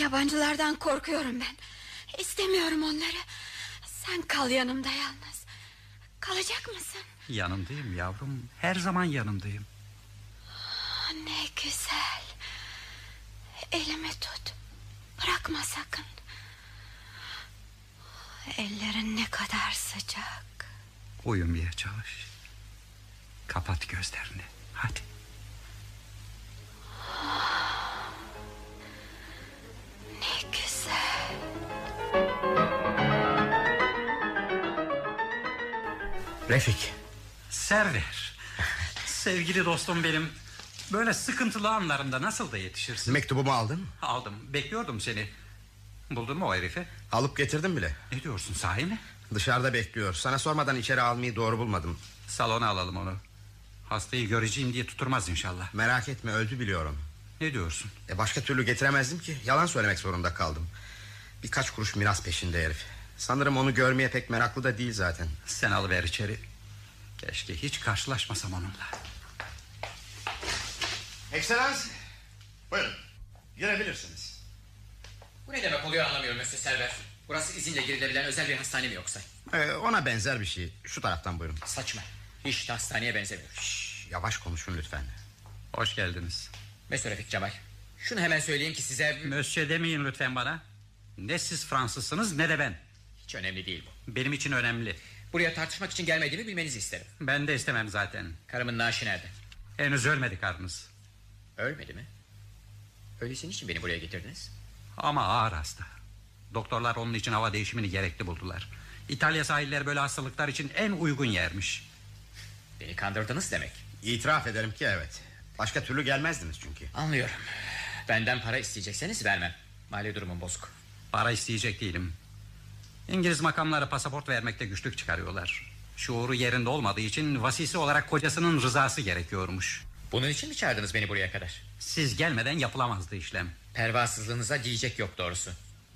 Yabancılardan korkuyorum ben. İstemiyorum onları. Sen kal yanımda yalnız. Kalacak mısın? Yanındayım yavrum. Her zaman yanındayım. Ah, Ne güzel. Elimi tut. Bırakma sakın. Ellerin ne kadar sıcak. Uyumaya çalış. Kapat gözlerini. Hadi. Ne güzel. Refik. Server. Sevgili dostum benim. Böyle sıkıntılı anlarımda nasıl da yetişirsin? Mektubumu aldın mı? Aldım. Bekliyordum seni. Buldun mu o herifi? Alıp getirdim bile. Ne diyorsun sahi mi? Dışarıda bekliyor. Sana sormadan içeri almayı doğru bulmadım. Salona alalım onu. Hastayı göreceğim diye tuturmaz inşallah. Merak etme öldü biliyorum. Ne diyorsun? E başka türlü getiremezdim ki. Yalan söylemek zorunda kaldım. Birkaç kuruş miras peşinde herif. Sanırım onu görmeye pek meraklı da değil zaten. Sen alıver içeri. Keşke hiç karşılaşmasam onunla. Ekselans. Buyurun. Girebilirsiniz. Bu ne demek oluyor anlamıyorum Mösyö Server. Burası izinle girilebilen özel bir hastane mi yoksa? Ee, ona benzer bir şey. Şu taraftan buyurun. Saçma. Hiç de hastaneye benzemiyor. Şş, yavaş konuşun lütfen. Hoş geldiniz. Mösyö Refik Cemal. Şunu hemen söyleyeyim ki size... Mösyö demeyin lütfen bana. Ne siz Fransızsınız ne de ben. Hiç önemli değil bu. Benim için önemli. Buraya tartışmak için gelmediğimi bilmenizi isterim. Ben de istemem zaten. Karımın naaşı nerede? Henüz ölmedi karınız. Ölmedi mi? Öyleyse niçin beni buraya getirdiniz? Ama ağır hasta. Doktorlar onun için hava değişimini gerekli buldular. İtalya sahilleri böyle hastalıklar için en uygun yermiş. Beni kandırdınız demek. İtiraf ederim ki evet. Başka türlü gelmezdiniz çünkü. Anlıyorum. Benden para isteyecekseniz vermem. Mali durumum bozuk. Para isteyecek değilim. İngiliz makamları pasaport vermekte güçlük çıkarıyorlar. Şuuru yerinde olmadığı için vasisi olarak kocasının rızası gerekiyormuş. Bunun için mi çağırdınız beni buraya kadar? Siz gelmeden yapılamazdı işlem. Pervasızlığınıza diyecek yok doğrusu.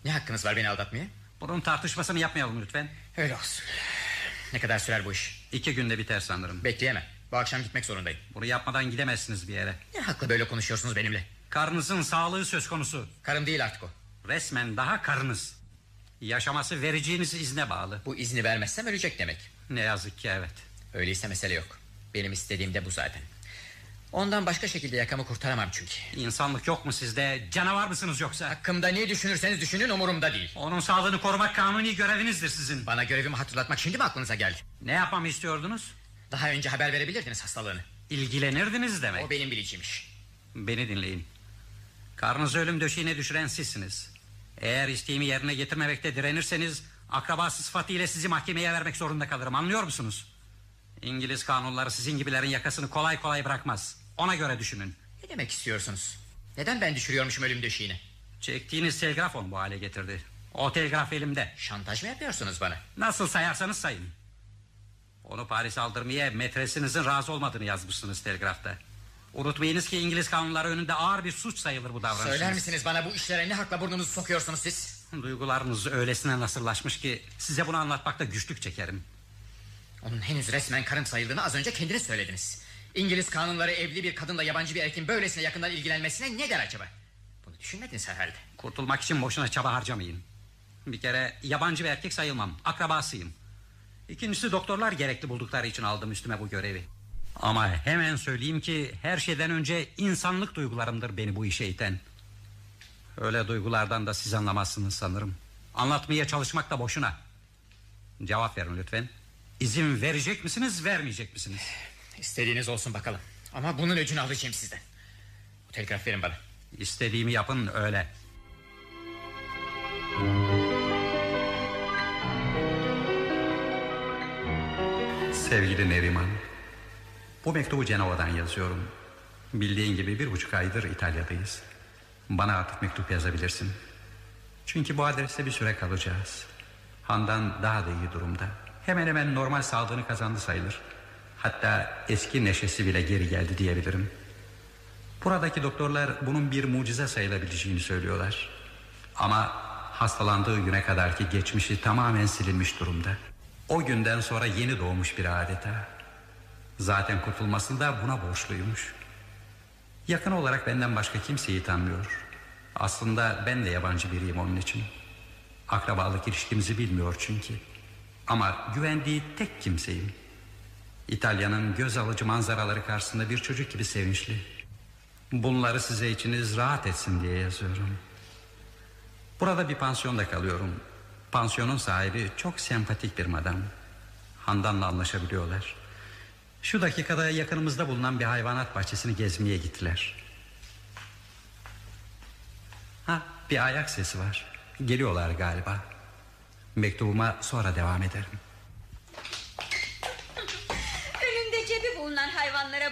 Ne hakkınız var beni aldatmaya? Bunun tartışmasını yapmayalım lütfen. Öyle olsun. Ne kadar sürer bu iş? İki günde biter sanırım. Bekleyemem. Bu akşam gitmek zorundayım. Bunu yapmadan gidemezsiniz bir yere. Ne hakla böyle konuşuyorsunuz benimle? Karınızın sağlığı söz konusu. Karım değil artık o. Resmen daha karınız. Yaşaması vereceğiniz izne bağlı. Bu izni vermezsem ölecek demek. Ne yazık ki evet. Öyleyse mesele yok. Benim istediğim de bu zaten. Ondan başka şekilde yakamı kurtaramam çünkü. İnsanlık yok mu sizde? Canavar mısınız yoksa? Hakkımda ne düşünürseniz düşünün umurumda değil. Onun sağlığını korumak kanuni görevinizdir sizin. Bana görevimi hatırlatmak şimdi mi aklınıza geldi? Ne yapmamı istiyordunuz? Daha önce haber verebilirdiniz hastalığını. İlgilenirdiniz demek. O benim bileceğimmiş. Beni dinleyin. Karnınızı ölüm döşeğine düşüren sizsiniz. Eğer isteğimi yerine getirmemekte direnirseniz... ...akrabası sıfatıyla sizi mahkemeye vermek zorunda kalırım anlıyor musunuz? İngiliz kanunları sizin gibilerin yakasını kolay kolay bırakmaz. Ona göre düşünün. Ne demek istiyorsunuz? Neden ben düşürüyormuşum ölüm döşeğine? Çektiğiniz telgraf onu bu hale getirdi. O telgraf elimde. Şantaj mı yapıyorsunuz bana? Nasıl sayarsanız sayın. Onu Paris'e aldırmaya metresinizin razı olmadığını yazmışsınız telgrafta. Unutmayınız ki İngiliz kanunları önünde ağır bir suç sayılır bu davranışınız. Söyler misiniz bana bu işlere ne hakla burnunuzu sokuyorsunuz siz? Duygularınız öylesine nasırlaşmış ki size bunu anlatmakta güçlük çekerim. Onun henüz resmen karım sayıldığını az önce kendiniz söylediniz. İngiliz kanunları evli bir kadınla yabancı bir erkeğin böylesine yakından ilgilenmesine ne der acaba? Bunu düşünmediniz herhalde. Kurtulmak için boşuna çaba harcamayın. Bir kere yabancı bir erkek sayılmam. Akrabasıyım. İkincisi doktorlar gerekli buldukları için aldım üstüme bu görevi. Ama hemen söyleyeyim ki her şeyden önce insanlık duygularımdır beni bu işe iten. Öyle duygulardan da siz anlamazsınız sanırım. Anlatmaya çalışmak da boşuna. Cevap verin lütfen. İzin verecek misiniz, vermeyecek misiniz? İstediğiniz olsun bakalım. Ama bunun öcünü alacağım sizden. Bu telgraf verin bana. İstediğimi yapın öyle. Sevgili Neriman Bu mektubu Cenova'dan yazıyorum Bildiğin gibi bir buçuk aydır İtalya'dayız Bana artık mektup yazabilirsin Çünkü bu adreste bir süre kalacağız Handan daha da iyi durumda Hemen hemen normal sağlığını kazandı sayılır Hatta eski neşesi bile geri geldi diyebilirim Buradaki doktorlar bunun bir mucize sayılabileceğini söylüyorlar Ama hastalandığı güne kadarki geçmişi tamamen silinmiş durumda o günden sonra yeni doğmuş bir adeta. Zaten kurtulmasını da buna borçluymuş. Yakın olarak benden başka kimseyi tanmıyor. Aslında ben de yabancı biriyim onun için. Akrabalık ilişkimizi bilmiyor çünkü. Ama güvendiği tek kimseyim. İtalya'nın göz alıcı manzaraları karşısında bir çocuk gibi sevinçli. Bunları size içiniz rahat etsin diye yazıyorum. Burada bir pansiyonda kalıyorum. Pansiyonun sahibi çok sempatik bir madam. Handan'la anlaşabiliyorlar. Şu dakikada yakınımızda bulunan bir hayvanat bahçesini gezmeye gittiler. Ha, bir ayak sesi var. Geliyorlar galiba. Mektubuma sonra devam ederim. Önünde cebi bulunan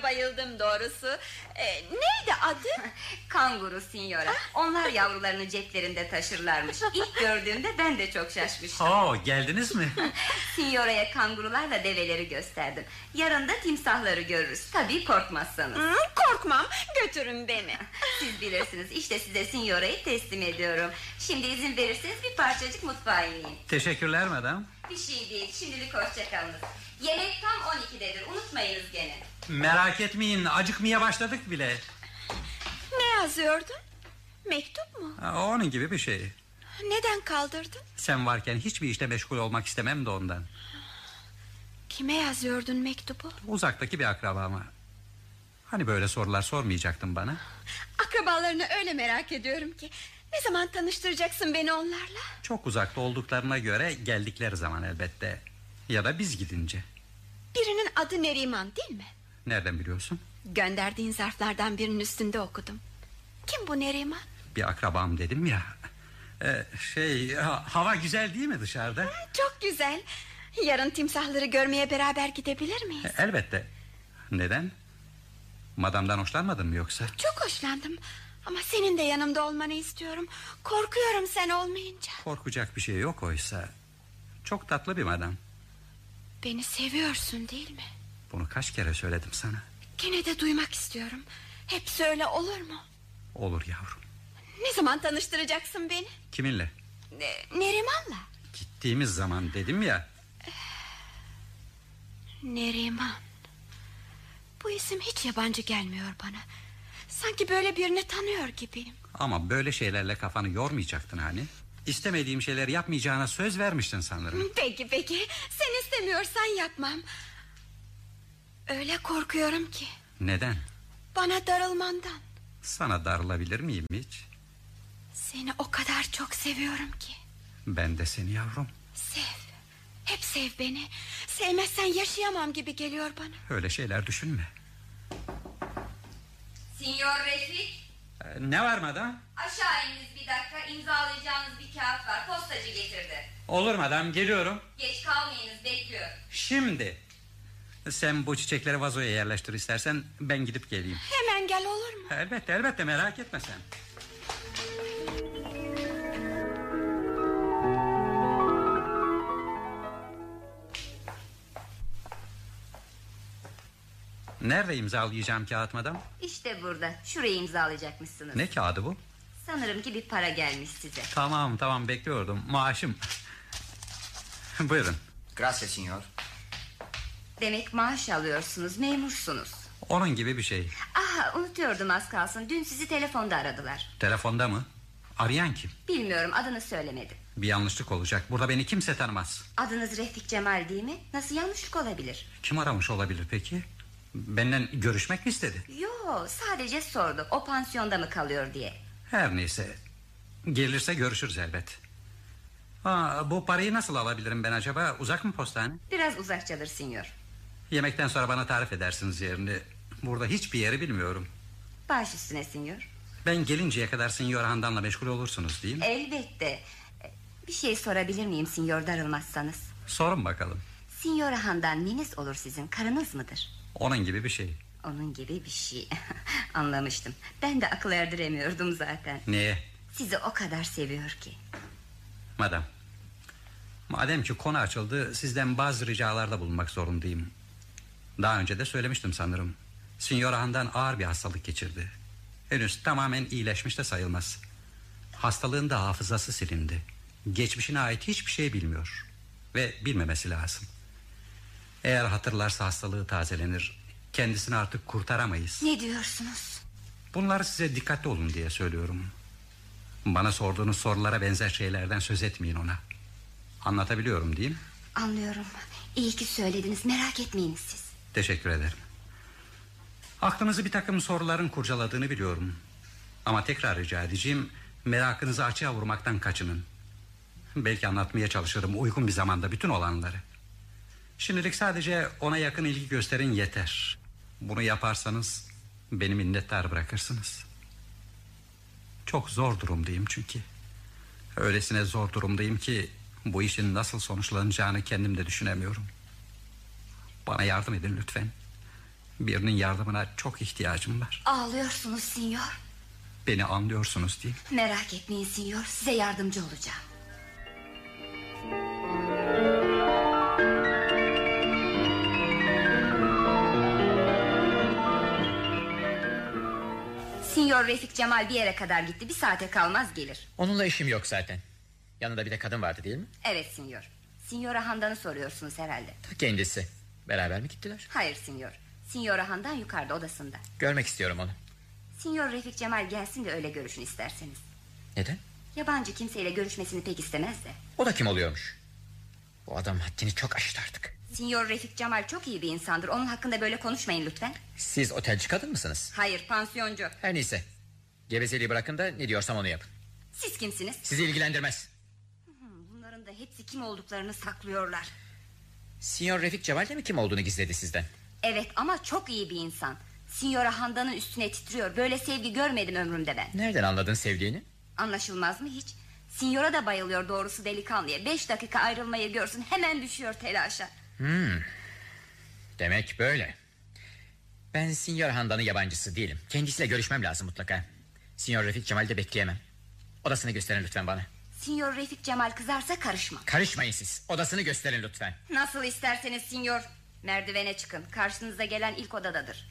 bayıldım doğrusu. Ee, neydi adı? [LAUGHS] Kanguru signora. Onlar yavrularını ceplerinde taşırlarmış. İlk gördüğümde ben de çok şaşmıştım. Oo, geldiniz mi? [LAUGHS] Signora'ya kangurularla develeri gösterdim. Yarın da timsahları görürüz. Tabii korkmazsanız. Hı, korkmam götürün beni. [LAUGHS] Siz bilirsiniz. İşte size Signora'yı teslim ediyorum. Şimdi izin verirseniz bir parçacık mutfağa ineyim. Teşekkürler madam. Bir şey değil. Şimdilik hoşçakalınız. Yemek tam 12'dedir. Unutmayınız gene. Merak etmeyin acıkmaya başladık bile. Ne yazıyordun? Mektup mu? Ha, onun gibi bir şey. Neden kaldırdın? Sen varken hiçbir işte meşgul olmak istemem de ondan. Kime yazıyordun mektubu? Uzaktaki bir akrabama. Hani böyle sorular sormayacaktın bana? Akrabalarını öyle merak ediyorum ki. Ne zaman tanıştıracaksın beni onlarla? Çok uzakta olduklarına göre geldikleri zaman elbette. Ya da biz gidince. Birinin adı Neriman değil mi? Nereden biliyorsun? Gönderdiğin zarflardan birinin üstünde okudum. Kim bu Neriman? Bir akrabam dedim ya. Ee, şey ha- hava güzel değil mi dışarıda? Çok güzel. Yarın timsahları görmeye beraber gidebilir miyiz? Elbette. Neden? Madamdan hoşlanmadın mı yoksa? Çok hoşlandım. Ama senin de yanımda olmanı istiyorum. Korkuyorum sen olmayınca. Korkacak bir şey yok oysa. Çok tatlı bir madam. Beni seviyorsun değil mi? Bunu kaç kere söyledim sana. Gene de duymak istiyorum. Hep söyle olur mu? Olur yavrum. Ne zaman tanıştıracaksın beni? Kiminle? Ne- Neriman'la. Gittiğimiz zaman dedim ya. Neriman. Bu isim hiç yabancı gelmiyor bana. Sanki böyle birini tanıyor gibiyim. Ama böyle şeylerle kafanı yormayacaktın hani. İstemediğim şeyleri yapmayacağına söz vermiştin sanırım. Peki peki. Sen istemiyorsan yapmam. Öyle korkuyorum ki. Neden? Bana darılmandan. Sana darılabilir miyim hiç? Seni o kadar çok seviyorum ki. Ben de seni yavrum. Sev. Hep sev beni. Sevmezsen yaşayamam gibi geliyor bana. Öyle şeyler düşünme. Signor Refik. Ee, Ne var madam? Aşağı ininiz bir dakika. İmzalayacağınız bir kağıt var. Postacı getirdi. Olur madam geliyorum. Geç kalmayınız bekliyor. Şimdi. Sen bu çiçekleri vazoya yerleştir istersen ben gidip geleyim. Hemen gel olur mu? Elbette elbette merak etme sen. Nerede imzalayacağım kağıt madam? İşte burada. Şurayı imzalayacakmışsınız. Ne kağıdı bu? Sanırım ki bir para gelmiş size. Tamam tamam bekliyordum. Maaşım. [LAUGHS] Buyurun. Gracias signor. Demek maaş alıyorsunuz, memursunuz. Onun gibi bir şey. Ah unutuyordum az kalsın. Dün sizi telefonda aradılar. Telefonda mı? Arayan kim? Bilmiyorum adını söylemedim. Bir yanlışlık olacak. Burada beni kimse tanımaz. Adınız Refik Cemal değil mi? Nasıl yanlışlık olabilir? Kim aramış olabilir peki? Benden görüşmek mi istedi? Yo sadece sorduk. O pansiyonda mı kalıyor diye. Her neyse. Gelirse görüşürüz elbet. Aa, bu parayı nasıl alabilirim ben acaba? Uzak mı postane? Biraz uzakçadır sinyor. Yemekten sonra bana tarif edersiniz yerini. Burada hiçbir yeri bilmiyorum. Baş üstüne sinyor. Ben gelinceye kadar Sinyor Handan'la meşgul olursunuz değil mi? Elbette. Bir şey sorabilir miyim sinyor darılmazsanız? Sorun bakalım. Sinyor Handan neniz olur sizin? Karınız mıdır? Onun gibi bir şey. Onun gibi bir şey. [LAUGHS] Anlamıştım. Ben de akıl erdiremiyordum zaten. Neye? Sizi o kadar seviyor ki. Madam. Madem ki konu açıldı sizden bazı ricalarda bulunmak zorundayım. Daha önce de söylemiştim sanırım. Sinyor Handan ağır bir hastalık geçirdi. Henüz tamamen iyileşmiş de sayılmaz. Hastalığın da hafızası silindi. Geçmişine ait hiçbir şey bilmiyor. Ve bilmemesi lazım. Eğer hatırlarsa hastalığı tazelenir. Kendisini artık kurtaramayız. Ne diyorsunuz? Bunları size dikkatli olun diye söylüyorum. Bana sorduğunuz sorulara benzer şeylerden söz etmeyin ona. Anlatabiliyorum değil mi? Anlıyorum. İyi ki söylediniz. Merak etmeyiniz siz. Teşekkür ederim. Aklınızı bir takım soruların kurcaladığını biliyorum. Ama tekrar rica edeceğim... ...merakınızı açığa vurmaktan kaçının. Belki anlatmaya çalışırım uygun bir zamanda bütün olanları. Şimdilik sadece ona yakın ilgi gösterin yeter. Bunu yaparsanız beni minnettar bırakırsınız. Çok zor durumdayım çünkü. Öylesine zor durumdayım ki bu işin nasıl sonuçlanacağını kendim de düşünemiyorum. Bana yardım edin lütfen. Birinin yardımına çok ihtiyacım var. Ağlıyorsunuz sinyor. Beni anlıyorsunuz değil mi? Merak etmeyin sinyor. Size yardımcı olacağım. Sinyor Refik Cemal bir yere kadar gitti. Bir saate kalmaz gelir. Onunla işim yok zaten. Yanında bir de kadın vardı değil mi? Evet sinyor. Signora Handan'ı soruyorsunuz herhalde. Ta kendisi. Beraber mi gittiler? Hayır sinyor. Signora Handan yukarıda odasında. Görmek istiyorum onu. Sinyor Refik Cemal gelsin de öyle görüşün isterseniz. Neden? Yabancı kimseyle görüşmesini pek istemez de. O da kim oluyormuş? Bu adam haddini çok aştı artık. Sinyor Refik Cemal çok iyi bir insandır. Onun hakkında böyle konuşmayın lütfen. Siz otelci kadın mısınız? Hayır pansiyoncu. Her neyse. Gevezeliği bırakın da ne diyorsam onu yapın. Siz kimsiniz? Sizi ilgilendirmez. Hmm, Bunların da hepsi kim olduklarını saklıyorlar. Sinyor Refik Cemal de mi kim olduğunu gizledi sizden? Evet ama çok iyi bir insan. Signora Handan'ın üstüne titriyor. Böyle sevgi görmedim ömrümde ben. Nereden anladın sevdiğini? Anlaşılmaz mı hiç? Signora da bayılıyor doğrusu delikanlıya. Beş dakika ayrılmayı görsün hemen düşüyor telaşa. Hmm. Demek böyle. Ben Sinyor Handan'ın yabancısı değilim. Kendisiyle görüşmem lazım mutlaka. Sinyor Refik Cemal'i de bekleyemem. Odasını gösterin lütfen bana. Sinyor Refik Cemal kızarsa karışma. Karışmayın siz. Odasını gösterin lütfen. Nasıl isterseniz sinyor. Merdivene çıkın. Karşınıza gelen ilk odadadır.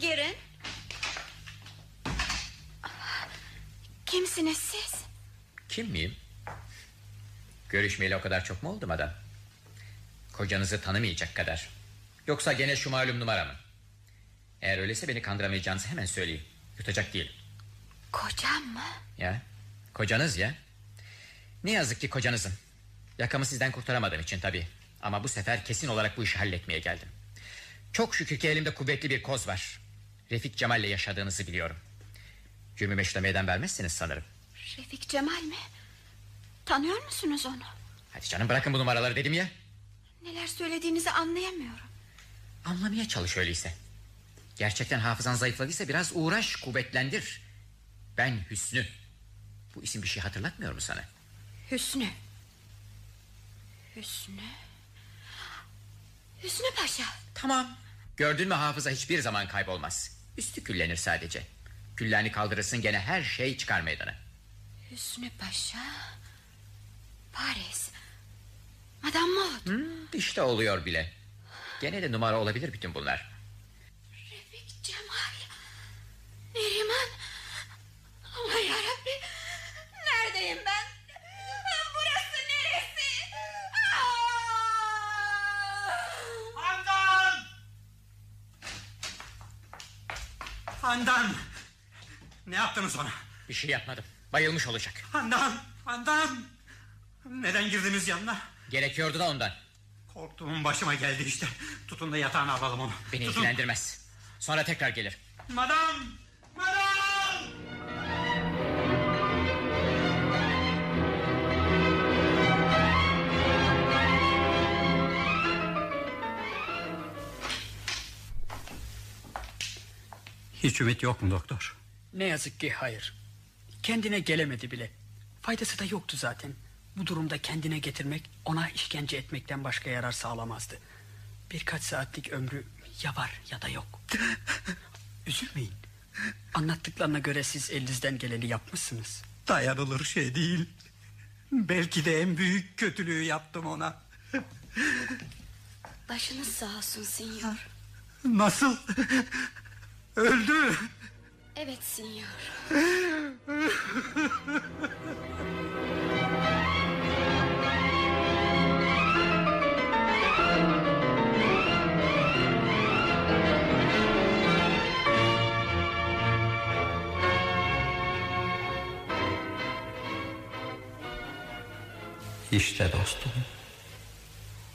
Girin. Kimsiniz siz? Kim miyim? Görüşmeyeli o kadar çok mu oldu madem? Kocanızı tanımayacak kadar. Yoksa gene şu malum numara mı? Eğer öyleyse beni kandıramayacağınızı hemen söyleyeyim. Yutacak değil. Kocam mı? Ya, kocanız ya. Ne yazık ki kocanızım. Yakamı sizden kurtaramadığım için tabii. Ama bu sefer kesin olarak bu işi halletmeye geldim. Çok şükür ki elimde kuvvetli bir koz var. Refik Cemal'le yaşadığınızı biliyorum. Cürmü meşlemeden vermezsiniz sanırım. Refik Cemal mi? Tanıyor musunuz onu? Hadi canım bırakın bu numaraları dedim ya. Neler söylediğinizi anlayamıyorum. Anlamaya çalış öyleyse. Gerçekten hafızan zayıfladıysa biraz uğraş kuvvetlendir. Ben Hüsnü. Bu isim bir şey hatırlatmıyor mu sana? Hüsnü. Hüsnü. Hüsnü Paşa. Tamam. Gördün mü hafıza hiçbir zaman kaybolmaz. Üstü küllenir sadece. Küllerini kaldırırsın gene her şey çıkar meydana. Hüsnü Paşa Paris Madame Maud Hmm, işte oluyor bile. Gene de numara olabilir bütün bunlar. Refik Cemal Neriman Aman yarabbi Neredeyim ben Burası neresi Handan Handan Ne yaptınız ona Bir şey yapmadım. Bayılmış olacak. Handan Handan Neden girdiniz yanına Gerekiyordu da ondan. Korktuğum başıma geldi işte Tutun da yatağına alalım onu Beni Tutun. ilgilendirmez. Sonra tekrar gelir. Madam Madam Hiç ümit yok mu doktor? Ne yazık ki hayır. Kendine gelemedi bile. Faydası da yoktu zaten. Bu durumda kendine getirmek ona işkence etmekten başka yarar sağlamazdı. Birkaç saatlik ömrü ya var ya da yok. [LAUGHS] Üzülmeyin. Anlattıklarına göre siz elinizden geleni yapmışsınız. Dayanılır şey değil. Belki de en büyük kötülüğü yaptım ona. Başınız sağ olsun sinyor Nasıl? Öldü. Evet sinyor İşte dostum.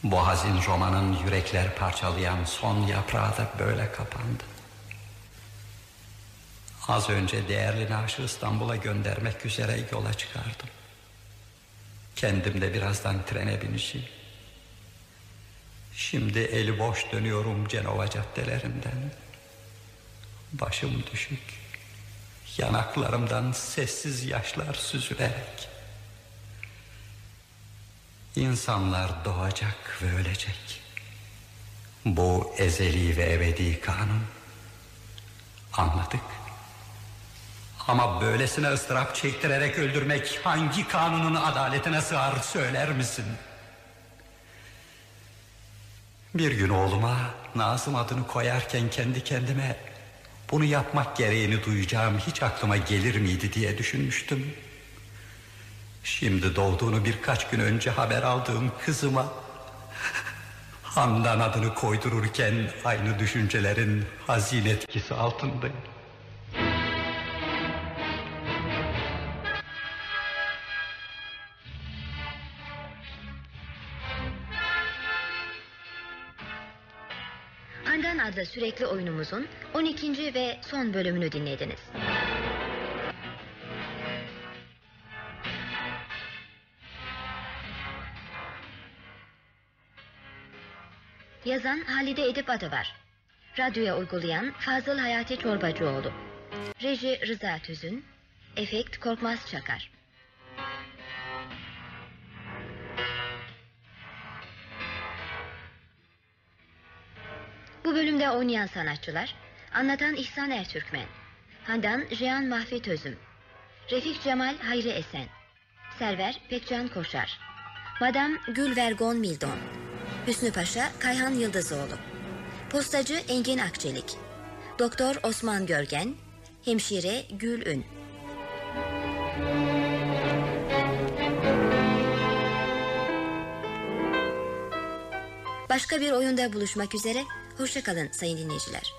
Bu hazin romanın yürekler parçalayan son yaprağı da böyle kapandı. Az önce değerli naaşı İstanbul'a göndermek üzere yola çıkardım. Kendim de birazdan trene bineceğim. Şimdi eli boş dönüyorum Cenova caddelerinden. Başım düşük. Yanaklarımdan sessiz yaşlar süzülerek. İnsanlar doğacak ve ölecek. Bu ezeli ve ebedi kanun. Anladık. Ama böylesine ıstırap çektirerek öldürmek hangi kanunun adaletine sığar söyler misin? Bir gün oğluma Nazım adını koyarken kendi kendime bunu yapmak gereğini duyacağım hiç aklıma gelir miydi diye düşünmüştüm. Şimdi doğduğunu birkaç gün önce haber aldığım kızıma [LAUGHS] Handan adını koydururken aynı düşüncelerin hazin etkisi altındayım. Adlı sürekli oyunumuzun 12. ve son bölümünü dinlediniz. Yazan Halide Edip Adıvar. Radyoya uygulayan Fazıl Hayati Çorbacıoğlu. Reji Rıza Tüzün. Efekt Korkmaz Çakar. Bu bölümde oynayan sanatçılar Anlatan İhsan Ertürkmen Handan Jean Mahfi Tözüm Refik Cemal Hayri Esen Server Pekcan Koşar Madam Gül Vergon Mildon Hüsnü Paşa Kayhan Yıldızoğlu Postacı Engin Akçelik Doktor Osman Görgen Hemşire Gül Ün. Başka bir oyunda buluşmak üzere Hoşçakalın sayın dinleyiciler.